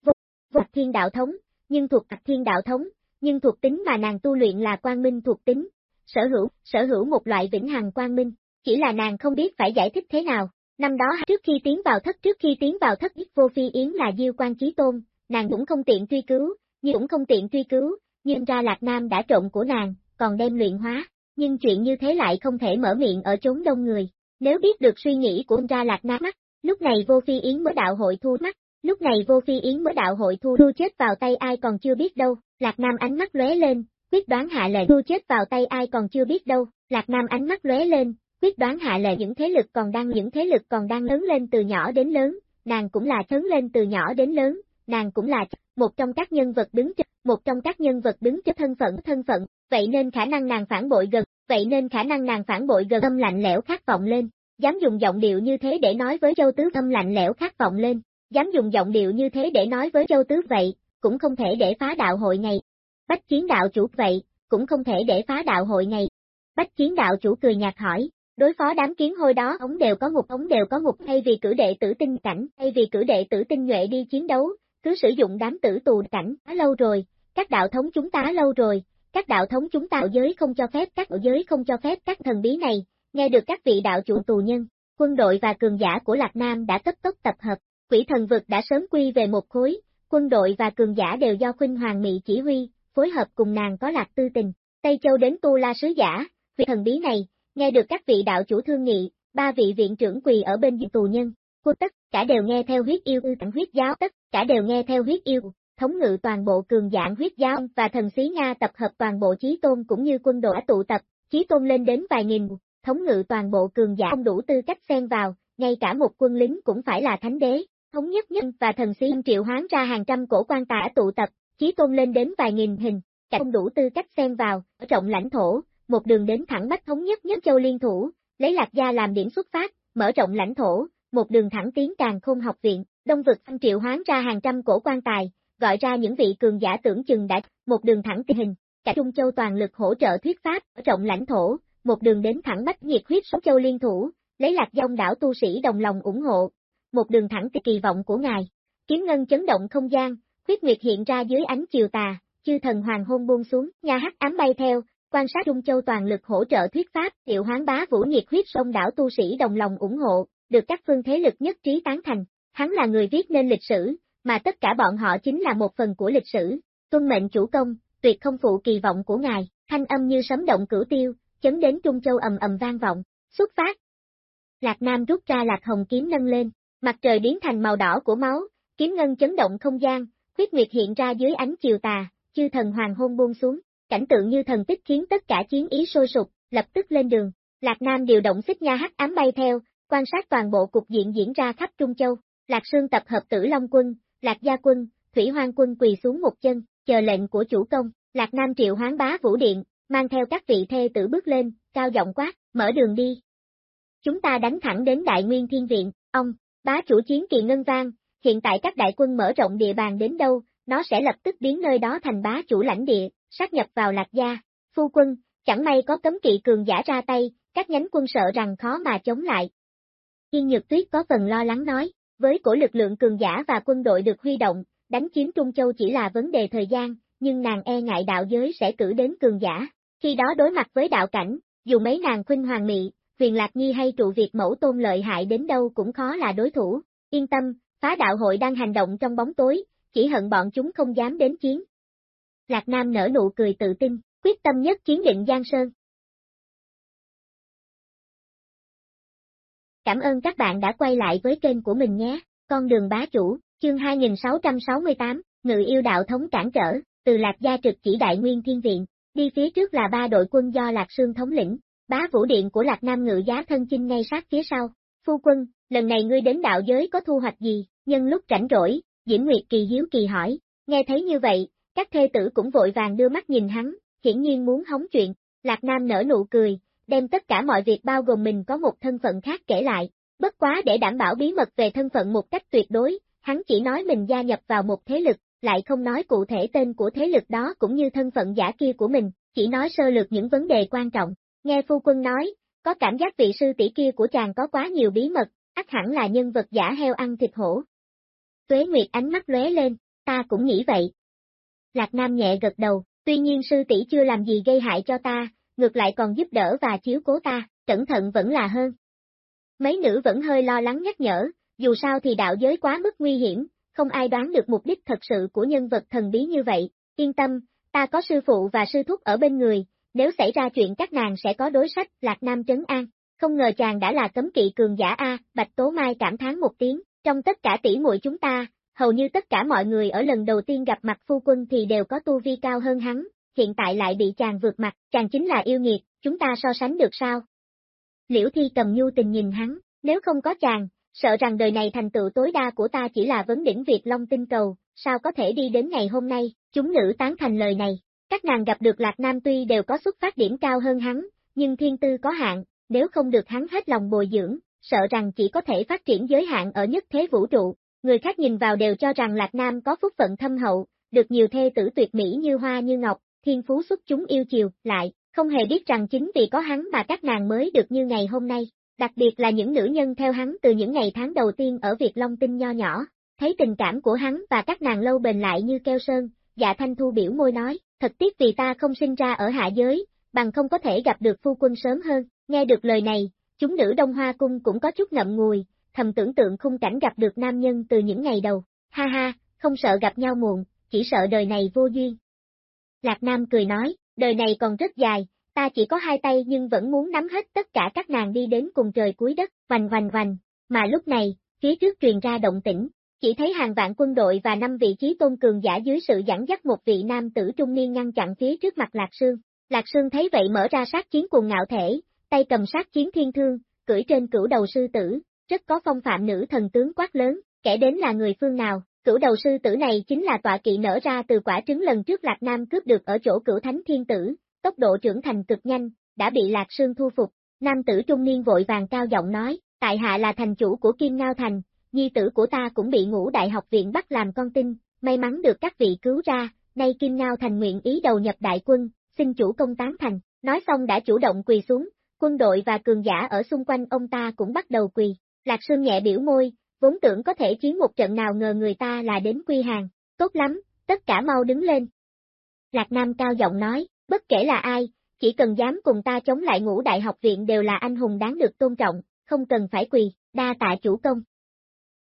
Speaker 1: vô, vô thiên đạo thống, nhưng thuộc thiên đạo thống, nhưng thuộc tính mà nàng tu luyện là quang minh thuộc tính, sở hữu, sở hữu một loại vĩnh hằng quang minh, chỉ là nàng không biết phải giải thích thế nào. Năm đó trước khi tiến vào thất trước khi tiến vào thất biết vô phi yến là diêu quan trí tôn, nàng cũng không tiện truy cứu, nhưng cũng không tiện truy cứu, nhưng ra Lạc Nam đã trộn của nàng, còn đem luyện hóa, nhưng chuyện như thế lại không thể mở miệng ở chốn đông người. Nếu biết được suy nghĩ của ra Lạc Nam mắt, lúc này vô phi yến mới đạo hội thu mắt, lúc này vô phi yến mới đạo hội thu thu chết vào tay ai còn chưa biết đâu, Lạc Nam ánh mắt lóe lên, quyết đoán hạ lệnh thu chết vào tay ai còn chưa biết đâu, Lạc Nam ánh mắt lóe lên, quyết đoán hạ lệ những thế lực còn đang những thế lực còn đang lớn lên từ nhỏ đến lớn, nàng cũng là lớn lên từ nhỏ đến lớn, nàng cũng là một trong các nhân vật đứng cho, một trong các nhân vật đứng chấp thân phận thân phận, vậy nên khả năng nàng phản bội gần, vậy nên khả năng nàng phản bội gần âm lạnh lẽo khát vọng lên, dám dùng giọng điệu như thế để nói với Châu Tứ âm lạnh lẽo khát vọng lên, dám dùng giọng điệu như thế để nói với Châu Tứ vậy, cũng không thể để phá đạo hội ngày. Bách chiến đạo chủ vậy, cũng không thể để phá đạo hội ngày. Bách chiến đạo chủ cười nhạt hỏi, đối phó đám kiến hôi đó ống đều có ngục ống đều có ngục thay vì cử đệ tử tinh cảnh, thay vì cử đệ tử tinh nhuệ đi chiến đấu, cứ sử dụng đám tử tù cảnh, đã lâu rồi, các đạo thống chúng ta lâu rồi, các đạo thống chúng ta giới không cho phép các giới không cho phép các thần bí này, nghe được các vị đạo chủ tù nhân, quân đội và cường giả của Lạc Nam đã cấp tốc tập hợp, quỷ thần vực đã sớm quy về một khối, quân đội và cường giả đều do Khuynh Hoàng Mỹ chỉ huy, phối hợp cùng nàng có lạc tư tình, Tây Châu đến Tu La Sứ Giả, vị thần bí này, nghe được các vị đạo chủ thương nghị, ba vị viện trưởng quỳ ở bên tù nhân, cô tất cả đều nghe theo huyết yêu ư huyết giáo, tất cả đều nghe theo huyết yêu, thống ngự toàn bộ cường dạng huyết giáo và thần xí Nga tập hợp toàn bộ trí tôn cũng như quân đội tụ tập, trí tôn lên đến vài nghìn, thống ngự toàn bộ cường giả không đủ tư cách xen vào, ngay cả một quân lính cũng phải là thánh đế, thống nhất nhất và thần xí triệu hoán ra hàng trăm cổ quan tả tụ tập, trí tôn lên đến vài nghìn hình, cả không đủ tư cách xen vào, ở trọng lãnh thổ, một đường đến thẳng bách thống nhất nhất châu liên thủ, lấy lạc gia làm điểm xuất phát, mở rộng lãnh thổ, một đường thẳng tiến càng khôn học viện, đông vực anh triệu hoán ra hàng trăm cổ quan tài, gọi ra những vị cường giả tưởng chừng đã, một đường thẳng tình hình, cả Trung Châu toàn lực hỗ trợ thuyết pháp, mở rộng lãnh thổ, một đường đến thẳng bách nhiệt huyết số châu liên thủ, lấy lạc dông đảo tu sĩ đồng lòng ủng hộ, một đường thẳng kỳ vọng của ngài, kiếm ngân chấn động không gian, khuyết nguyệt hiện ra dưới ánh chiều tà, chư thần hoàng hôn buông xuống, nhà hắc ám bay theo, quan sát Trung Châu toàn lực hỗ trợ thuyết pháp, hiệu hoán bá vũ nhiệt huyết sông đảo tu sĩ đồng lòng ủng hộ, được các phương thế lực nhất trí tán thành, hắn là người viết nên lịch sử, mà tất cả bọn họ chính là một phần của lịch sử, tuân mệnh chủ công, tuyệt không phụ kỳ vọng của ngài, thanh âm như sấm động cửu tiêu, chấn đến Trung Châu ầm ầm vang vọng, xuất phát. Lạc Nam rút ra lạc hồng kiếm nâng lên, mặt trời biến thành màu đỏ của máu, kiếm ngân chấn động không gian, huyết nguyệt hiện ra dưới ánh chiều tà, chư thần hoàng hôn buông xuống, cảnh tượng như thần tích khiến tất cả chiến ý sôi sục, lập tức lên đường. Lạc Nam điều động xích nha hắc ám bay theo, quan sát toàn bộ cục diện diễn ra khắp Trung Châu. Lạc Sương tập hợp Tử Long quân, Lạc Gia quân, Thủy Hoang quân quỳ xuống một chân, chờ lệnh của chủ công. Lạc Nam triệu hoán bá vũ điện, mang theo các vị thê tử bước lên, cao giọng quát, mở đường đi. Chúng ta đánh thẳng đến Đại Nguyên Thiên Viện, ông, bá chủ chiến kỳ ngân vang, hiện tại các đại quân mở rộng địa bàn đến đâu, nó sẽ lập tức biến nơi đó thành bá chủ lãnh địa, sát nhập vào lạc gia. Phu quân, chẳng may có cấm kỵ cường giả ra tay, các nhánh quân sợ rằng khó mà chống lại. Yên Nhược Tuyết có phần lo lắng nói, với cổ lực lượng cường giả và quân đội được huy động, đánh chiếm Trung Châu chỉ là vấn đề thời gian, nhưng nàng e ngại đạo giới sẽ cử đến cường giả. Khi đó đối mặt với đạo cảnh, dù mấy nàng khuynh hoàng mị, huyền lạc nhi hay trụ việc mẫu tôn lợi hại đến đâu cũng khó là đối thủ. Yên tâm, phá đạo hội đang hành động trong bóng tối, chỉ hận bọn chúng không dám đến chiến. Lạc Nam nở nụ cười tự tin, quyết tâm nhất chiến định Giang Sơn. Cảm ơn các bạn đã quay lại với kênh của mình nhé, con đường bá chủ, chương 2668, ngự yêu đạo thống cản trở, từ Lạc Gia trực chỉ Đại Nguyên Thiên Viện, đi phía trước là ba đội quân do Lạc Sương thống lĩnh, bá vũ điện của Lạc Nam ngự giá thân chinh ngay sát phía sau. Phu quân, lần này ngươi đến đạo giới có thu hoạch gì, nhân lúc rảnh rỗi, Diễm Nguyệt Kỳ hiếu kỳ hỏi, nghe thấy như vậy, các thê tử cũng vội vàng đưa mắt nhìn hắn, hiển nhiên muốn hóng chuyện, Lạc Nam nở nụ cười, đem tất cả mọi việc bao gồm mình có một thân phận khác kể lại, bất quá để đảm bảo bí mật về thân phận một cách tuyệt đối, hắn chỉ nói mình gia nhập vào một thế lực, lại không nói cụ thể tên của thế lực đó cũng như thân phận giả kia của mình, chỉ nói sơ lược những vấn đề quan trọng. Nghe phu quân nói, có cảm giác vị sư tỷ kia của chàng có quá nhiều bí mật, ắt hẳn là nhân vật giả heo ăn thịt hổ. Tuế Nguyệt ánh mắt lóe lên, ta cũng nghĩ vậy. Lạc Nam nhẹ gật đầu, tuy nhiên sư tỷ chưa làm gì gây hại cho ta, ngược lại còn giúp đỡ và chiếu cố ta, cẩn thận vẫn là hơn. Mấy nữ vẫn hơi lo lắng nhắc nhở, dù sao thì đạo giới quá mức nguy hiểm, không ai đoán được mục đích thật sự của nhân vật thần bí như vậy, yên tâm, ta có sư phụ và sư thúc ở bên người, nếu xảy ra chuyện các nàng sẽ có đối sách, Lạc Nam trấn an, không ngờ chàng đã là cấm kỵ cường giả A, Bạch Tố Mai cảm thán một tiếng, trong tất cả tỷ muội chúng ta, hầu như tất cả mọi người ở lần đầu tiên gặp mặt phu quân thì đều có tu vi cao hơn hắn, hiện tại lại bị chàng vượt mặt, chàng chính là yêu nghiệt, chúng ta so sánh được sao? Liễu Thi cầm nhu tình nhìn hắn, nếu không có chàng, sợ rằng đời này thành tựu tối đa của ta chỉ là vấn đỉnh Việt Long tinh cầu, sao có thể đi đến ngày hôm nay, chúng nữ tán thành lời này. Các nàng gặp được Lạc Nam tuy đều có xuất phát điểm cao hơn hắn, nhưng thiên tư có hạn, nếu không được hắn hết lòng bồi dưỡng, sợ rằng chỉ có thể phát triển giới hạn ở nhất thế vũ trụ. Người khác nhìn vào đều cho rằng Lạc Nam có phúc phận thâm hậu, được nhiều thê tử tuyệt mỹ như hoa như ngọc, thiên phú xuất chúng yêu chiều, lại, không hề biết rằng chính vì có hắn mà các nàng mới được như ngày hôm nay. Đặc biệt là những nữ nhân theo hắn từ những ngày tháng đầu tiên ở Việt Long Tinh nho nhỏ, thấy tình cảm của hắn và các nàng lâu bền lại như keo sơn, dạ thanh thu biểu môi nói, thật tiếc vì ta không sinh ra ở hạ giới, bằng không có thể gặp được phu quân sớm hơn, nghe được lời này, chúng nữ Đông Hoa Cung cũng có chút ngậm ngùi, thầm tưởng tượng khung cảnh gặp được nam nhân từ những ngày đầu, ha ha, không sợ gặp nhau muộn, chỉ sợ đời này vô duyên. Lạc Nam cười nói, đời này còn rất dài, ta chỉ có hai tay nhưng vẫn muốn nắm hết tất cả các nàng đi đến cùng trời cuối đất, vành vành vành, mà lúc này, phía trước truyền ra động tĩnh, chỉ thấy hàng vạn quân đội và năm vị trí tôn cường giả dưới sự dẫn dắt một vị nam tử trung niên ngăn chặn phía trước mặt Lạc Sương. Lạc Sương thấy vậy mở ra sát chiến cùng ngạo thể, tay cầm sát chiến thiên thương, cưỡi trên cửu đầu sư tử, rất có phong phạm nữ thần tướng quát lớn, kẻ đến là người phương nào, cửu đầu sư tử này chính là tọa kỵ nở ra từ quả trứng lần trước Lạc Nam cướp được ở chỗ cửu thánh thiên tử, tốc độ trưởng thành cực nhanh, đã bị Lạc Sương thu phục, nam tử trung niên vội vàng cao giọng nói, tại hạ là thành chủ của Kim Ngao Thành, nhi tử của ta cũng bị ngũ đại học viện bắt làm con tin, may mắn được các vị cứu ra, nay Kim Ngao Thành nguyện ý đầu nhập đại quân, xin chủ công tán thành, nói xong đã chủ động quỳ xuống, quân đội và cường giả ở xung quanh ông ta cũng bắt đầu quỳ, Lạc Sương nhẹ biểu môi, vốn tưởng có thể chiến một trận nào ngờ người ta là đến quy hàng, tốt lắm, tất cả mau đứng lên. Lạc Nam cao giọng nói, bất kể là ai, chỉ cần dám cùng ta chống lại ngũ đại học viện đều là anh hùng đáng được tôn trọng, không cần phải quỳ, đa tạ chủ công.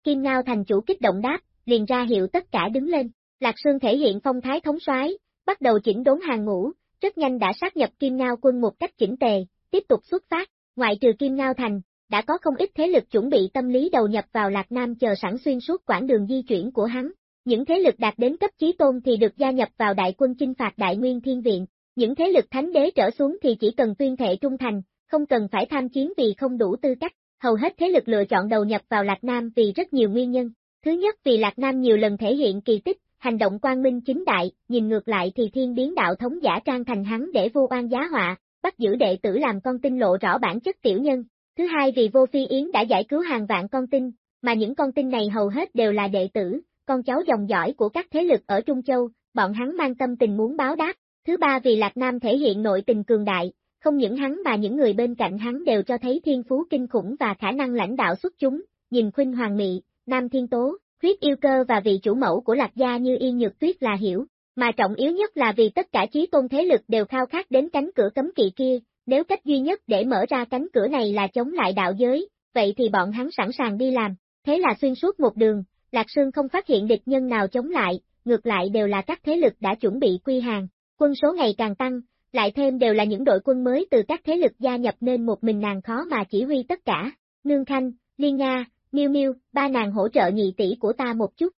Speaker 1: Kim Ngao thành chủ kích động đáp, liền ra hiệu tất cả đứng lên, Lạc Sương thể hiện phong thái thống soái, bắt đầu chỉnh đốn hàng ngũ, rất nhanh đã sát nhập Kim Ngao quân một cách chỉnh tề, tiếp tục xuất phát, ngoại trừ Kim Ngao thành, đã có không ít thế lực chuẩn bị tâm lý đầu nhập vào Lạc Nam chờ sẵn xuyên suốt quãng đường di chuyển của hắn. Những thế lực đạt đến cấp chí tôn thì được gia nhập vào đại quân chinh phạt đại nguyên thiên viện, những thế lực thánh đế trở xuống thì chỉ cần tuyên thệ trung thành, không cần phải tham chiến vì không đủ tư cách, hầu hết thế lực lựa chọn đầu nhập vào Lạc Nam vì rất nhiều nguyên nhân. Thứ nhất vì Lạc Nam nhiều lần thể hiện kỳ tích, hành động quang minh chính đại, nhìn ngược lại thì thiên biến đạo thống giả trang thành hắn để vô oan giá họa, bắt giữ đệ tử làm con tin lộ rõ bản chất tiểu nhân. Thứ hai vì vô phi yến đã giải cứu hàng vạn con tin, mà những con tin này hầu hết đều là đệ tử, con cháu dòng dõi của các thế lực ở Trung Châu, bọn hắn mang tâm tình muốn báo đáp. Thứ ba vì Lạc Nam thể hiện nội tình cường đại, không những hắn mà những người bên cạnh hắn đều cho thấy thiên phú kinh khủng và khả năng lãnh đạo xuất chúng, nhìn khuynh hoàng mị, Nam Thiên Tố, huyết yêu cơ và vị chủ mẫu của Lạc Gia như Yên Nhược Tuyết là hiểu, mà trọng yếu nhất là vì tất cả chí tôn thế lực đều khao khát đến cánh cửa cấm kỵ kia, nếu cách duy nhất để mở ra cánh cửa này là chống lại đạo giới, vậy thì bọn hắn sẵn sàng đi làm, thế là xuyên suốt một đường, Lạc Sương không phát hiện địch nhân nào chống lại, ngược lại đều là các thế lực đã chuẩn bị quy hàng, quân số ngày càng tăng, lại thêm đều là những đội quân mới từ các thế lực gia nhập nên một mình nàng khó mà chỉ huy tất cả, Nương Khanh, Liên Nga, Miêu Miêu, ba nàng hỗ trợ nhị tỷ của ta một chút.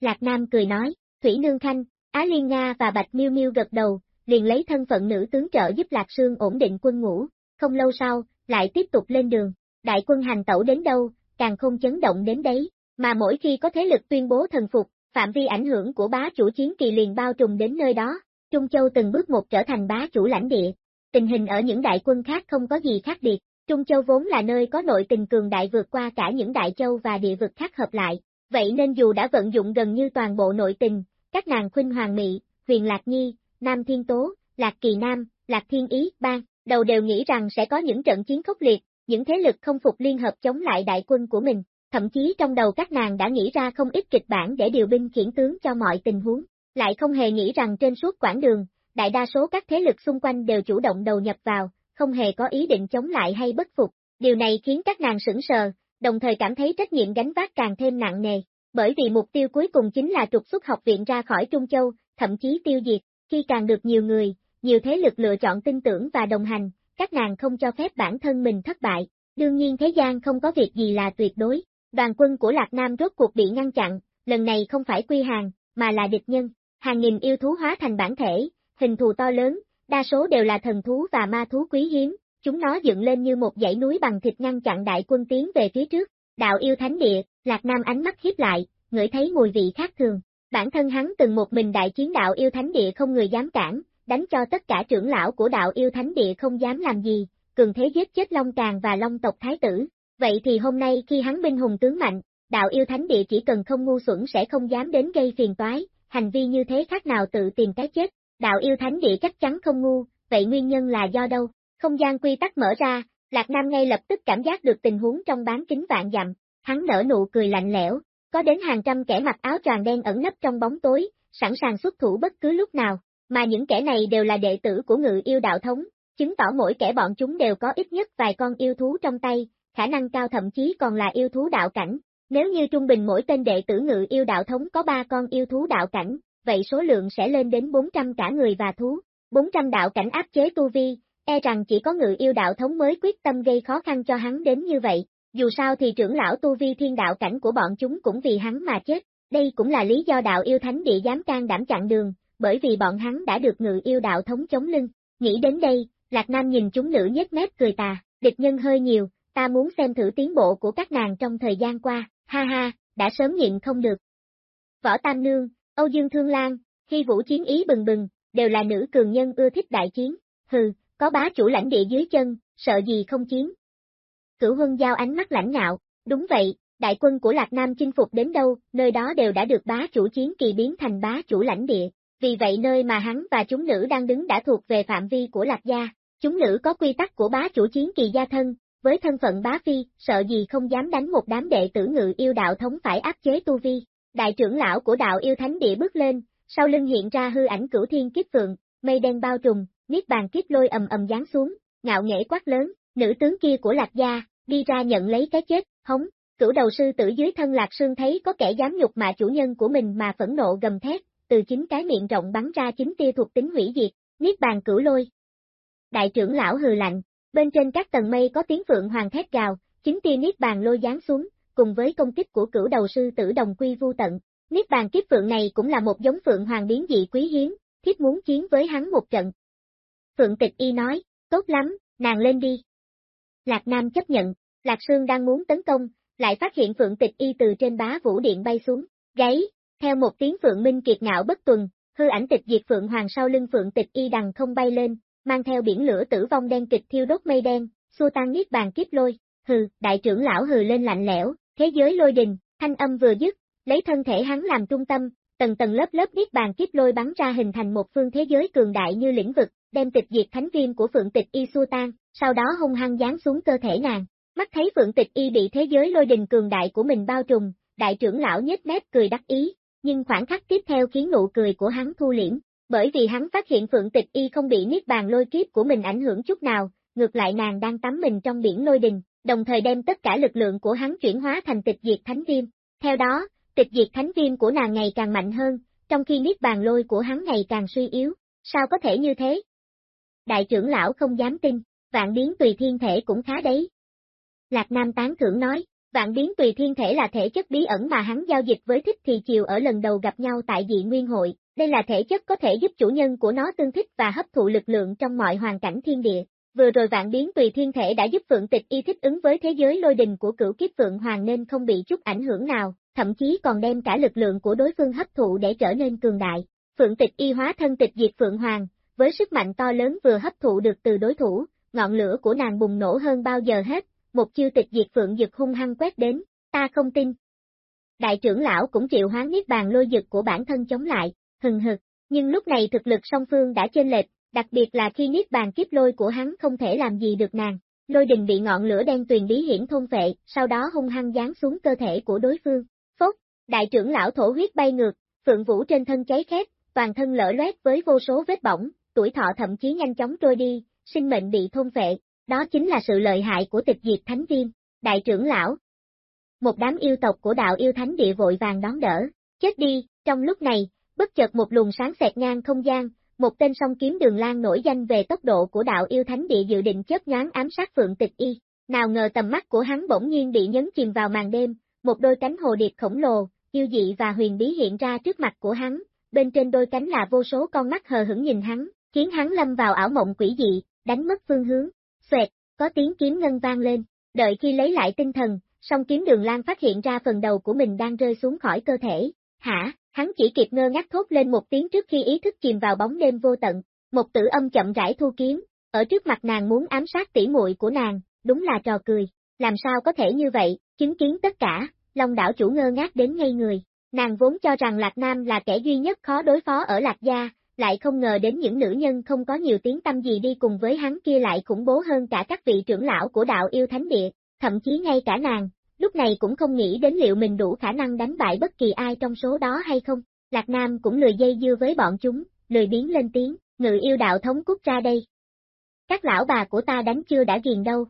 Speaker 1: Lạc Nam cười nói, Thủy Nương Khanh, Á Liên Nga và Bạch Miêu Miêu gật đầu, liền lấy thân phận nữ tướng trợ giúp Lạc Sương ổn định quân ngũ, không lâu sau, lại tiếp tục lên đường, đại quân hành tẩu đến đâu, càng không chấn động đến đấy, mà mỗi khi có thế lực tuyên bố thần phục, phạm vi ảnh hưởng của bá chủ chiến kỳ liền bao trùm đến nơi đó, Trung Châu từng bước một trở thành bá chủ lãnh địa. Tình hình ở những đại quân khác không có gì khác biệt, Trung Châu vốn là nơi có nội tình cường đại vượt qua cả những đại châu và địa vực khác hợp lại, vậy nên dù đã vận dụng gần như toàn bộ nội tình, các nàng khuynh hoàng mị, huyền lạc nhi, nam thiên tố, lạc kỳ nam, lạc thiên ý, bang, đầu đều nghĩ rằng sẽ có những trận chiến khốc liệt, những thế lực không phục liên hợp chống lại đại quân của mình, thậm chí trong đầu các nàng đã nghĩ ra không ít kịch bản để điều binh khiển tướng cho mọi tình huống, lại không hề nghĩ rằng trên suốt quãng đường, đại đa số các thế lực xung quanh đều chủ động đầu nhập vào, không hề có ý định chống lại hay bất phục. Điều này khiến các nàng sững sờ, đồng thời cảm thấy trách nhiệm gánh vác càng thêm nặng nề, bởi vì mục tiêu cuối cùng chính là trục xuất học viện ra khỏi Trung Châu, thậm chí tiêu diệt, khi càng được nhiều người, nhiều thế lực lựa chọn tin tưởng và đồng hành, các nàng không cho phép bản thân mình thất bại, đương nhiên thế gian không có việc gì là tuyệt đối. Đoàn quân của Lạc Nam rốt cuộc bị ngăn chặn, lần này không phải quy hàng, mà là địch nhân, hàng nghìn yêu thú hóa thành bản thể, hình thù to lớn, đa số đều là thần thú và ma thú quý hiếm, chúng nó dựng lên như một dãy núi bằng thịt ngăn chặn đại quân tiến về phía trước. Đạo yêu thánh địa, Lạc Nam ánh mắt hiếp lại, ngửi thấy mùi vị khác thường. Bản thân hắn từng một mình đại chiến đạo yêu thánh địa không người dám cản, đánh cho tất cả trưởng lão của đạo yêu thánh địa không dám làm gì, cường thế giết chết Long Càng và Long tộc Thái tử. Vậy thì hôm nay khi hắn binh hùng tướng mạnh, đạo yêu thánh địa chỉ cần không ngu xuẩn sẽ không dám đến gây phiền toái, hành vi như thế khác nào tự tìm cái chết, đạo yêu thánh địa chắc chắn không ngu, vậy nguyên nhân là do đâu? Không gian quy tắc mở ra, Lạc Nam ngay lập tức cảm giác được tình huống trong bán kính vạn dặm, hắn nở nụ cười lạnh lẽo, có đến hàng trăm kẻ mặc áo tràn đen ẩn nấp trong bóng tối, sẵn sàng xuất thủ bất cứ lúc nào, mà những kẻ này đều là đệ tử của ngự yêu đạo thống, chứng tỏ mỗi kẻ bọn chúng đều có ít nhất vài con yêu thú trong tay, khả năng cao thậm chí còn là yêu thú đạo cảnh. Nếu như trung bình mỗi tên đệ tử ngự yêu đạo thống có ba con yêu thú đạo cảnh, vậy số lượng sẽ lên đến 400 cả người và thú. 400 đạo cảnh áp chế tu vi, e rằng chỉ có ngự yêu đạo thống mới quyết tâm gây khó khăn cho hắn đến như vậy. Dù sao thì trưởng lão tu vi thiên đạo cảnh của bọn chúng cũng vì hắn mà chết. Đây cũng là lý do đạo yêu thánh địa dám can đảm chặn đường, bởi vì bọn hắn đã được ngự yêu đạo thống chống lưng. Nghĩ đến đây, Lạc Nam nhìn chúng nữ nhếch mép cười tà, địch nhân hơi nhiều, ta muốn xem thử tiến bộ của các nàng trong thời gian qua, ha ha, đã sớm nhịn không được. Võ Tam Nương, Âu Dương Thương Lan, Hy Vũ chiến ý bừng bừng, đều là nữ cường nhân ưa thích đại chiến, hừ, có bá chủ lãnh địa dưới chân, sợ gì không chiến. Cửu Huân giao ánh mắt lãnh ngạo, đúng vậy, đại quân của Lạc Nam chinh phục đến đâu, nơi đó đều đã được bá chủ chiến kỳ biến thành bá chủ lãnh địa, vì vậy nơi mà hắn và chúng nữ đang đứng đã thuộc về phạm vi của Lạc Gia, chúng nữ có quy tắc của bá chủ chiến kỳ gia thân, với thân phận bá phi, sợ gì không dám đánh một đám đệ tử ngự yêu đạo thống phải áp chế tu vi. Đại trưởng lão của đạo yêu thánh địa bước lên, sau lưng hiện ra hư ảnh cửu thiên kiếp phượng, mây đen bao trùm, niết bàn kiếp lôi ầm ầm giáng xuống, ngạo nghễ quát lớn, nữ tướng kia của Lạc Gia, đi ra nhận lấy cái chết, hống, cửu đầu sư tử dưới thân Lạc Sương thấy có kẻ dám nhục mạ chủ nhân của mình mà phẫn nộ gầm thét, từ chính cái miệng rộng bắn ra chính tia thuộc tính hủy diệt, niết bàn cửu lôi. Đại trưởng lão hừ lạnh, bên trên các tầng mây có tiếng phượng hoàng thét gào, chính tia niết bàn lôi giáng xuống, cùng với công kích của cửu đầu sư tử đồng quy vu tận. Niết bàn kiếp phượng này cũng là một giống phượng hoàng biến dị quý hiếm, thiếp muốn chiến với hắn một trận. Phượng tịch y nói, tốt lắm, nàng lên đi. Lạc Nam chấp nhận, Lạc Sương đang muốn tấn công, lại phát hiện Phượng tịch y từ trên bá vũ điện bay xuống, gáy, theo một tiếng Phượng Minh kiệt ngạo bất tuần, hư ảnh tịch diệt Phượng Hoàng sau lưng Phượng tịch y đằng không bay lên, mang theo biển lửa tử vong đen kịch thiêu đốt mây đen, xua tan niết bàn kiếp lôi, hừ, đại trưởng lão hừ lên lạnh lẽo, thế giới lôi đình, thanh âm vừa dứt, lấy thân thể hắn làm trung tâm, tầng tầng lớp lớp niết bàn kiếp lôi bắn ra hình thành một phương thế giới cường đại như lĩnh vực, đem tịch diệt thánh viêm của Phượng Tịch Y xua tan, sau đó hung hăng giáng xuống cơ thể nàng. Mắt thấy Phượng Tịch Y bị thế giới lôi đình cường đại của mình bao trùm, đại trưởng lão nhếch mép cười đắc ý, nhưng khoảng khắc tiếp theo khiến nụ cười của hắn thu liễm, bởi vì hắn phát hiện Phượng Tịch Y không bị niết bàn lôi kiếp của mình ảnh hưởng chút nào, ngược lại nàng đang tắm mình trong biển lôi đình, đồng thời đem tất cả lực lượng của hắn chuyển hóa thành tịch diệt thánh viêm. Theo đó, tịch diệt thánh viêm của nàng ngày càng mạnh hơn, trong khi niết bàn lôi của hắn ngày càng suy yếu. Sao có thể như thế? Đại trưởng lão không dám tin, vạn biến tùy thiên thể cũng khá đấy. Lạc Nam tán thưởng nói, vạn biến tùy thiên thể là thể chất bí ẩn mà hắn giao dịch với thích thì chiều ở lần đầu gặp nhau tại dị nguyên hội, đây là thể chất có thể giúp chủ nhân của nó tương thích và hấp thụ lực lượng trong mọi hoàn cảnh thiên địa. Vừa rồi vạn biến tùy thiên thể đã giúp Phượng Tịch Y thích ứng với thế giới lôi đình của cửu kiếp Phượng Hoàng nên không bị chút ảnh hưởng nào, thậm chí còn đem cả lực lượng của đối phương hấp thụ để trở nên cường đại. Phượng Tịch Y hóa thân tịch diệt Phượng Hoàng, với sức mạnh to lớn vừa hấp thụ được từ đối thủ, ngọn lửa của nàng bùng nổ hơn bao giờ hết, một chiêu tịch diệt Phượng Dực hung hăng quét đến, ta không tin. Đại trưởng lão cũng chịu hoán niết bàn lôi dực của bản thân chống lại, hừng hực, nhưng lúc này thực lực song phương đã chênh lệch, đặc biệt là khi niết bàn kiếp lôi của hắn không thể làm gì được nàng. Lôi đình bị ngọn lửa đen tuyền bí hiển thôn vệ, sau đó hung hăng giáng xuống cơ thể của đối phương. Phốc, đại trưởng lão thổ huyết bay ngược, phượng vũ trên thân cháy khét, toàn thân lở loét với vô số vết bỏng, tuổi thọ thậm chí nhanh chóng trôi đi, sinh mệnh bị thôn vệ, đó chính là sự lợi hại của tịch diệt thánh viêm, Đại trưởng lão, một đám yêu tộc của đạo yêu thánh địa vội vàng đón đỡ, chết đi, trong lúc này, bất chợt một luồng sáng xẹt ngang không gian, một tên song kiếm đường lan nổi danh về tốc độ của đạo yêu thánh địa dự định chớp nhoáng ám sát Phượng Tịch Y, nào ngờ tầm mắt của hắn bỗng nhiên bị nhấn chìm vào màn đêm, một đôi cánh hồ điệp khổng lồ, yêu dị và huyền bí hiện ra trước mặt của hắn, bên trên đôi cánh là vô số con mắt hờ hững nhìn hắn, khiến hắn lâm vào ảo mộng quỷ dị, đánh mất phương hướng. Xoẹt, có tiếng kiếm ngân vang lên, đợi khi lấy lại tinh thần, song kiếm đường lan phát hiện ra phần đầu của mình đang rơi xuống khỏi cơ thể. Hả, hắn chỉ kịp ngơ ngác thốt lên một tiếng trước khi ý thức chìm vào bóng đêm vô tận. Một tử âm chậm rãi thu kiếm, ở trước mặt nàng muốn ám sát tỉ muội của nàng, đúng là trò cười. Làm sao có thể như vậy, chứng kiến tất cả, Long đảo chủ ngơ ngác đến ngây người. Nàng vốn cho rằng Lạc Nam là kẻ duy nhất khó đối phó ở Lạc Gia, lại không ngờ đến những nữ nhân không có nhiều tiếng tâm gì đi cùng với hắn kia lại khủng bố hơn cả các vị trưởng lão của đạo yêu thánh địa, thậm chí ngay cả nàng, lúc này cũng không nghĩ đến liệu mình đủ khả năng đánh bại bất kỳ ai trong số đó hay không. Lạc Nam cũng lười dây dưa với bọn chúng, lười biến lên tiếng, ngự yêu đạo thống cút ra đây. Các lão bà của ta đánh chưa đã ghiền đâu.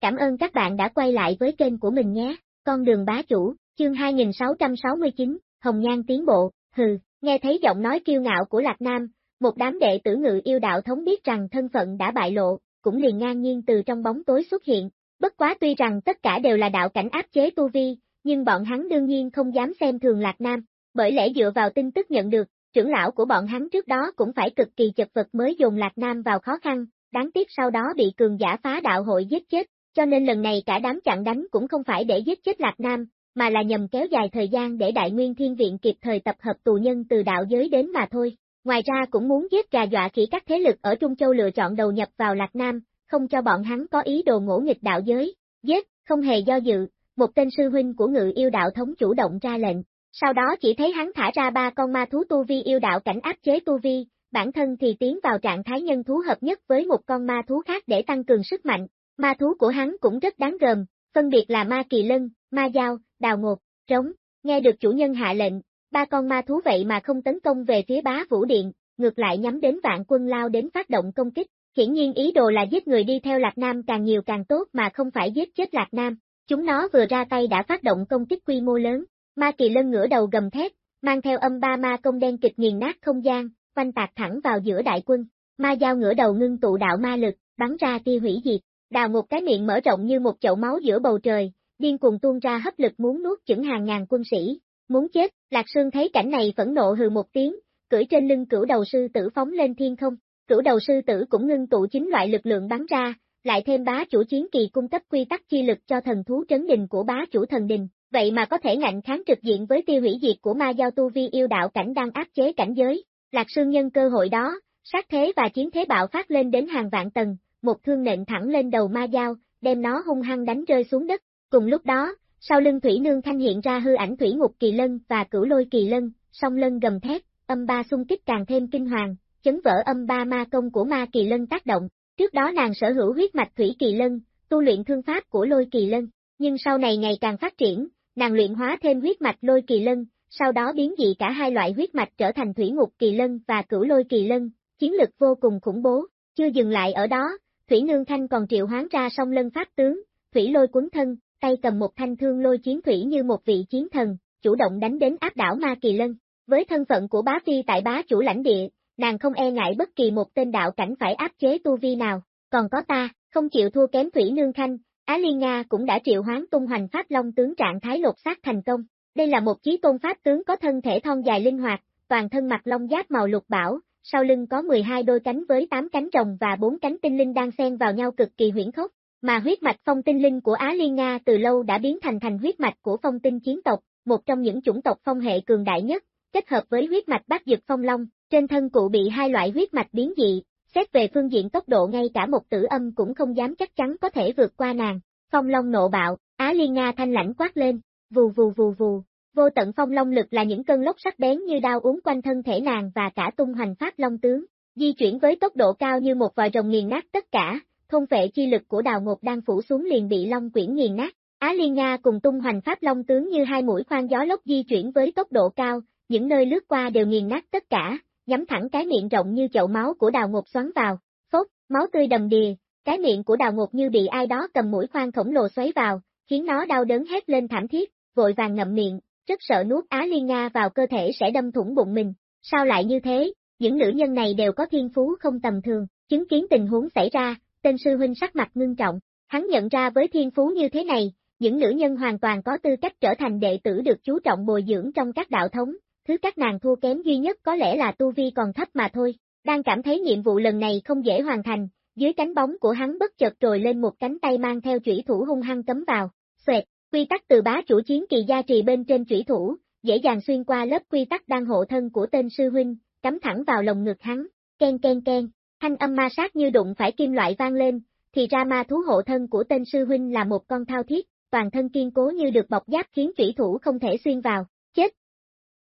Speaker 1: Cảm ơn các bạn đã quay lại với kênh của mình nhé, con đường bá chủ, chương 2669, Hồng Nhan tiến bộ, hừ, nghe thấy giọng nói kiêu ngạo của Lạc Nam, một đám đệ tử ngự yêu đạo thống biết rằng thân phận đã bại lộ, cũng liền ngang nhiên từ trong bóng tối xuất hiện. Bất quá tuy rằng tất cả đều là đạo cảnh áp chế tu vi, nhưng bọn hắn đương nhiên không dám xem thường Lạc Nam, bởi lẽ dựa vào tin tức nhận được, trưởng lão của bọn hắn trước đó cũng phải cực kỳ chật vật mới dồn Lạc Nam vào khó khăn, đáng tiếc sau đó bị cường giả phá đạo hội giết chết, cho nên lần này cả đám chặn đánh cũng không phải để giết chết Lạc Nam, mà là nhằm kéo dài thời gian để Đại Nguyên Thiên Viện kịp thời tập hợp tù nhân từ đạo giới đến mà thôi. Ngoài ra cũng muốn giết gà dọa khỉ các thế lực ở Trung Châu lựa chọn đầu nhập vào Lạc Nam, không cho bọn hắn có ý đồ ngỗ nghịch đạo giới, giết, không hề do dự, một tên sư huynh của ngự yêu đạo thống chủ động ra lệnh, sau đó chỉ thấy hắn thả ra ba con ma thú tu vi yêu đạo cảnh áp chế tu vi, bản thân thì tiến vào trạng thái nhân thú hợp nhất với một con ma thú khác để tăng cường sức mạnh, ma thú của hắn cũng rất đáng gờm, phân biệt là ma kỳ lân, ma dao, đào ngột, trống, nghe được chủ nhân hạ lệnh, ba con ma thú vậy mà không tấn công về phía bá vũ điện, ngược lại nhắm đến vạn quân lao đến phát động công kích, hiển nhiên ý đồ là giết người đi theo Lạc Nam càng nhiều càng tốt mà không phải giết chết Lạc Nam, chúng nó vừa ra tay đã phát động công kích quy mô lớn, ma kỳ lân ngửa đầu gầm thét, mang theo âm ba ma công đen kịch nghiền nát không gian, quanh tạc thẳng vào giữa đại quân, ma dao ngửa đầu ngưng tụ đạo ma lực, bắn ra tiêu hủy diệt, đào một cái miệng mở rộng như một chậu máu giữa bầu trời, điên cuồng tuôn ra hấp lực muốn nuốt chửng hàng ngàn quân sĩ, muốn chết, Lạc Sương thấy cảnh này phẫn nộ hừ một tiếng, cưỡi trên lưng cửu đầu sư tử phóng lên thiên không, cửu đầu sư tử cũng ngưng tụ chính loại lực lượng bắn ra, lại thêm bá chủ chiến kỳ cung cấp quy tắc chi lực cho thần thú trấn đình của bá chủ thần đình, vậy mà có thể ngạnh kháng trực diện với tiêu hủy diệt của ma giao tu vi yêu đạo cảnh đang áp chế cảnh giới. Lạc Sương nhân cơ hội đó, sát thế và chiến thế bạo phát lên đến hàng vạn tầng, một thương nện thẳng lên đầu ma dao, đem nó hung hăng đánh rơi xuống đất. Cùng lúc đó, sau lưng thủy nương thanh hiện ra hư ảnh thủy ngục kỳ lân và cửu lôi kỳ lân, song lân gầm thét, âm ba xung kích càng thêm kinh hoàng, chấn vỡ âm ba ma công của ma kỳ lân tác động. Trước đó nàng sở hữu huyết mạch thủy kỳ lân, tu luyện thương pháp của lôi kỳ lân, nhưng sau này ngày càng phát triển, nàng luyện hóa thêm huyết mạch lôi kỳ lân, sau đó biến dị cả hai loại huyết mạch trở thành thủy ngục kỳ lân và cửu lôi kỳ lân, chiến lực vô cùng khủng bố. Chưa dừng lại ở đó, Thủy Nương Thanh còn triệu hoán ra song lân pháp tướng, thủy lôi cuốn thân, tay cầm một thanh thương lôi chiến thủy như một vị chiến thần, chủ động đánh đến áp đảo Ma Kỳ Lân. Với thân phận của bá phi tại bá chủ lãnh địa, nàng không e ngại bất kỳ một tên đạo cảnh phải áp chế tu vi nào, còn có ta, không chịu thua kém Thủy Nương Thanh, Á Liên Nga cũng đã triệu hoán tung hoành Pháp Long tướng trạng thái lột xác thành công. Đây là một chí tôn Pháp tướng có thân thể thon dài linh hoạt, toàn thân mặt long giáp màu lục bảo, sau lưng có 12 đôi cánh với 8 cánh rồng và 4 cánh tinh linh đang xen vào nhau cực kỳ huyễn khốc, mà huyết mạch phong tinh linh của Á Liên Nga từ lâu đã biến thành thành huyết mạch của phong tinh chiến tộc, một trong những chủng tộc phong hệ cường đại nhất, kết hợp với huyết mạch bát dực phong long, trên thân cụ bị hai loại huyết mạch biến dị, xét về phương diện tốc độ ngay cả một tử âm cũng không dám chắc chắn có thể vượt qua nàng. Phong long nộ bạo, Á Liên Nga thanh lãnh quát lên, vù vù vù vù, vô tận phong long lực là những cơn lốc sắc bén như đao uống quanh thân thể nàng và cả tung hoành pháp long tướng, di chuyển với tốc độ cao như một vòi rồng nghiền nát tất cả, thôn vệ chi lực của đào ngột đang phủ xuống liền bị long quyển nghiền nát. Á Liên Nga cùng tung hoành pháp long tướng như hai mũi khoan gió lốc di chuyển với tốc độ cao, những nơi lướt qua đều nghiền nát tất cả, nhắm thẳng cái miệng rộng như chậu máu của đào ngột xoắn vào, phốt, máu tươi đầm đìa, cái miệng của đào ngột như bị ai đó cầm mũi khoan khổng lồ xoáy vào, khiến nó đau đớn hét lên thảm thiết, vội vàng ngậm miệng, rất sợ nuốt Á Liên Nga vào cơ thể sẽ đâm thủng bụng mình. Sao lại như thế? Những nữ nhân này đều có thiên phú không tầm thường, chứng kiến tình huống xảy ra, tên sư huynh sắc mặt ngưng trọng, hắn nhận ra với thiên phú như thế này, những nữ nhân hoàn toàn có tư cách trở thành đệ tử được chú trọng bồi dưỡng trong các đạo thống, thứ các nàng thua kém duy nhất có lẽ là tu vi còn thấp mà thôi. Đang cảm thấy nhiệm vụ lần này không dễ hoàn thành, dưới cánh bóng của hắn bất chợt trồi lên một cánh tay mang theo chủy thủ hung hăng cấm vào, xoẹt, quy tắc từ bá chủ chiến kỳ gia trì bên trên chủy thủ, dễ dàng xuyên qua lớp quy tắc đang hộ thân của tên sư huynh, cắm thẳng vào lồng ngực hắn, ken ken ken, thanh âm ma sát như đụng phải kim loại vang lên, thì ra ma thú hộ thân của tên sư huynh là một con thao thiết, toàn thân kiên cố như được bọc giáp khiến chủy thủ không thể xuyên vào, chết.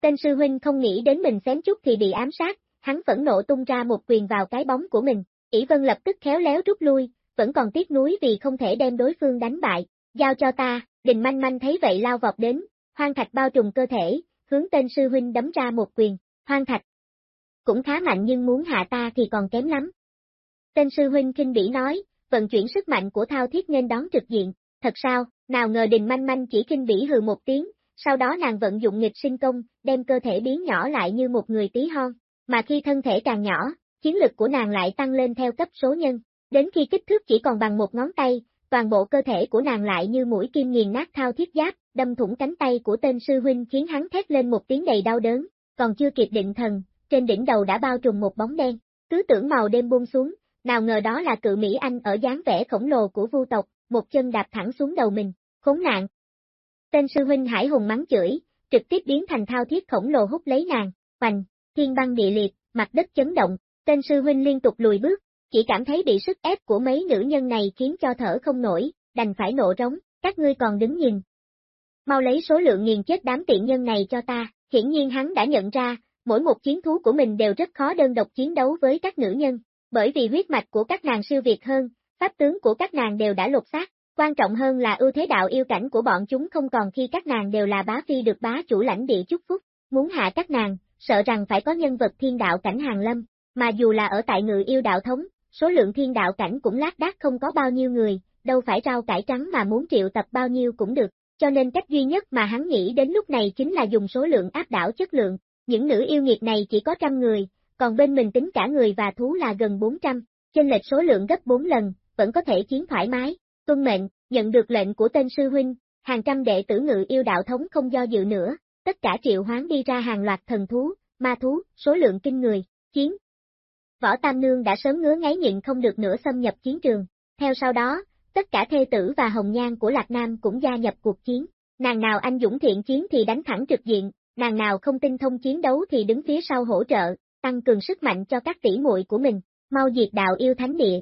Speaker 1: Tên sư huynh không nghĩ đến mình xém chút thì bị ám sát, hắn phẫn nộ tung ra một quyền vào cái bóng của mình, ỷ vân lập tức khéo léo rút lui, vẫn còn tiếc nuối vì không thể đem đối phương đánh bại, giao cho ta, đình manh manh thấy vậy lao vọt đến, hoang thạch bao trùm cơ thể, hướng tên sư huynh đấm ra một quyền, hoang thạch. Cũng khá mạnh nhưng muốn hạ ta thì còn kém lắm. Tên sư huynh kinh bỉ nói, vận chuyển sức mạnh của thao thiết nên đón trực diện, thật sao, nào ngờ đình manh manh chỉ kinh bỉ hừ một tiếng, sau đó nàng vận dụng nghịch sinh công, đem cơ thể biến nhỏ lại như một người tí hon, mà khi thân thể càng nhỏ, chiến lực của nàng lại tăng lên theo cấp số nhân, đến khi kích thước chỉ còn bằng một ngón tay, toàn bộ cơ thể của nàng lại như mũi kim nghiền nát thao thiết giáp, đâm thủng cánh tay của tên sư huynh khiến hắn thét lên một tiếng đầy đau đớn, còn chưa kịp định thần, trên đỉnh đầu đã bao trùm một bóng đen, Cứ tưởng màu đêm buông xuống, nào ngờ đó là cự Mỹ Anh ở dáng vẻ khổng lồ của vu tộc, một chân đạp thẳng xuống đầu mình, khốn nạn. Tên sư huynh Hải Hùng mắng chửi, trực tiếp biến thành thao thiết khổng lồ hút lấy nàng, hoành, thiên băng địa liệt, mặt đất chấn động, tên sư huynh liên tục lùi bước, chỉ cảm thấy bị sức ép của mấy nữ nhân này khiến cho thở không nổi, đành phải nộ rống. các ngươi còn đứng nhìn. Mau lấy số lượng nghiền chết đám tiện nhân này cho ta, hiển nhiên hắn đã nhận ra, mỗi một chiến thú của mình đều rất khó đơn độc chiến đấu với các nữ nhân, bởi vì huyết mạch của các nàng siêu việt hơn, pháp tướng của các nàng đều đã lột xác, quan trọng hơn là ưu thế đạo yêu cảnh của bọn chúng không còn khi các nàng đều là bá phi được bá chủ lãnh địa chúc phúc, muốn hạ các nàng, sợ rằng phải có nhân vật thiên đạo cảnh hàng lâm, mà dù là ở tại ngự yêu đạo thống, số lượng thiên đạo cảnh cũng lác đác không có bao nhiêu người, đâu phải rau cải trắng mà muốn triệu tập bao nhiêu cũng được, cho nên cách duy nhất mà hắn nghĩ đến lúc này chính là dùng số lượng áp đảo chất lượng, những nữ yêu nghiệt này chỉ có trăm người, còn bên mình tính cả người và thú là gần 400, trên lệch số lượng gấp 4 lần, vẫn có thể chiến thoải mái, tuân mệnh, nhận được lệnh của tên sư huynh, hàng trăm đệ tử ngự yêu đạo thống không do dự nữa, tất cả triệu hoán đi ra hàng loạt thần thú, ma thú, số lượng kinh người, chiến. Võ Tam Nương đã sớm ngứa ngáy nhịn không được nữa xâm nhập chiến trường, theo sau đó, tất cả thê tử và hồng nhan của Lạc Nam cũng gia nhập cuộc chiến, nàng nào anh dũng thiện chiến thì đánh thẳng trực diện, nàng nào không tinh thông chiến đấu thì đứng phía sau hỗ trợ, tăng cường sức mạnh cho các tỷ muội của mình, mau diệt đạo yêu thánh địa.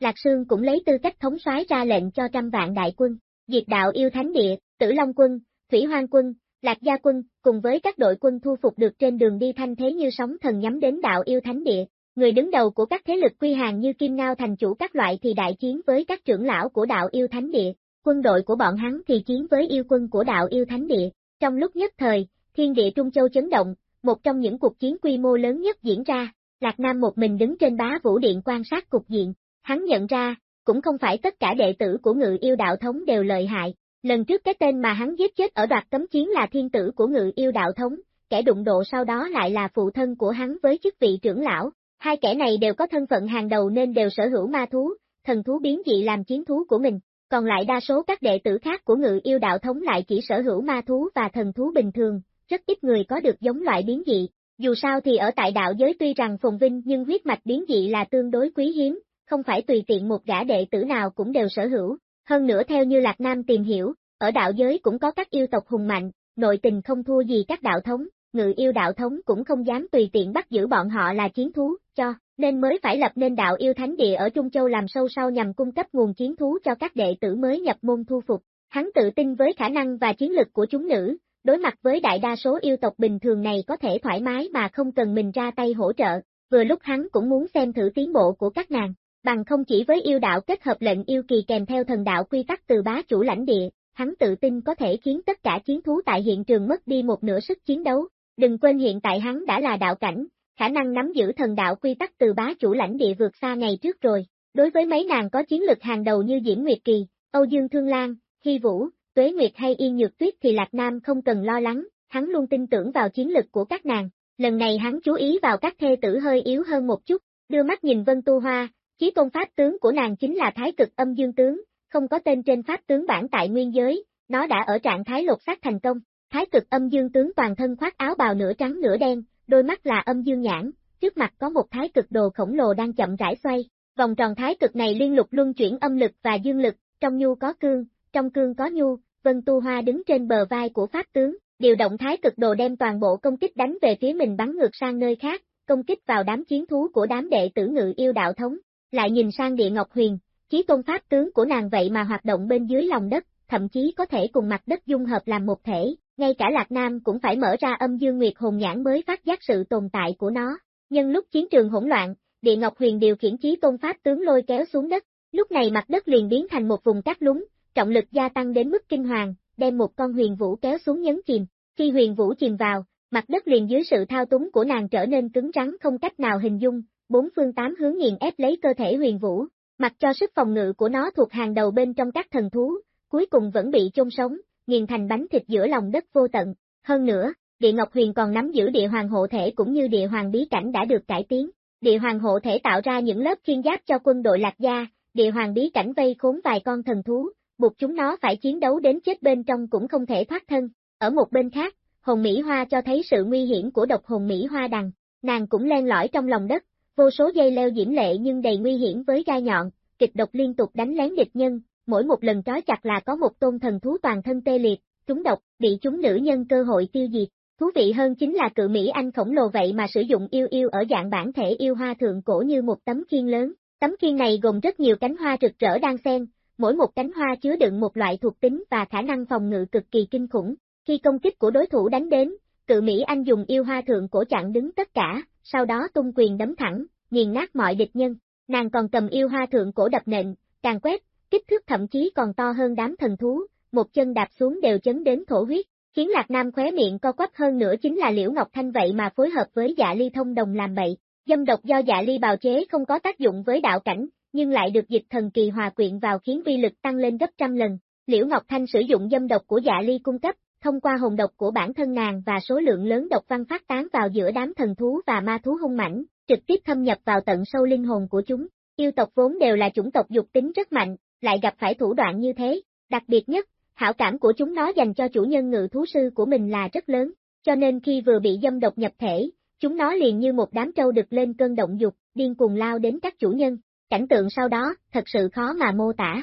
Speaker 1: Lạc Sương cũng lấy tư cách thống soái ra lệnh cho trăm vạn đại quân, diệt đạo yêu thánh địa, Tử Long quân, Thủy Hoang quân, Lạc Gia quân, cùng với các đội quân thu phục được trên đường đi thanh thế như sóng thần nhắm đến đạo yêu thánh địa. Người đứng đầu của các thế lực quy hàng như Kim Ngao thành chủ các loại thì đại chiến với các trưởng lão của đạo yêu thánh địa, quân đội của bọn hắn thì chiến với yêu quân của đạo yêu thánh địa. Trong lúc nhất thời, thiên địa Trung Châu chấn động, một trong những cuộc chiến quy mô lớn nhất diễn ra, Lạc Nam một mình đứng trên bá vũ điện quan sát cục diện, hắn nhận ra, cũng không phải tất cả đệ tử của ngự yêu đạo thống đều lợi hại, lần trước cái tên mà hắn giết chết ở đoạt cấm chiến là thiên tử của ngự yêu đạo thống, kẻ đụng độ sau đó lại là phụ thân của hắn với chức vị trưởng lão, hai kẻ này đều có thân phận hàng đầu nên đều sở hữu ma thú, thần thú biến dị làm chiến thú của mình, còn lại đa số các đệ tử khác của ngự yêu đạo thống lại chỉ sở hữu ma thú và thần thú bình thường, rất ít người có được giống loại biến dị. Dù sao thì ở tại đạo giới tuy rằng phồn vinh nhưng huyết mạch biến dị là tương đối quý hiếm, không phải tùy tiện một gã đệ tử nào cũng đều sở hữu. Hơn nữa theo như Lạc Nam tìm hiểu, ở đạo giới cũng có các yêu tộc hùng mạnh, nội tình không thua gì các đạo thống, ngự yêu đạo thống cũng không dám tùy tiện bắt giữ bọn họ là chiến thú, cho, nên mới phải lập nên đạo yêu thánh địa ở Trung Châu làm sâu sau nhằm cung cấp nguồn chiến thú cho các đệ tử mới nhập môn thu phục. Hắn tự tin với khả năng và chiến lực của chúng nữ, đối mặt với đại đa số yêu tộc bình thường này có thể thoải mái mà không cần mình ra tay hỗ trợ, vừa lúc hắn cũng muốn xem thử tiến bộ của các nàng, bằng không chỉ với yêu đạo kết hợp lệnh yêu kỳ kèm theo thần đạo quy tắc từ bá chủ lãnh địa, hắn tự tin có thể khiến tất cả chiến thú tại hiện trường mất đi một nửa sức chiến đấu. Đừng quên hiện tại hắn đã là đạo cảnh, khả năng nắm giữ thần đạo quy tắc từ bá chủ lãnh địa vượt xa ngày trước rồi. Đối với mấy nàng có chiến lực hàng đầu như Diễm Nguyệt Kỳ, Âu Dương Thương Lan, Hy Vũ, Tuế Nguyệt hay Yên Nhược Tuyết thì Lạc Nam không cần lo lắng, hắn luôn tin tưởng vào chiến lực của các nàng. Lần này hắn chú ý vào các thê tử hơi yếu hơn một chút, đưa mắt nhìn Vân Tu Hoa, chí tôn pháp tướng của nàng chính là Thái cực âm dương tướng, không có tên trên pháp tướng bản tại nguyên giới, nó đã ở trạng thái lột xác thành công. Thái cực âm dương tướng toàn thân khoác áo bào nửa trắng nửa đen, đôi mắt là âm dương nhãn, trước mặt có một thái cực đồ khổng lồ đang chậm rãi xoay. Vòng tròn thái cực này liên lục luân chuyển âm lực và dương lực, trong nhu có cương, trong cương có nhu, Vân Tu Hoa đứng trên bờ vai của pháp tướng, điều động thái cực đồ đem toàn bộ công kích đánh về phía mình bắn ngược sang nơi khác, công kích vào đám chiến thú của đám đệ tử ngự yêu đạo thống. Lại nhìn sang địa ngọc huyền, chí tôn pháp tướng của nàng vậy mà hoạt động bên dưới lòng đất, thậm chí có thể cùng mặt đất dung hợp làm một thể, ngay cả Lạc Nam cũng phải mở ra âm dương nguyệt hồn nhãn mới phát giác sự tồn tại của nó. Nhân lúc chiến trường hỗn loạn, Địa Ngọc Huyền điều khiển chí tôn pháp tướng lôi kéo xuống đất, lúc này mặt đất liền biến thành một vùng cát lúng, trọng lực gia tăng đến mức kinh hoàng, đem một con huyền vũ kéo xuống nhấn chìm. Khi huyền vũ chìm vào, mặt đất liền dưới sự thao túng của nàng trở nên cứng rắn không cách nào hình dung, bốn phương tám hướng nghiền ép lấy cơ thể huyền vũ, mặc cho sức phòng ngự của nó thuộc hàng đầu bên trong các thần thú, cuối cùng vẫn bị chôn sống, nghiền thành bánh thịt giữa lòng đất vô tận. Hơn nữa, Địa Ngọc Huyền còn nắm giữ địa hoàng hộ thể cũng như địa hoàng bí cảnh đã được cải tiến. Địa hoàng hộ thể tạo ra những lớp khiên giáp cho quân đội lạc gia, địa hoàng bí cảnh vây khốn vài con thần thú, buộc chúng nó phải chiến đấu đến chết bên trong cũng không thể thoát thân. Ở một bên khác, hồn Mỹ Hoa cho thấy sự nguy hiểm của độc hồn Mỹ Hoa đằng, nàng cũng len lỏi trong lòng đất, vô số dây leo diễm lệ nhưng đầy nguy hiểm với gai nhọn, kịch độc liên tục đánh lén địch nhân, mỗi một lần trói chặt là có một tôn thần thú toàn thân tê liệt, trúng độc, bị chúng nữ nhân cơ hội tiêu diệt. Thú vị hơn chính là cự Mỹ Anh khổng lồ vậy mà sử dụng yêu yêu ở dạng bản thể yêu hoa thượng cổ như một tấm khiên lớn. Tấm khiên này gồm rất nhiều cánh hoa rực rỡ đang xen, mỗi một cánh hoa chứa đựng một loại thuộc tính và khả năng phòng ngự cực kỳ kinh khủng. Khi công kích của đối thủ đánh đến, cự Mỹ Anh dùng yêu hoa thượng cổ chặn đứng tất cả, sau đó tung quyền đấm thẳng, nghiền nát mọi địch nhân. Nàng còn cầm yêu hoa thượng cổ đập nện, càng quét, kích thước thậm chí còn to hơn đám thần thú, một chân đạp xuống đều chấn đến thổ huyết, khiến Lạc Nam khóe miệng co quắp hơn nữa chính là Liễu Ngọc Thanh vậy mà phối hợp với dạ ly thông đồng làm bậy. Dâm độc do dạ ly bào chế không có tác dụng với đạo cảnh, nhưng lại được dịch thần kỳ hòa quyện vào khiến vi lực tăng lên gấp trăm lần. Liễu Ngọc Thanh sử dụng dâm độc của dạ ly cung cấp, thông qua hồn độc của bản thân nàng và số lượng lớn độc văn phát tán vào giữa đám thần thú và ma thú hung mãnh, trực tiếp thâm nhập vào tận sâu linh hồn của chúng. Yêu tộc vốn đều là chủng tộc dục tính rất mạnh, lại gặp phải thủ đoạn như thế, đặc biệt nhất, hảo cảm của chúng nó dành cho chủ nhân ngự thú sư của mình là rất lớn, cho nên khi vừa bị dâm độc nhập thể, chúng nó liền như một đám trâu đực lên cơn động dục, điên cuồng lao đến các chủ nhân, cảnh tượng sau đó, thật sự khó mà mô tả.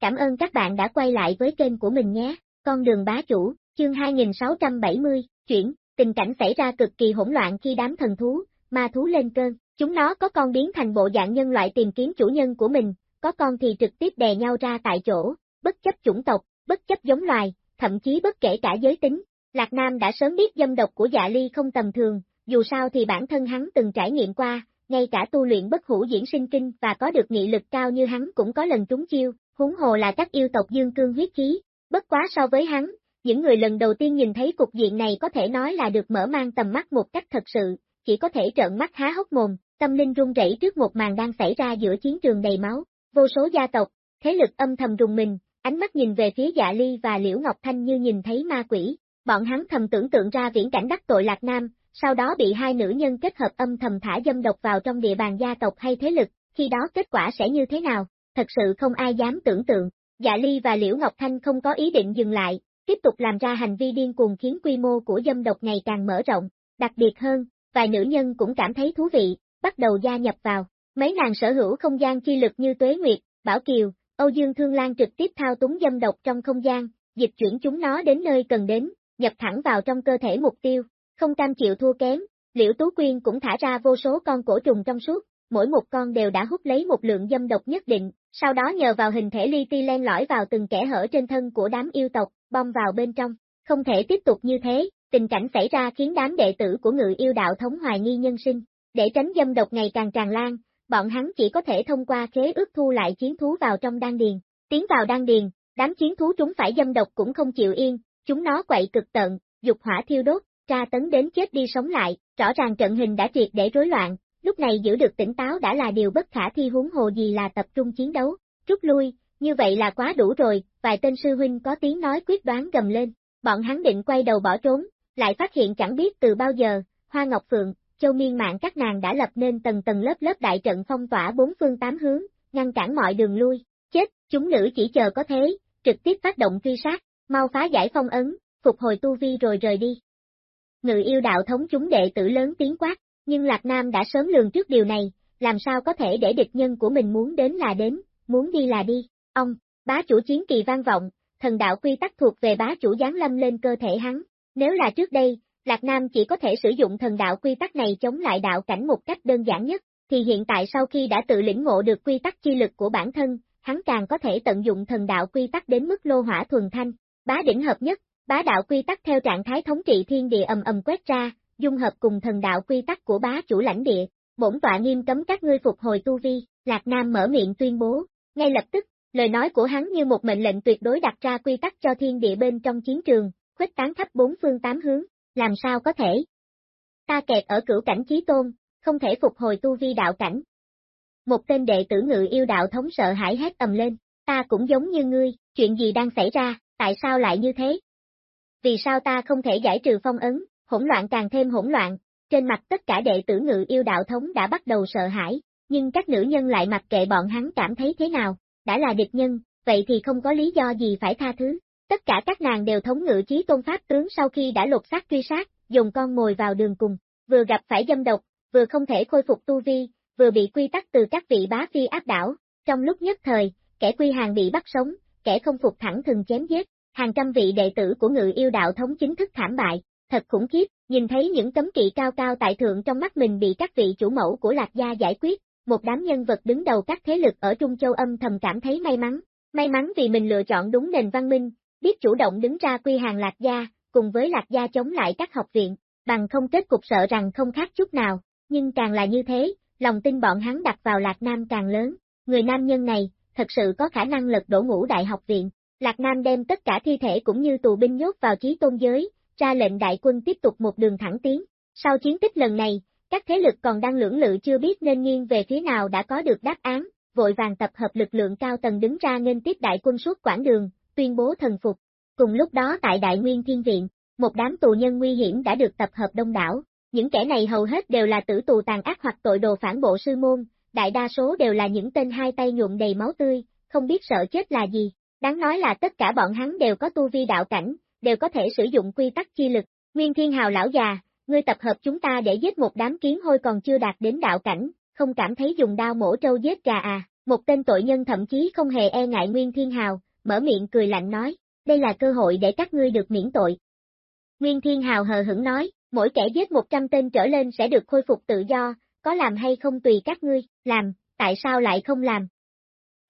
Speaker 1: Cảm ơn các bạn đã quay lại với kênh của mình nhé, con đường bá chủ, chương 2670, chuyển, tình cảnh xảy ra cực kỳ hỗn loạn khi đám thần thú, ma thú lên cơn, chúng nó có con biến thành bộ dạng nhân loại tìm kiếm chủ nhân của mình, có con thì trực tiếp đè nhau ra tại chỗ, bất chấp chủng tộc, bất chấp giống loài, thậm chí bất kể cả giới tính. Lạc Nam đã sớm biết dâm độc của dạ ly không tầm thường, dù sao thì bản thân hắn từng trải nghiệm qua, ngay cả tu luyện bất hủ diễn sinh kinh và có được nghị lực cao như hắn cũng có lần trúng chiêu, huống hồ là các yêu tộc dương cương huyết khí. Bất quá so với hắn, những người lần đầu tiên nhìn thấy cục diện này có thể nói là được mở mang tầm mắt một cách thật sự, chỉ có thể trợn mắt há hốc mồm, tâm linh run rẩy trước một màn đang xảy ra giữa chiến trường đầy máu, vô số gia tộc, thế lực âm thầm rùng mình, ánh mắt nhìn về phía dạ ly và liễu ngọc thanh như nhìn thấy ma quỷ, bọn hắn thầm tưởng tượng ra viễn cảnh đắc tội lạc nam, sau đó bị hai nữ nhân kết hợp âm thầm thả dâm độc vào trong địa bàn gia tộc hay thế lực, khi đó kết quả sẽ như thế nào, thật sự không ai dám tưởng tượng. Dạ Ly và Liễu Ngọc Thanh không có ý định dừng lại, tiếp tục làm ra hành vi điên cuồng khiến quy mô của dâm độc ngày càng mở rộng, đặc biệt hơn, vài nữ nhân cũng cảm thấy thú vị, bắt đầu gia nhập vào. Mấy nàng sở hữu không gian chi lực như Tuế Nguyệt, Bảo Kiều, Âu Dương Thương Lan trực tiếp thao túng dâm độc trong không gian, dịch chuyển chúng nó đến nơi cần đến, nhập thẳng vào trong cơ thể mục tiêu, không cam chịu thua kém, Liễu Tú Quyên cũng thả ra vô số con cổ trùng trong suốt, mỗi một con đều đã hút lấy một lượng dâm độc nhất định, sau đó nhờ vào hình thể li ti len lỏi vào từng kẻ hở trên thân của đám yêu tộc, bom vào bên trong. Không thể tiếp tục như thế, tình cảnh xảy ra khiến đám đệ tử của ngự yêu đạo thống hoài nghi nhân sinh. Để tránh dâm độc ngày càng tràn lan, bọn hắn chỉ có thể thông qua khế ước thu lại chiến thú vào trong đan điền. Tiến vào đan điền, đám chiến thú chúng phải dâm độc cũng không chịu yên, chúng nó quậy cực tận, dục hỏa thiêu đốt, tra tấn đến chết đi sống lại, rõ ràng trận hình đã triệt để rối loạn, lúc này giữ được tỉnh táo đã là điều bất khả thi huống hồ gì là tập trung chiến đấu, rút lui, như vậy là quá đủ rồi, vài tên sư huynh có tiếng nói quyết đoán gầm lên, bọn hắn định quay đầu bỏ trốn, lại phát hiện chẳng biết từ bao giờ, Hoa Ngọc Phượng, Châu Miên Mạng các nàng đã lập nên tầng tầng lớp lớp đại trận phong tỏa bốn phương tám hướng, ngăn cản mọi đường lui, chết, chúng nữ chỉ chờ có thế, trực tiếp phát động truy sát, mau phá giải phong ấn, phục hồi tu vi rồi rời đi. Ngự yêu đạo thống chúng đệ tử lớn tiếng quát, nhưng Lạc Nam đã sớm lường trước điều này, làm sao có thể để địch nhân của mình muốn đến là đến, muốn đi là đi. Ông, bá chủ chiến kỳ vang vọng, thần đạo quy tắc thuộc về bá chủ giáng lâm lên cơ thể hắn. Nếu là trước đây, Lạc Nam chỉ có thể sử dụng thần đạo quy tắc này chống lại đạo cảnh một cách đơn giản nhất, thì hiện tại sau khi đã tự lĩnh ngộ được quy tắc chi lực của bản thân, hắn càng có thể tận dụng thần đạo quy tắc đến mức lô hỏa thuần thanh, bá đỉnh hợp nhất, bá đạo quy tắc theo trạng thái thống trị thiên địa ầm ầm quét ra, dung hợp cùng thần đạo quy tắc của bá chủ lãnh địa, bổn tọa nghiêm cấm các ngươi phục hồi tu vi, Lạc Nam mở miệng tuyên bố, ngay lập tức, lời nói của hắn như một mệnh lệnh tuyệt đối đặt ra quy tắc cho thiên địa bên trong chiến trường, khuếch tán khắp bốn phương tám hướng, làm sao có thể? Ta kẹt ở cửu cảnh chí tôn, không thể phục hồi tu vi đạo cảnh. Một tên đệ tử ngự yêu đạo thống sợ hãi hét ầm lên, ta cũng giống như ngươi, chuyện gì đang xảy ra, tại sao lại như thế? Vì sao ta không thể giải trừ phong ấn, hỗn loạn càng thêm hỗn loạn, trên mặt tất cả đệ tử ngự yêu đạo thống đã bắt đầu sợ hãi, nhưng các nữ nhân lại mặc kệ bọn hắn cảm thấy thế nào, đã là địch nhân, vậy thì không có lý do gì phải tha thứ. Tất cả các nàng đều thống ngự chí tôn pháp tướng sau khi đã lột xác truy sát, dùng con mồi vào đường cùng, vừa gặp phải dâm độc, vừa không thể khôi phục tu vi, vừa bị quy tắc từ các vị bá phi áp đảo, trong lúc nhất thời, kẻ quy hàng bị bắt sống, kẻ không phục thẳng thừng chém giết, hàng trăm vị đệ tử của ngự yêu đạo thống chính thức thảm bại, thật khủng khiếp, nhìn thấy những cấm kỵ cao cao tại thượng trong mắt mình bị các vị chủ mẫu của Lạc Gia giải quyết, một đám nhân vật đứng đầu các thế lực ở Trung Châu âm thầm cảm thấy may mắn, may mắn vì mình lựa chọn đúng nền văn minh, biết chủ động đứng ra quy hàng Lạc Gia, cùng với Lạc Gia chống lại các học viện, bằng không kết cục sợ rằng không khác chút nào, nhưng càng là như thế, lòng tin bọn hắn đặt vào Lạc Nam càng lớn, người nam nhân này, thật sự có khả năng lật đổ ngũ đại học viện. Lạc Nam đem tất cả thi thể cũng như tù binh nhốt vào trí tôn giới, ra lệnh đại quân tiếp tục một đường thẳng tiến. Sau chiến tích lần này, các thế lực còn đang lưỡng lự chưa biết nên nghiêng về phía nào đã có được đáp án, vội vàng tập hợp lực lượng cao tầng đứng ra nên tiếp đại quân suốt quãng đường, tuyên bố thần phục. Cùng lúc đó tại Đại Nguyên Thiên Viện, một đám tù nhân nguy hiểm đã được tập hợp đông đảo, những kẻ này hầu hết đều là tử tù tàn ác hoặc tội đồ phản bộ sư môn, đại đa số đều là những tên hai tay nhuộm đầy máu tươi, không biết sợ chết là gì. Đáng nói là tất cả bọn hắn đều có tu vi đạo cảnh, đều có thể sử dụng quy tắc chi lực. Nguyên Thiên Hào lão già, ngươi tập hợp chúng ta để giết một đám kiến hôi còn chưa đạt đến đạo cảnh, không cảm thấy dùng đao mổ trâu giết gà à, một tên tội nhân thậm chí không hề e ngại Nguyên Thiên Hào, mở miệng cười lạnh nói, đây là cơ hội để các ngươi được miễn tội. Nguyên Thiên Hào hờ hững nói, mỗi kẻ giết 100 tên trở lên sẽ được khôi phục tự do, có làm hay không tùy các ngươi, làm, tại sao lại không làm?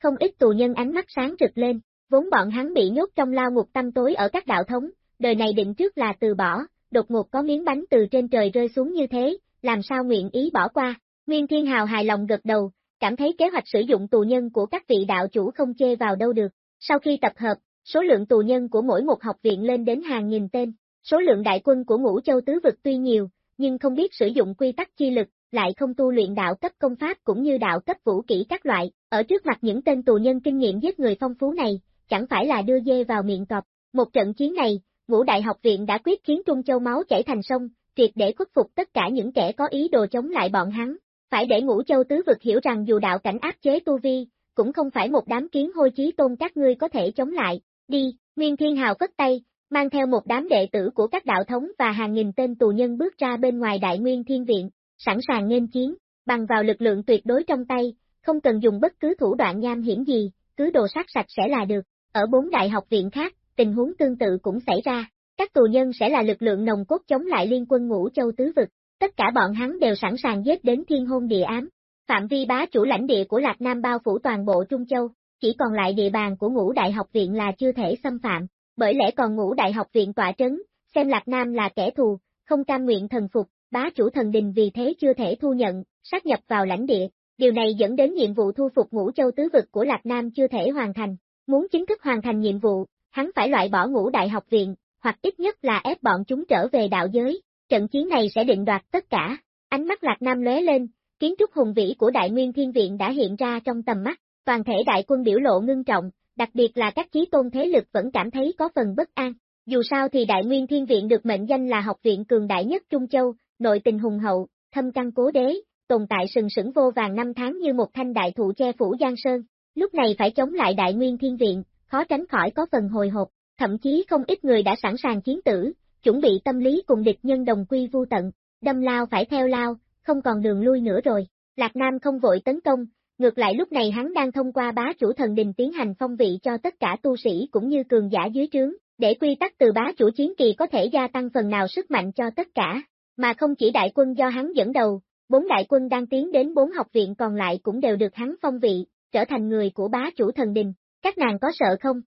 Speaker 1: Không ít tù nhân ánh mắt sáng rực lên, vốn bọn hắn bị nhốt trong lao ngục tâm tối ở các đạo thống, đời này định trước là từ bỏ, đột ngột có miếng bánh từ trên trời rơi xuống như thế, làm sao nguyện ý bỏ qua. Nguyên Thiên Hào hài lòng gật đầu, cảm thấy kế hoạch sử dụng tù nhân của các vị đạo chủ không chê vào đâu được. Sau khi tập hợp, số lượng tù nhân của mỗi một học viện lên đến hàng nghìn tên, số lượng đại quân của ngũ châu tứ vực tuy nhiều, nhưng không biết sử dụng quy tắc chi lực, lại không tu luyện đạo cấp công pháp cũng như đạo cấp vũ kỹ các loại, ở trước mặt những tên tù nhân kinh nghiệm giết người phong phú này, chẳng phải là đưa dê vào miệng cọp. Một trận chiến này, ngũ đại học viện đã quyết khiến Trung Châu máu chảy thành sông, triệt để khuất phục tất cả những kẻ có ý đồ chống lại bọn hắn. Phải để ngũ châu tứ vực hiểu rằng dù đạo cảnh áp chế tu vi, cũng không phải một đám kiến hôi chí tôn các ngươi có thể chống lại. Đi, Nguyên Thiên Hào phất tay, mang theo một đám đệ tử của các đạo thống và hàng nghìn tên tù nhân bước ra bên ngoài đại nguyên thiên viện, sẵn sàng nghênh chiến, bằng vào lực lượng tuyệt đối trong tay, không cần dùng bất cứ thủ đoạn nham hiểm gì, cứ đồ sát sạch sẽ là được. Ở bốn đại học viện khác, tình huống tương tự cũng xảy ra. Các tù nhân sẽ là lực lượng nồng cốt chống lại liên quân ngũ châu tứ vực. Tất cả bọn hắn đều sẵn sàng giết đến thiên hôn địa ám. Phạm vi bá chủ lãnh địa của Lạc Nam bao phủ toàn bộ Trung Châu, chỉ còn lại địa bàn của ngũ đại học viện là chưa thể xâm phạm. Bởi lẽ còn ngũ đại học viện tỏa trấn, xem Lạc Nam là kẻ thù, không cam nguyện thần phục, bá chủ thần đình vì thế chưa thể thu nhận, sát nhập vào lãnh địa. Điều này dẫn đến nhiệm vụ thu phục ngũ châu tứ vực của Lạc Nam chưa thể hoàn thành. Muốn chính thức hoàn thành nhiệm vụ, hắn phải loại bỏ ngũ đại học viện, hoặc ít nhất là ép bọn chúng trở về đạo giới. Trận chiến này sẽ định đoạt tất cả. Ánh mắt Lạc Nam lóe lên, kiến trúc hùng vĩ của Đại Nguyên Thiên Viện đã hiện ra trong tầm mắt, toàn thể đại quân biểu lộ ngưng trọng, đặc biệt là các chí tôn thế lực vẫn cảm thấy có phần bất an. Dù sao thì Đại Nguyên Thiên Viện được mệnh danh là học viện cường đại nhất Trung Châu, nội tình hùng hậu, thâm căn cố đế, tồn tại sừng sững vô vàng năm tháng như một thanh đại thụ che phủ Giang Sơn. Lúc này phải chống lại Đại Nguyên Thiên Viện, khó tránh khỏi có phần hồi hộp, thậm chí không ít người đã sẵn sàng chiến tử, chuẩn bị tâm lý cùng địch nhân đồng quy vu tận, đâm lao phải theo lao, không còn đường lui nữa rồi. Lạc Nam không vội tấn công, ngược lại lúc này hắn đang thông qua bá chủ thần đình tiến hành phong vị cho tất cả tu sĩ cũng như cường giả dưới trướng, để quy tắc từ bá chủ chiến kỳ có thể gia tăng phần nào sức mạnh cho tất cả, mà không chỉ đại quân do hắn dẫn đầu, bốn đại quân đang tiến đến bốn học viện còn lại cũng đều được hắn phong vị, trở thành người của bá chủ thần đình, các nàng có sợ không?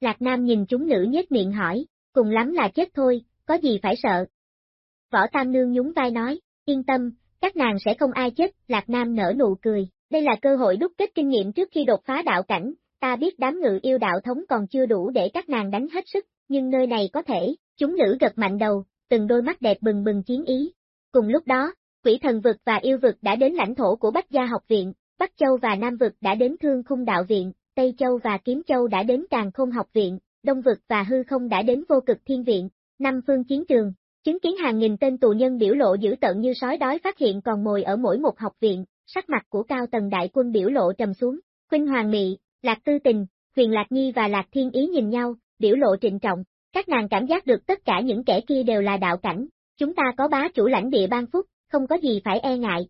Speaker 1: Lạc Nam nhìn chúng nữ nhếch miệng hỏi, cùng lắm là chết thôi, có gì phải sợ? Võ Tam Nương nhún vai nói, yên tâm, các nàng sẽ không ai chết, Lạc Nam nở nụ cười, đây là cơ hội đúc kết kinh nghiệm trước khi đột phá đạo cảnh, ta biết đám ngự yêu đạo thống còn chưa đủ để các nàng đánh hết sức, nhưng nơi này có thể, chúng nữ gật mạnh đầu, từng đôi mắt đẹp bừng bừng chiến ý. Cùng lúc đó, quỷ thần vực và yêu vực đã đến lãnh thổ của Bách Gia học viện, Bắc Châu và Nam vực đã đến Thương Khung đạo viện, Tây Châu và Kiếm Châu đã đến Càng Khôn học viện, Đông vực và Hư Không đã đến Vô Cực Thiên viện, năm phương chiến trường. Chứng kiến hàng nghìn tên tù nhân biểu lộ dữ tợn như sói đói phát hiện còn mồi ở mỗi một học viện, sắc mặt của cao tầng đại quân biểu lộ trầm xuống, Khuynh Hoàng Mị, Lạc Tư Tình, Huyền Lạc Nhi và Lạc Thiên Ý nhìn nhau, biểu lộ trịnh trọng, các nàng cảm giác được tất cả những kẻ kia đều là đạo cảnh, chúng ta có bá chủ lãnh địa ban phúc, không có gì phải e ngại.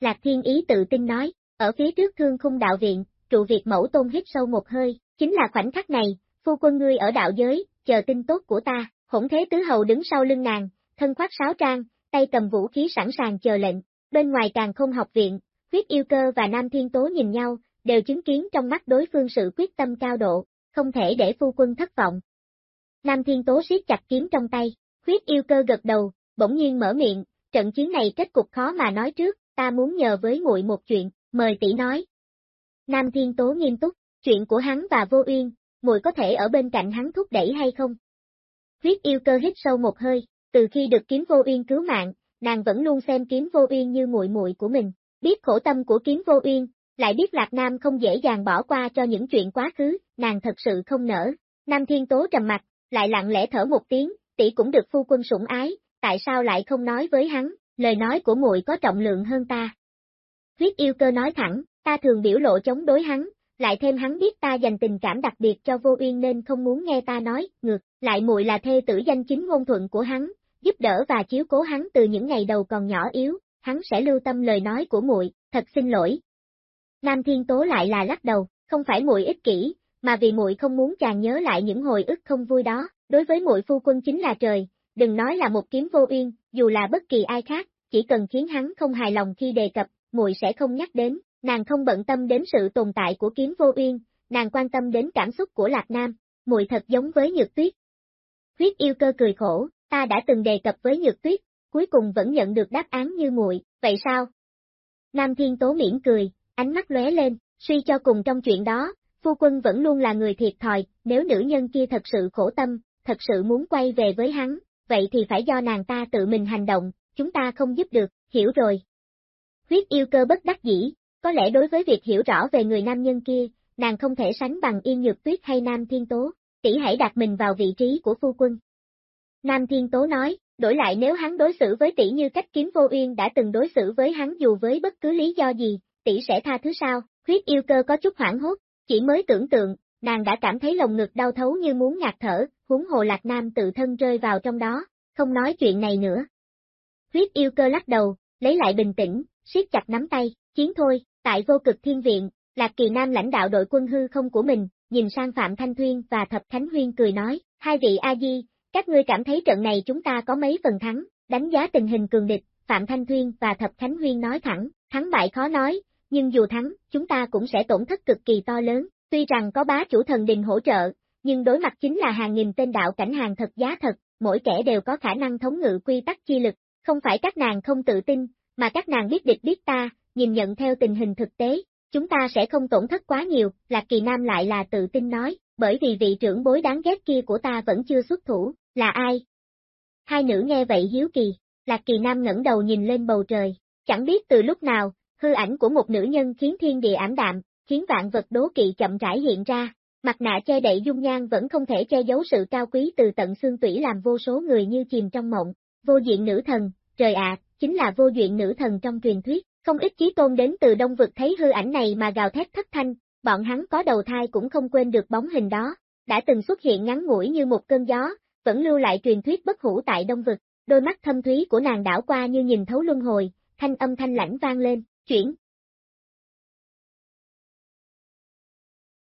Speaker 1: Lạc Thiên Ý tự tin nói, ở phía trước thương khung đạo viện, trụ việc mẫu tôn hít sâu một hơi, chính là khoảnh khắc này, phu quân ngươi ở đạo giới, chờ tin tốt của ta, hỗn thế tứ hầu đứng sau lưng nàng, thân khoác sáo trang, tay cầm vũ khí sẵn sàng chờ lệnh, bên ngoài càng không học viện, huyết yêu cơ và nam thiên tố nhìn nhau, đều chứng kiến trong mắt đối phương sự quyết tâm cao độ, không thể để phu quân thất vọng. Nam thiên tố siết chặt kiếm trong tay, huyết yêu cơ gật đầu, bỗng nhiên mở miệng, trận chiến này kết cục khó mà nói trước, ta muốn nhờ với muội một chuyện, mời tỷ nói. Nam thiên tố nghiêm túc, chuyện của hắn và vô uyên, muội có thể ở bên cạnh hắn thúc đẩy hay không? Huyết yêu cơ hít sâu một hơi, từ khi được kiếm vô uyên cứu mạng, nàng vẫn luôn xem kiếm vô uyên như muội muội của mình, biết khổ tâm của kiếm vô uyên, lại biết Lạc Nam không dễ dàng bỏ qua cho những chuyện quá khứ, nàng thật sự không nỡ. Nam Thiên Tố trầm mặt, lại lặng lẽ thở một tiếng, tỷ cũng được phu quân sủng ái, tại sao lại không nói với hắn, lời nói của muội có trọng lượng hơn ta. Huyết yêu cơ nói thẳng, ta thường biểu lộ chống đối hắn, lại thêm hắn biết ta dành tình cảm đặc biệt cho vô uyên nên không muốn nghe ta nói, ngược, lại muội là thê tử danh chính ngôn thuận của hắn, giúp đỡ và chiếu cố hắn từ những ngày đầu còn nhỏ yếu, hắn sẽ lưu tâm lời nói của muội, thật xin lỗi. Nam Thiên Tố lại là lắc đầu, không phải muội ích kỷ, mà vì muội không muốn chàng nhớ lại những hồi ức không vui đó, đối với muội phu quân chính là trời, đừng nói là một kiếm vô uyên, dù là bất kỳ ai khác, chỉ cần khiến hắn không hài lòng khi đề cập, muội sẽ không nhắc đến, nàng không bận tâm đến sự tồn tại của kiếm vô uyên, nàng quan tâm đến cảm xúc của Lạc Nam, mùi thật giống với Nhược Tuyết. Huyết yêu cơ cười khổ, ta đã từng đề cập với Nhược Tuyết, cuối cùng vẫn nhận được đáp án như muội, vậy sao? Nam Thiên Tố miễn cười, ánh mắt lóe lên, suy cho cùng trong chuyện đó, phu quân vẫn luôn là người thiệt thòi, nếu nữ nhân kia thật sự khổ tâm, thật sự muốn quay về với hắn, vậy thì phải do nàng ta tự mình hành động, chúng ta không giúp được, hiểu rồi. Huyết yêu cơ bất đắc dĩ, có lẽ đối với việc hiểu rõ về người nam nhân kia, nàng không thể sánh bằng yên nhược tuyết hay nam thiên tố, tỷ hãy đặt mình vào vị trí của phu quân. Nam thiên tố nói, đổi lại nếu hắn đối xử với tỷ như cách kiếm vô uyên đã từng đối xử với hắn dù với bất cứ lý do gì, tỷ sẽ tha thứ sao, huyết yêu cơ có chút hoảng hốt, chỉ mới tưởng tượng, nàng đã cảm thấy lồng ngực đau thấu như muốn ngạt thở, huống hồ Lạc Nam tự thân rơi vào trong đó, không nói chuyện này nữa. Huyết yêu cơ lắc đầu, lấy lại bình tĩnh, siết chặt nắm tay, chiến thôi, tại vô cực thiên viện, Lạc Kỳ Nam lãnh đạo đội quân hư không của mình, nhìn sang Phạm Thanh Thuyên và Thập Khánh Huyên cười nói, hai vị A-di, các ngươi cảm thấy trận này chúng ta có mấy phần thắng, đánh giá tình hình cường địch, Phạm Thanh Thuyên và Thập Khánh Huyên nói thẳng, thắng bại khó nói, nhưng dù thắng, chúng ta cũng sẽ tổn thất cực kỳ to lớn, tuy rằng có bá chủ thần đình hỗ trợ, nhưng đối mặt chính là hàng nghìn tên đạo cảnh hàng thật giá thật, mỗi kẻ đều có khả năng thống ngự quy tắc chi lực, không phải các nàng không tự tin, mà các nàng biết địch biết ta, nhìn nhận theo tình hình thực tế, chúng ta sẽ không tổn thất quá nhiều, Lạc Kỳ Nam lại là tự tin nói, bởi vì vị trưởng bối đáng ghét kia của ta vẫn chưa xuất thủ, là ai? Hai nữ nghe vậy hiếu kỳ, Lạc Kỳ Nam ngẩng đầu nhìn lên bầu trời, chẳng biết từ lúc nào, hư ảnh của một nữ nhân khiến thiên địa ảm đạm, khiến vạn vật đố kỵ chậm rãi hiện ra, mặt nạ che đậy dung nhan vẫn không thể che giấu sự cao quý từ tận xương tủy làm vô số người như chìm trong mộng, vô diện nữ thần, trời ạ, chính là vô diện nữ thần trong truyền thuyết, không ít chí tôn đến từ đông vực thấy hư ảnh này mà gào thét thất thanh, bọn hắn có đầu thai cũng không quên được bóng hình đó, đã từng xuất hiện ngắn ngủi như một cơn gió, vẫn lưu lại truyền thuyết bất hủ tại đông vực, đôi mắt thâm thúy của nàng đảo qua như nhìn thấu luân hồi, thanh âm thanh lãnh vang lên, chuyển,